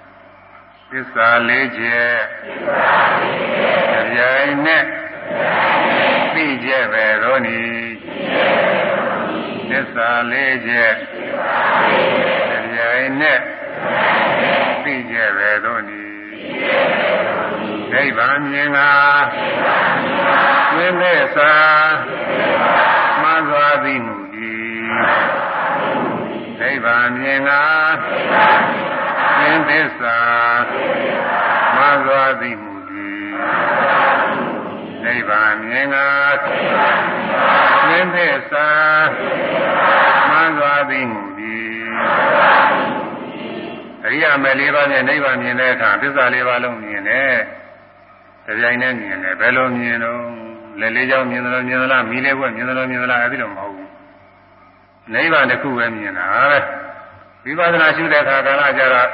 သစ္စာလေးချက်သစ္စာလေးချက်ကြိုင်နဲ့သိကြပဲတော့နီသစ္စာလေးချက်ကြိုင်နဲ့သိကြပဲတော့နီနိဗ္ဗာန်မြင်ကသင်္သေသာမှန်စွာသိမှု နိဗ္ဗာန်မြင်ကသင်သစ္စာမစွာသိမှုသည်နိဗ္ဗာန်မြင်ကသင်သစ္စာမစွာသိမှုသည်အရိယာမေလေးပါးနဲ့နိဗ္ဗာန်မြင်တဲ့အခါသစ္စာလေးပါးလုံးမြင်တယ်။ကြိုင်နဲ့မြင်တယ်ဘယ်လိုမြင်တော့လက်လေးချောင်းမြင်တယ်လို့မြင်သလားမီးလေးဘွက်မြင်တယ်လို့မြင်သလားအဲ့ဒီလိုမဟုတ်ဘူး နိဗ္ဗာန်တစ်ခုပဲမြင်တာပဲဝိပဿနာရှုတဲ့အခါကာလကျတော့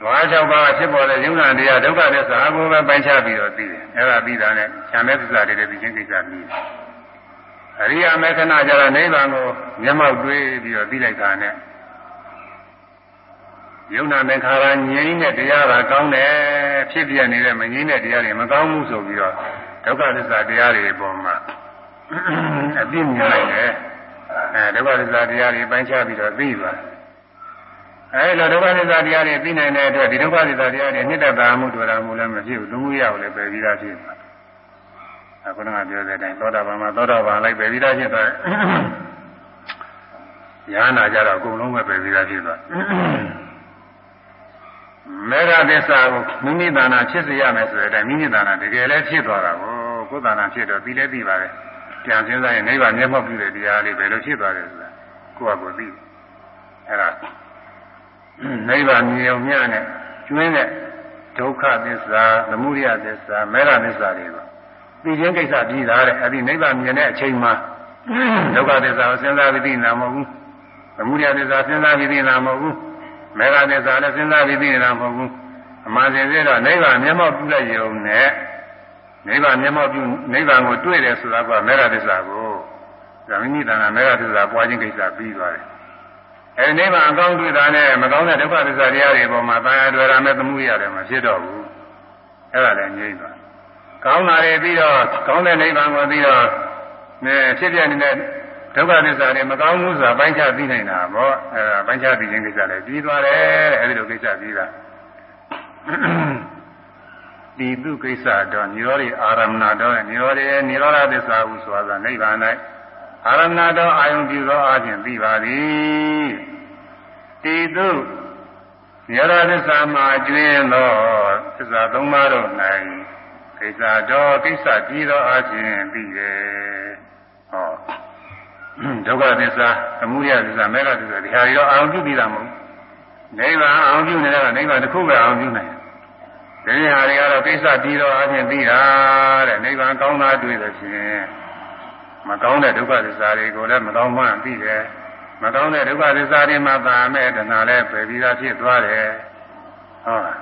ဓဝါ၆ပါးဖြစ်ပေါ်တဲ့ယုံနာတရားဒုက္ခသစ္စာအကိုပဲပိုင်းခြားပြီးတော့သိတယ်အဲ့ဒါပြီးတာနဲ့ဉာဏ်မဲ့သစ္စာတွေလည်းပြီးချင်းကိစ္စပြီးတယ်အရိယာမေခဏကျတော့နိဗ္ဗာန်ကိုမျက်မှောက်တွေ့ပြီးတော့သိလိုက်တာနဲ့ယုံနာမေခါရငြိမ်းတဲ့တရားကကောင်းတယ်ဖြစ်ပြနေတဲ့မငြိမ်းတဲ့တရားတွေမကောင်းဘူးဆိုပြီးတော့ဒုက္ခသစ္စာတရားတွေပေါ်မှာ အပြစ်မြင်လိုက်တယ်အဲဒုက္ခသစ္စာတရားတွေပိုင်းခြားပြီးတော့သိပါအဲလိုဒုက္ခသစ္စာတရားတွေသိနိုင်တဲ့အတွက်ဒီဒုက္ခသစ္စာတရားတွေနှစ်သက်တာမှုတွေ့တာမှုလည်းမဖြစ်ဘူးလူမှုရအောင်လည်းပဲပြီးသားဖြစ်ပါအခုနကပြောတဲ့အတိုင်းသောတာပန်မှာသောတာပန်လိုက်ပဲပြီးသားဖြစ်သွားတယ်ညာနာကြတော့အကုန်လုံးပဲပဲပြီးသားဖြစ်သွားမေဃသစ္စာကိုမိမိတဏ္ဍာဖြစ်စေရမယ်ဆိုတဲ့အတိုင်းမိမိတဏ္ဍာတကယ်လည်းဖြစ်သွားတာကိုကိုယ်တဏ္ဍာဖြစ်တော့ပြီးလည်းပြီးပါတယ်ပြ န်စဉ်းစားရင်နိဗ္ဗာန်မျက်မှောက်ပြုတဲ့တရားလေးဘယ်လိုဖြစ်သွားတယ်ဆိုတာကိုယ့်အကိုသိအဲ့ဒါနိဗ္ဗာန်မြင်ုံမြနဲ့ကျွင်းတဲ့ဒုက္ခသစ္စာသမုဒယသစ္စာမေရသစ္စာတွေကိုသိချင်းကိစ္စပြီးသားတဲ့အဲ့ဒီနိဗ္ဗာန်မြင်တဲ့အချိန်မှာဒုက္ခသစ္စာကိုစဉ်းစားပြီးသိနေတာမဟုတ်ဘူးသမုဒယသစ္စာစဉ်းစားပြီးသိနေတာမဟုတ်ဘူးမေဃသစ္စာလည်းစဉ်းစားပြီးသိနေတာမဟုတ်ဘူးအမှန်စင်စစ်တော့နိဗ္ဗာန်မျက်မှောက်ပြုလိုက်ရုံနဲ့ နိဗ္ဗာန်မျက်မှောက်ပြုနိဗ္ဗာန်ကိုတွေ့တယ်ဆိုတာကမေဃသစ္စာကိုဒါမိမိတဏ္ဍာမေဃသစ္စာပွားခြင်းကိစ္စပြီးသွားတယ်အဲဒီနိဗ္ဗာန်အကောင်းတွေ့တာနဲ့မကောင်းတဲ့ဒုက္ခသစ္စာတရားတွေပေါ်မှာတာယာတွေ့ရမယ်သမှုရတယ်မဖြစ်တော့ဘူးအဲ့ဒါလည်းငြိမ့်သွားကောင်းတာတွေပြီးတော့ကောင်းတဲ့နိဗ္ဗာန်ကိုပြီးတော့အဲဖြစ်ပြနေတဲ့ဒုက္ခသစ္စာတွေမကောင်းဘူးဆိုတာပိုင်းခြားသိနိုင်တာပေါ့အဲဒါပိုင်းခြားသိခြင်းကိစ္စလည်းပြီးသွားတယ်အဲဒီလိုကိစ္စပြီးတာ ဒီသူကိစ္စတော့និရောဓအာရမဏတော်និရောဓရဲ့និရောဓသစ္စာဟုဆိုတာနိဗ္ဗာန်၌အာရမဏတော်အာယုံပြုသောအခြင်းပြီးပါသည်ဒီသူនិရောဓသစ္စာမှာကျွင်းသောသစ္စာသုံးပါးတို့၌ကိစ္စတော်ကိစ္စပြီးသောအခြင်းပြီးတယ်ဟောဒုက္ခသစ္စာသမုဒယသစ္စာမေဃသစ္စာဒီဟာတွေတော့အာရုံပြုပြီးတာမဟုတ်နိဗ္ဗာန်အာရုံပြုနေတာကနိဗ္ဗာန်တစ်ခုပဲအာရုံပြုနိုင် တယ်ဒီဟာတွေကတော့ကိစ္စပြီးတော့အချင်းပြီးတာတဲ့နိဗ္ဗာန်ကောင်းတာတွေ့လို့ရှိရင်မကောင်းတဲ့ဒုက္ခသစ္စာတွေကိုလည်းမကောင်းမှန်းပြီးတယ်မကောင်းတဲ့ဒုက္ခသစ္စာတွေမှာသာမဲ့တဏှာလည်းပယ်ပြီးသားဖြစ်သွားတယ်ဟုတ်လား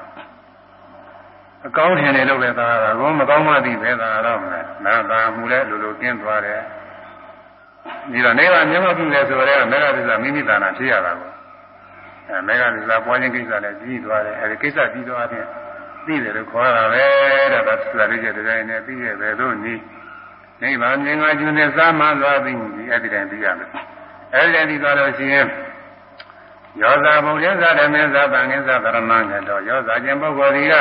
အကောင်းထင်တယ်လို့ပဲသာတာကောမကောင်းမှသိပဲသာတော့မလားနာသာမှုလည်းလိုလိုကျင်းသွားတယ်ဒီတော့နေကမျက်မှောက်ပြုတယ်ဆိုတော့မေဃသစ္စာမိမိတဏ္ဍာဖြစ်ရတာကိုအဲမေဃသစ္စာပွားခြင်းကိစ္စလည်းပြီးသွားတယ်အဲဒီကိစ္စပြီးသွားတဲ့ သိတယ်လို့ခေါ်တာပဲတဲ့ဒါသစ္စာလေးချက်တိုင်းနဲ့ပြီးရဲ့ပဲတို့နီးနိဗ္ဗာန်မြင်ကကျွနဲ့သာမှသွားပြီးဒီအဲ့ဒီတိုင်းပြီးရမယ်အဲ့ဒီတိုင်းပြီးသွားလို့ရှိရင်ယောဇာဘုံရဇာဓမေဇာဗံငင်းဇာဗရမငတ်တော်ယောဇာခြင်းပုဂ္ဂိုလ်ဒီက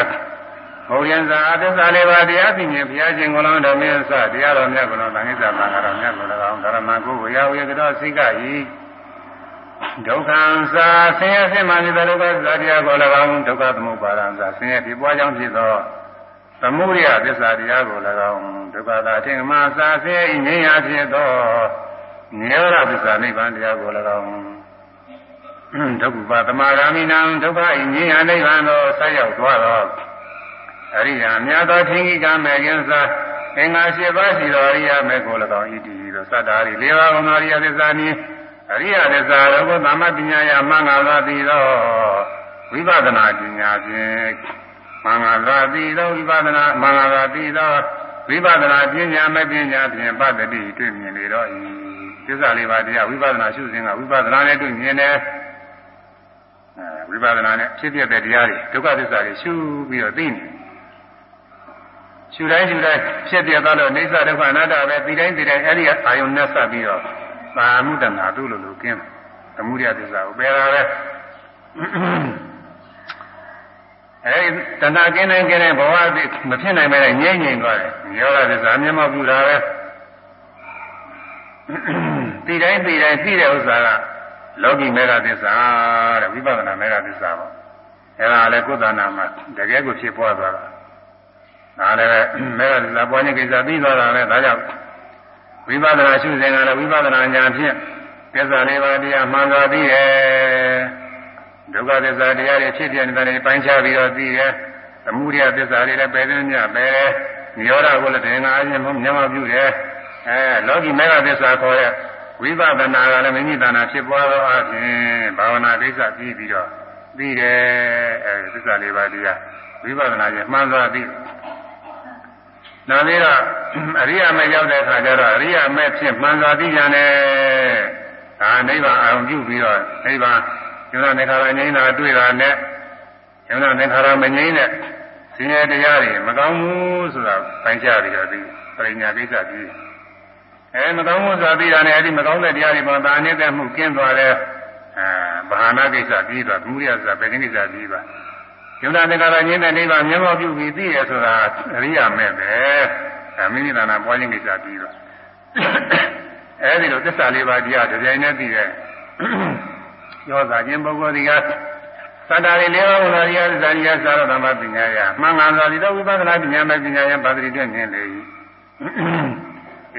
ဘုံရဇာအတ္တစာလေးပါးတရားသိမြင်ဘုရားရှင်ကိုယ်တော်ဓမ္မင်းစတရားတော်မြတ်ကိုယ်တော်ဗံငင်းဇာဗံငါတော်မြတ်ကိုယ်တော်ဓမ္မကိုဝေယဝေကတော်စိကဤ ဒုက္ခံစာဆင်းရဲဆင်းမှနေတဲ့ဒုက္ခဇာတရားကို၎င်းဒုက္ခသမုပ္ပါဒံစာဆင်းရဲဖြစ်ပွားကြောင်းဖြစ်သောသမုဒိယသစ္စာတရားကို၎င်းဒုက္ခသာအထင်မှာစာဆင်းရဲငြိမ်းရာဖြစ်သောနိရောဓသစ္စာနိဗ္ဗာန်တရားကို၎င်းဒုက္ခပါသမာဂာမိနံဒုက္ခဤငြိမ်းရာနိဗ္ဗာန်သို့ဆက်ရောက်သွားသောအရိယာမြတ်သောသင်္ကိကမေခင်စာအင်္ဂါ၈ပါးရှိသောအရိယာမေကို၎င်းဤတည်သောသတ္တာရီ၄ပါးသောအရိယသစ္စာနည်း အရိယသစ္စာရောသမ္မပညာယမင်္ဂလာတိသောဝိပဿနာပညာဖြင့်မင်္ဂလာတိသောဝိပဿနာမင်္ဂလာတိသောဝိပဿနာပညာမပညာဖြင့်ပတ္တိတွေ့မြင်လေတော့ဤသစ္စာလေးပါးတရားဝိပဿနာရှုစဉ်ကဝိပဿနာနဲ့တွေ့မြင်တယ်အဲဝိပဿနာနဲ့ဖြစ်ပြတဲ့တရားတွေဒုက္ခသစ္စာတွေရှုပြီးတော့သိနေရှုတိုင်းရှုတိုင်းဖြစ်ပြသွားလို့အိဋ္ဌဒုက္ခအနတ္တပဲဒီတိုင်းဒီတိုင်းအဲ့ဒီအာယုန်နဲ့ဆက်ပြီးတော့ သာမှုတနာတို့လိုလိုကင်းသမုဒိယသစ္စာကိုပယ်တာပဲအဲဒီတဏှာကင်းနိုင်ကင်းတဲ့ဘဝမဖြစ်နိုင်ပဲငြိမ့်ငြိမ့်သွားတယ်။ရောဂသစ္စာမျက်မှောက်ပြုတာပဲ။ဒီတိုင်းဒီတိုင်းသိတဲ့ဥစ္စာကလောကီမေဃသစ္စာတဲ့ဝိပဿနာမေဃသစ္စာပေါ့။အဲဒါလည်းကုသနာမှာတကယ်ကိုဖြစ်ပေါ်သွားတာ။ဒါလည်းမေဃသစ္စာပေါ်ခြင်းကိစ္စပြီးသွားတာပဲဒါကြောင့် ဝိပဿနာရှုစဉ်ကလည်းဝိပဿနာဉာဏ်ဖြင့်သစ္စာလေးပါးတရားမှန်သာသိရဲ့ဒုက္ခသစ္စာတရားတွေဖြစ်ပြနေတာတွေပိုင်းခြားပြီးတော့သိရဲ့သမုဒယသစ္စာတွေလည်းပယ်သိညပယ်နိရောဓကိုလည်းသင်္ဃာအချင်းမျက်မှောက်ပြုတယ်အဲလောကီမေဃသစ္စာခေါ်တဲ့ဝိပဿနာကလည်းမိမိတဏ္ဍာဖြစ်ပွားသောအပြင်ဘာဝနာကိစ္စပြီးပြီးတော့သိတယ်အဲသစ္စာလေးပါးတရားဝိပဿနာချင်းမှန်စွာသိ နောက်ပြီးတော့အရိယာမဲရောက်တဲ့အခါကျတော့အရိယာမဲဖြစ်မှန်စွာသိကြတယ်ဒါနိဗ္ဗာန်အောင်ပြုပြီးတော့နိဗ္ဗာန်ယုံနာသင်္ခါရငြိမ်းတာတွေ့တာနဲ့ယုံနာသင်္ခါရမငြိမ်းတဲ့ဆင်းရဲတရားတွေမကောင်းဘူးဆိုတာပိုင်းခြားပြီးတော့ဒီပရိညာကိစ္စပြီးအဲမကောင်းဘူးဆိုတာပြီးတာနဲ့အဲ့ဒီမကောင်းတဲ့တရားတွေမှာဒါနဲ့တဲ့မှုကင်းသွားတဲ့အဲဘာဟာနာကိစ္စပြီးသွားသမုဒိယဆိုတာဘယ်ကိစ္စပြီးသွား ယုံနာသင်္ခါရငြိမ်းတဲ့နိဗ္ဗာန်မျက်မှောက်ပြုပြီးသိရဆိုတာအရိယာမဲ့ပဲအဲမိမိနာနာပွားခြင်းကိစ္စပြီးတော့အဲဒီလိုသစ္စာလေးပါးတရားတစ်ကြိမ်နဲ့သိတဲ့ရောသာခြင်းပုဂ္ဂိုလ်ဒီကသတ္တာရီလေးပါးဘုရားရိယဇာတိယသာရသမပညာယမှန်ကန်စွာဒီတော့ဝိပဿနာပညာမဲ့ပညာယပါတိတွင်မြင်လေ၏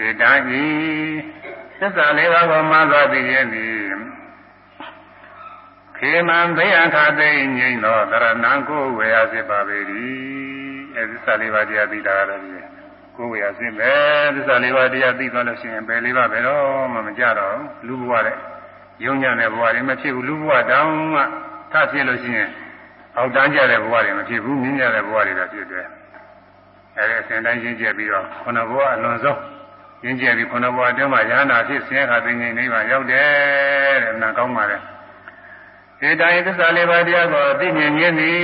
ဧတံဤသစ္စာလေးပါးကိုမှန်စွာသိခြင်းသည်က ခေမံဘေယခသိငိမ့်သောတရဏံကိုဝေယစစ်ပါပေ၏အဲသစ္စာလေးပါးတရားသိတာလည်းဒီကိုဝေယစစ်ပဲသစ္စာလေးပါးတရားသိသွားလို့ရှိရင်ဘယ်လေးပါးပဲတော့မှမကြတော့လူဘဝတဲ့ယုံညံ့တဲ့ဘဝတွေမဖြစ်ဘူးလူဘဝတောင်မှထဖြစ်လို့ရှိရင်အောက်တန်းကြတဲ့ဘဝတွေမဖြစ်ဘူးမြင့်ကြတဲ့ဘဝတွေတော့ဖြစ်တယ်အဲဒီအစဉ်တိုင်းရှင်းကျက်ပြီးတော့ခုနဘဝအလွန်ဆုံးရှင်းကျက်ပြီးခုနဘဝအတွင်းမှာရဟနာဖြစ်ဆင်းရဲခါသိငိမ့်နေပါရောက်တယ်တဲ့နာကောင်းပါလေေ တိုင်းသစ္စာလေးပါးတရားကိုသိမြင်ခြင်းသည်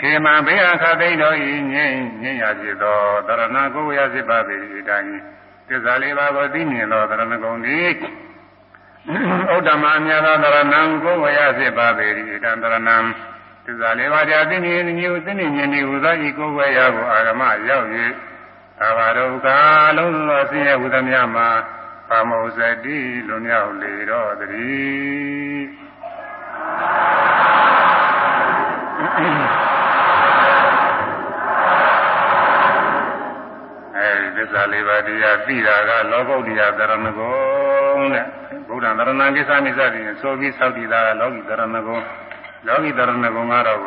ခေမံဘေးအခသိတော်ဤငြိမ့်ငြိမ့်ရဖြစ်သောတရဏကိုရဖြစ်ပါပေ၏တိုင်းသစ္စာလေးပါးကိုသိမြင်သောတရဏဂုံသည်ဥဒ္ဓမအမြတ်သောတရဏံကိုရဖြစ်ပါပေ၏တံတရဏံသစ္စာလေးပါးတရားသိမြင်ညူသိမြင်ခြင်းသည်ဟူသောဤကိုယ်ဝဲရကိုအာရမရောက်၍သာဝဒုက္ခလုံးသောဆင်းရဲဟူသည်များမှာပါမောဇတိလွန်မြောက်လေတော့တည်း အဲဒီသစ္စာလေးပါးတရားသိတာကလောကုတ္တရာသရဏဂုံတဲ့ဘုရားသရဏကိစ္စမိစ္ဆတိဆိုပြီးသောက်တည်တာကလောကီသရဏဂုံလောကီသရဏဂုံကတော့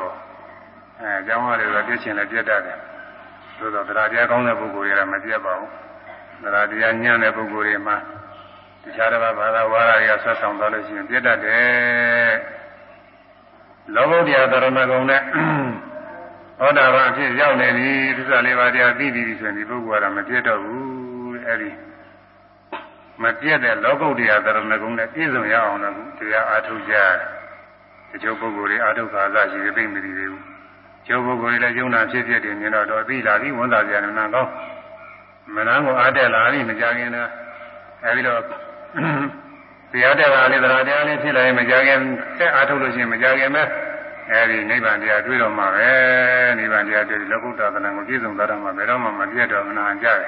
အဲအကြောင်းအရာတွေပြည့်ချင်လည်းပြတ်တတ်တယ်သို့တော့သရတရားကောင်းတဲ့ပုဂ္ဂိုလ်တွေကမပြတ်ပါဘူးသရတရားညံ့တဲ့ပုဂ္ဂိုလ်တွေမှာတခြားတစ်ပါးဘာသာဝါဒတွေကဆက်ဆောင်သွားလို့ရှိရင်ပြတ်တတ်တယ် လောဘတရားသရဏဂုံနဲ့ဟောတာဘာအဖြစ်ရောက်နေပြီသစ္စာလေးပါးတရားသိပြီဆိုရင်ဒီပုဂ္ဂိုလ်ကတော့မပြတ်တော့ဘူးအဲ့ဒီမပြတ်တဲ့လောကုတ္တရာသရဏဂုံနဲ့ပြည့်စုံရအောင်လို့တရားအားထုတ်ကြတချို့ပုဂ္ဂိုလ်တွေအားထုတ်ခါစားရှိသိမ့်မသိသေးဘူးကျိုးပုဂ္ဂိုလ်တွေလည်းယုံနာဖြစ်ဖြစ်တယ်မြင်တော့တော့သိလာပြီဝန်သာပြန်နာကောင်းမနာကိုအားတက်လာပြီမကြခင်တော့အဲဒီတော့ တရားတက်တာလေးတရားတရားလေးဖြစ်လာရင်မကြခင်ဆက်အားထုတ်လို့ရှိရင်မကြခင်ပဲအဲဒီနိဗ္ဗာန်တရားတွေ့တော့မှာပဲနိဗ္ဗာန်တရားတွေ့လောကုတ္တသနာကိုပြည့်စုံသွားတော့မှဘယ်တော့မှမပြတ်တော့မနာကြတယ်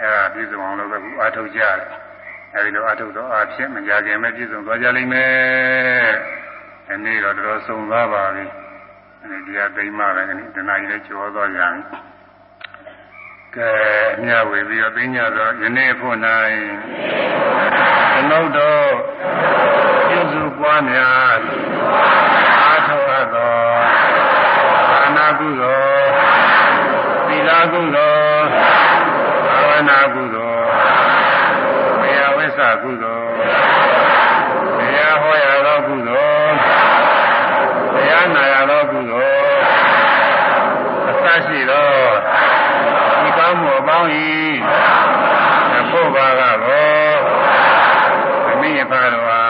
အဲဒါပြည့်စုံအောင်လို့ပဲအားထုတ်ကြတယ်အဲဒီလိုအားထုတ်တော့အားဖြင့်မကြခင်ပဲပြည့်စုံသွားကြလိမ့်မယ်ဒီနေ့တော့တော်တော်ဆုံးသွားပါပြီအဲဒီတရားသိမှပဲဒီတဏှာကြီးလည်းကျော်သွားကြပြီ ကဲအမြဝေပြီးတော့သိညသောယနေ့ဖို့၌သမုဒ္ဒောပြုစုပွားများအာထောအပ်သောသာနာကုသိုလ်သီလကုသိုလ်ဘာဝနာကုသိုလ်မေယဝိသကုသိုလ်တရားဟောရသောကုသိုလ်တရားနာရသောကုသိုလ်အစရှိသောကောင်းမှုအ ပေါင်း၏အဖို့ပါကတော့အမိအဖတော်ဟာ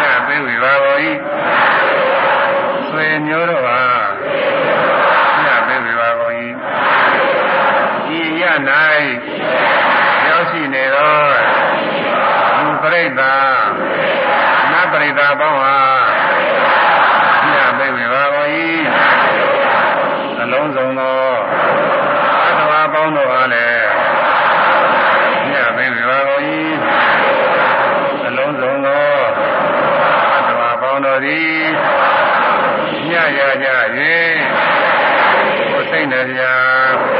ညပေးဝေပါတော်၏ဆွေမျိုးတော်ဟာညပေးဝေပါတော်၏ဤရ၌ရောက်ရှိနေသောလူပရိသတ်နတ်ပရိသတ်ပေါင်းဟာညပေးဝေပါတော်၏အလုံးစုံသောပေါင်းတို့အားလည်းညသိပြီပါကုန်၏အလုံးစုံသောသဘာပေါင်းတို့သည် ညရကြ၍ကိုယ်စိတ်နှပြ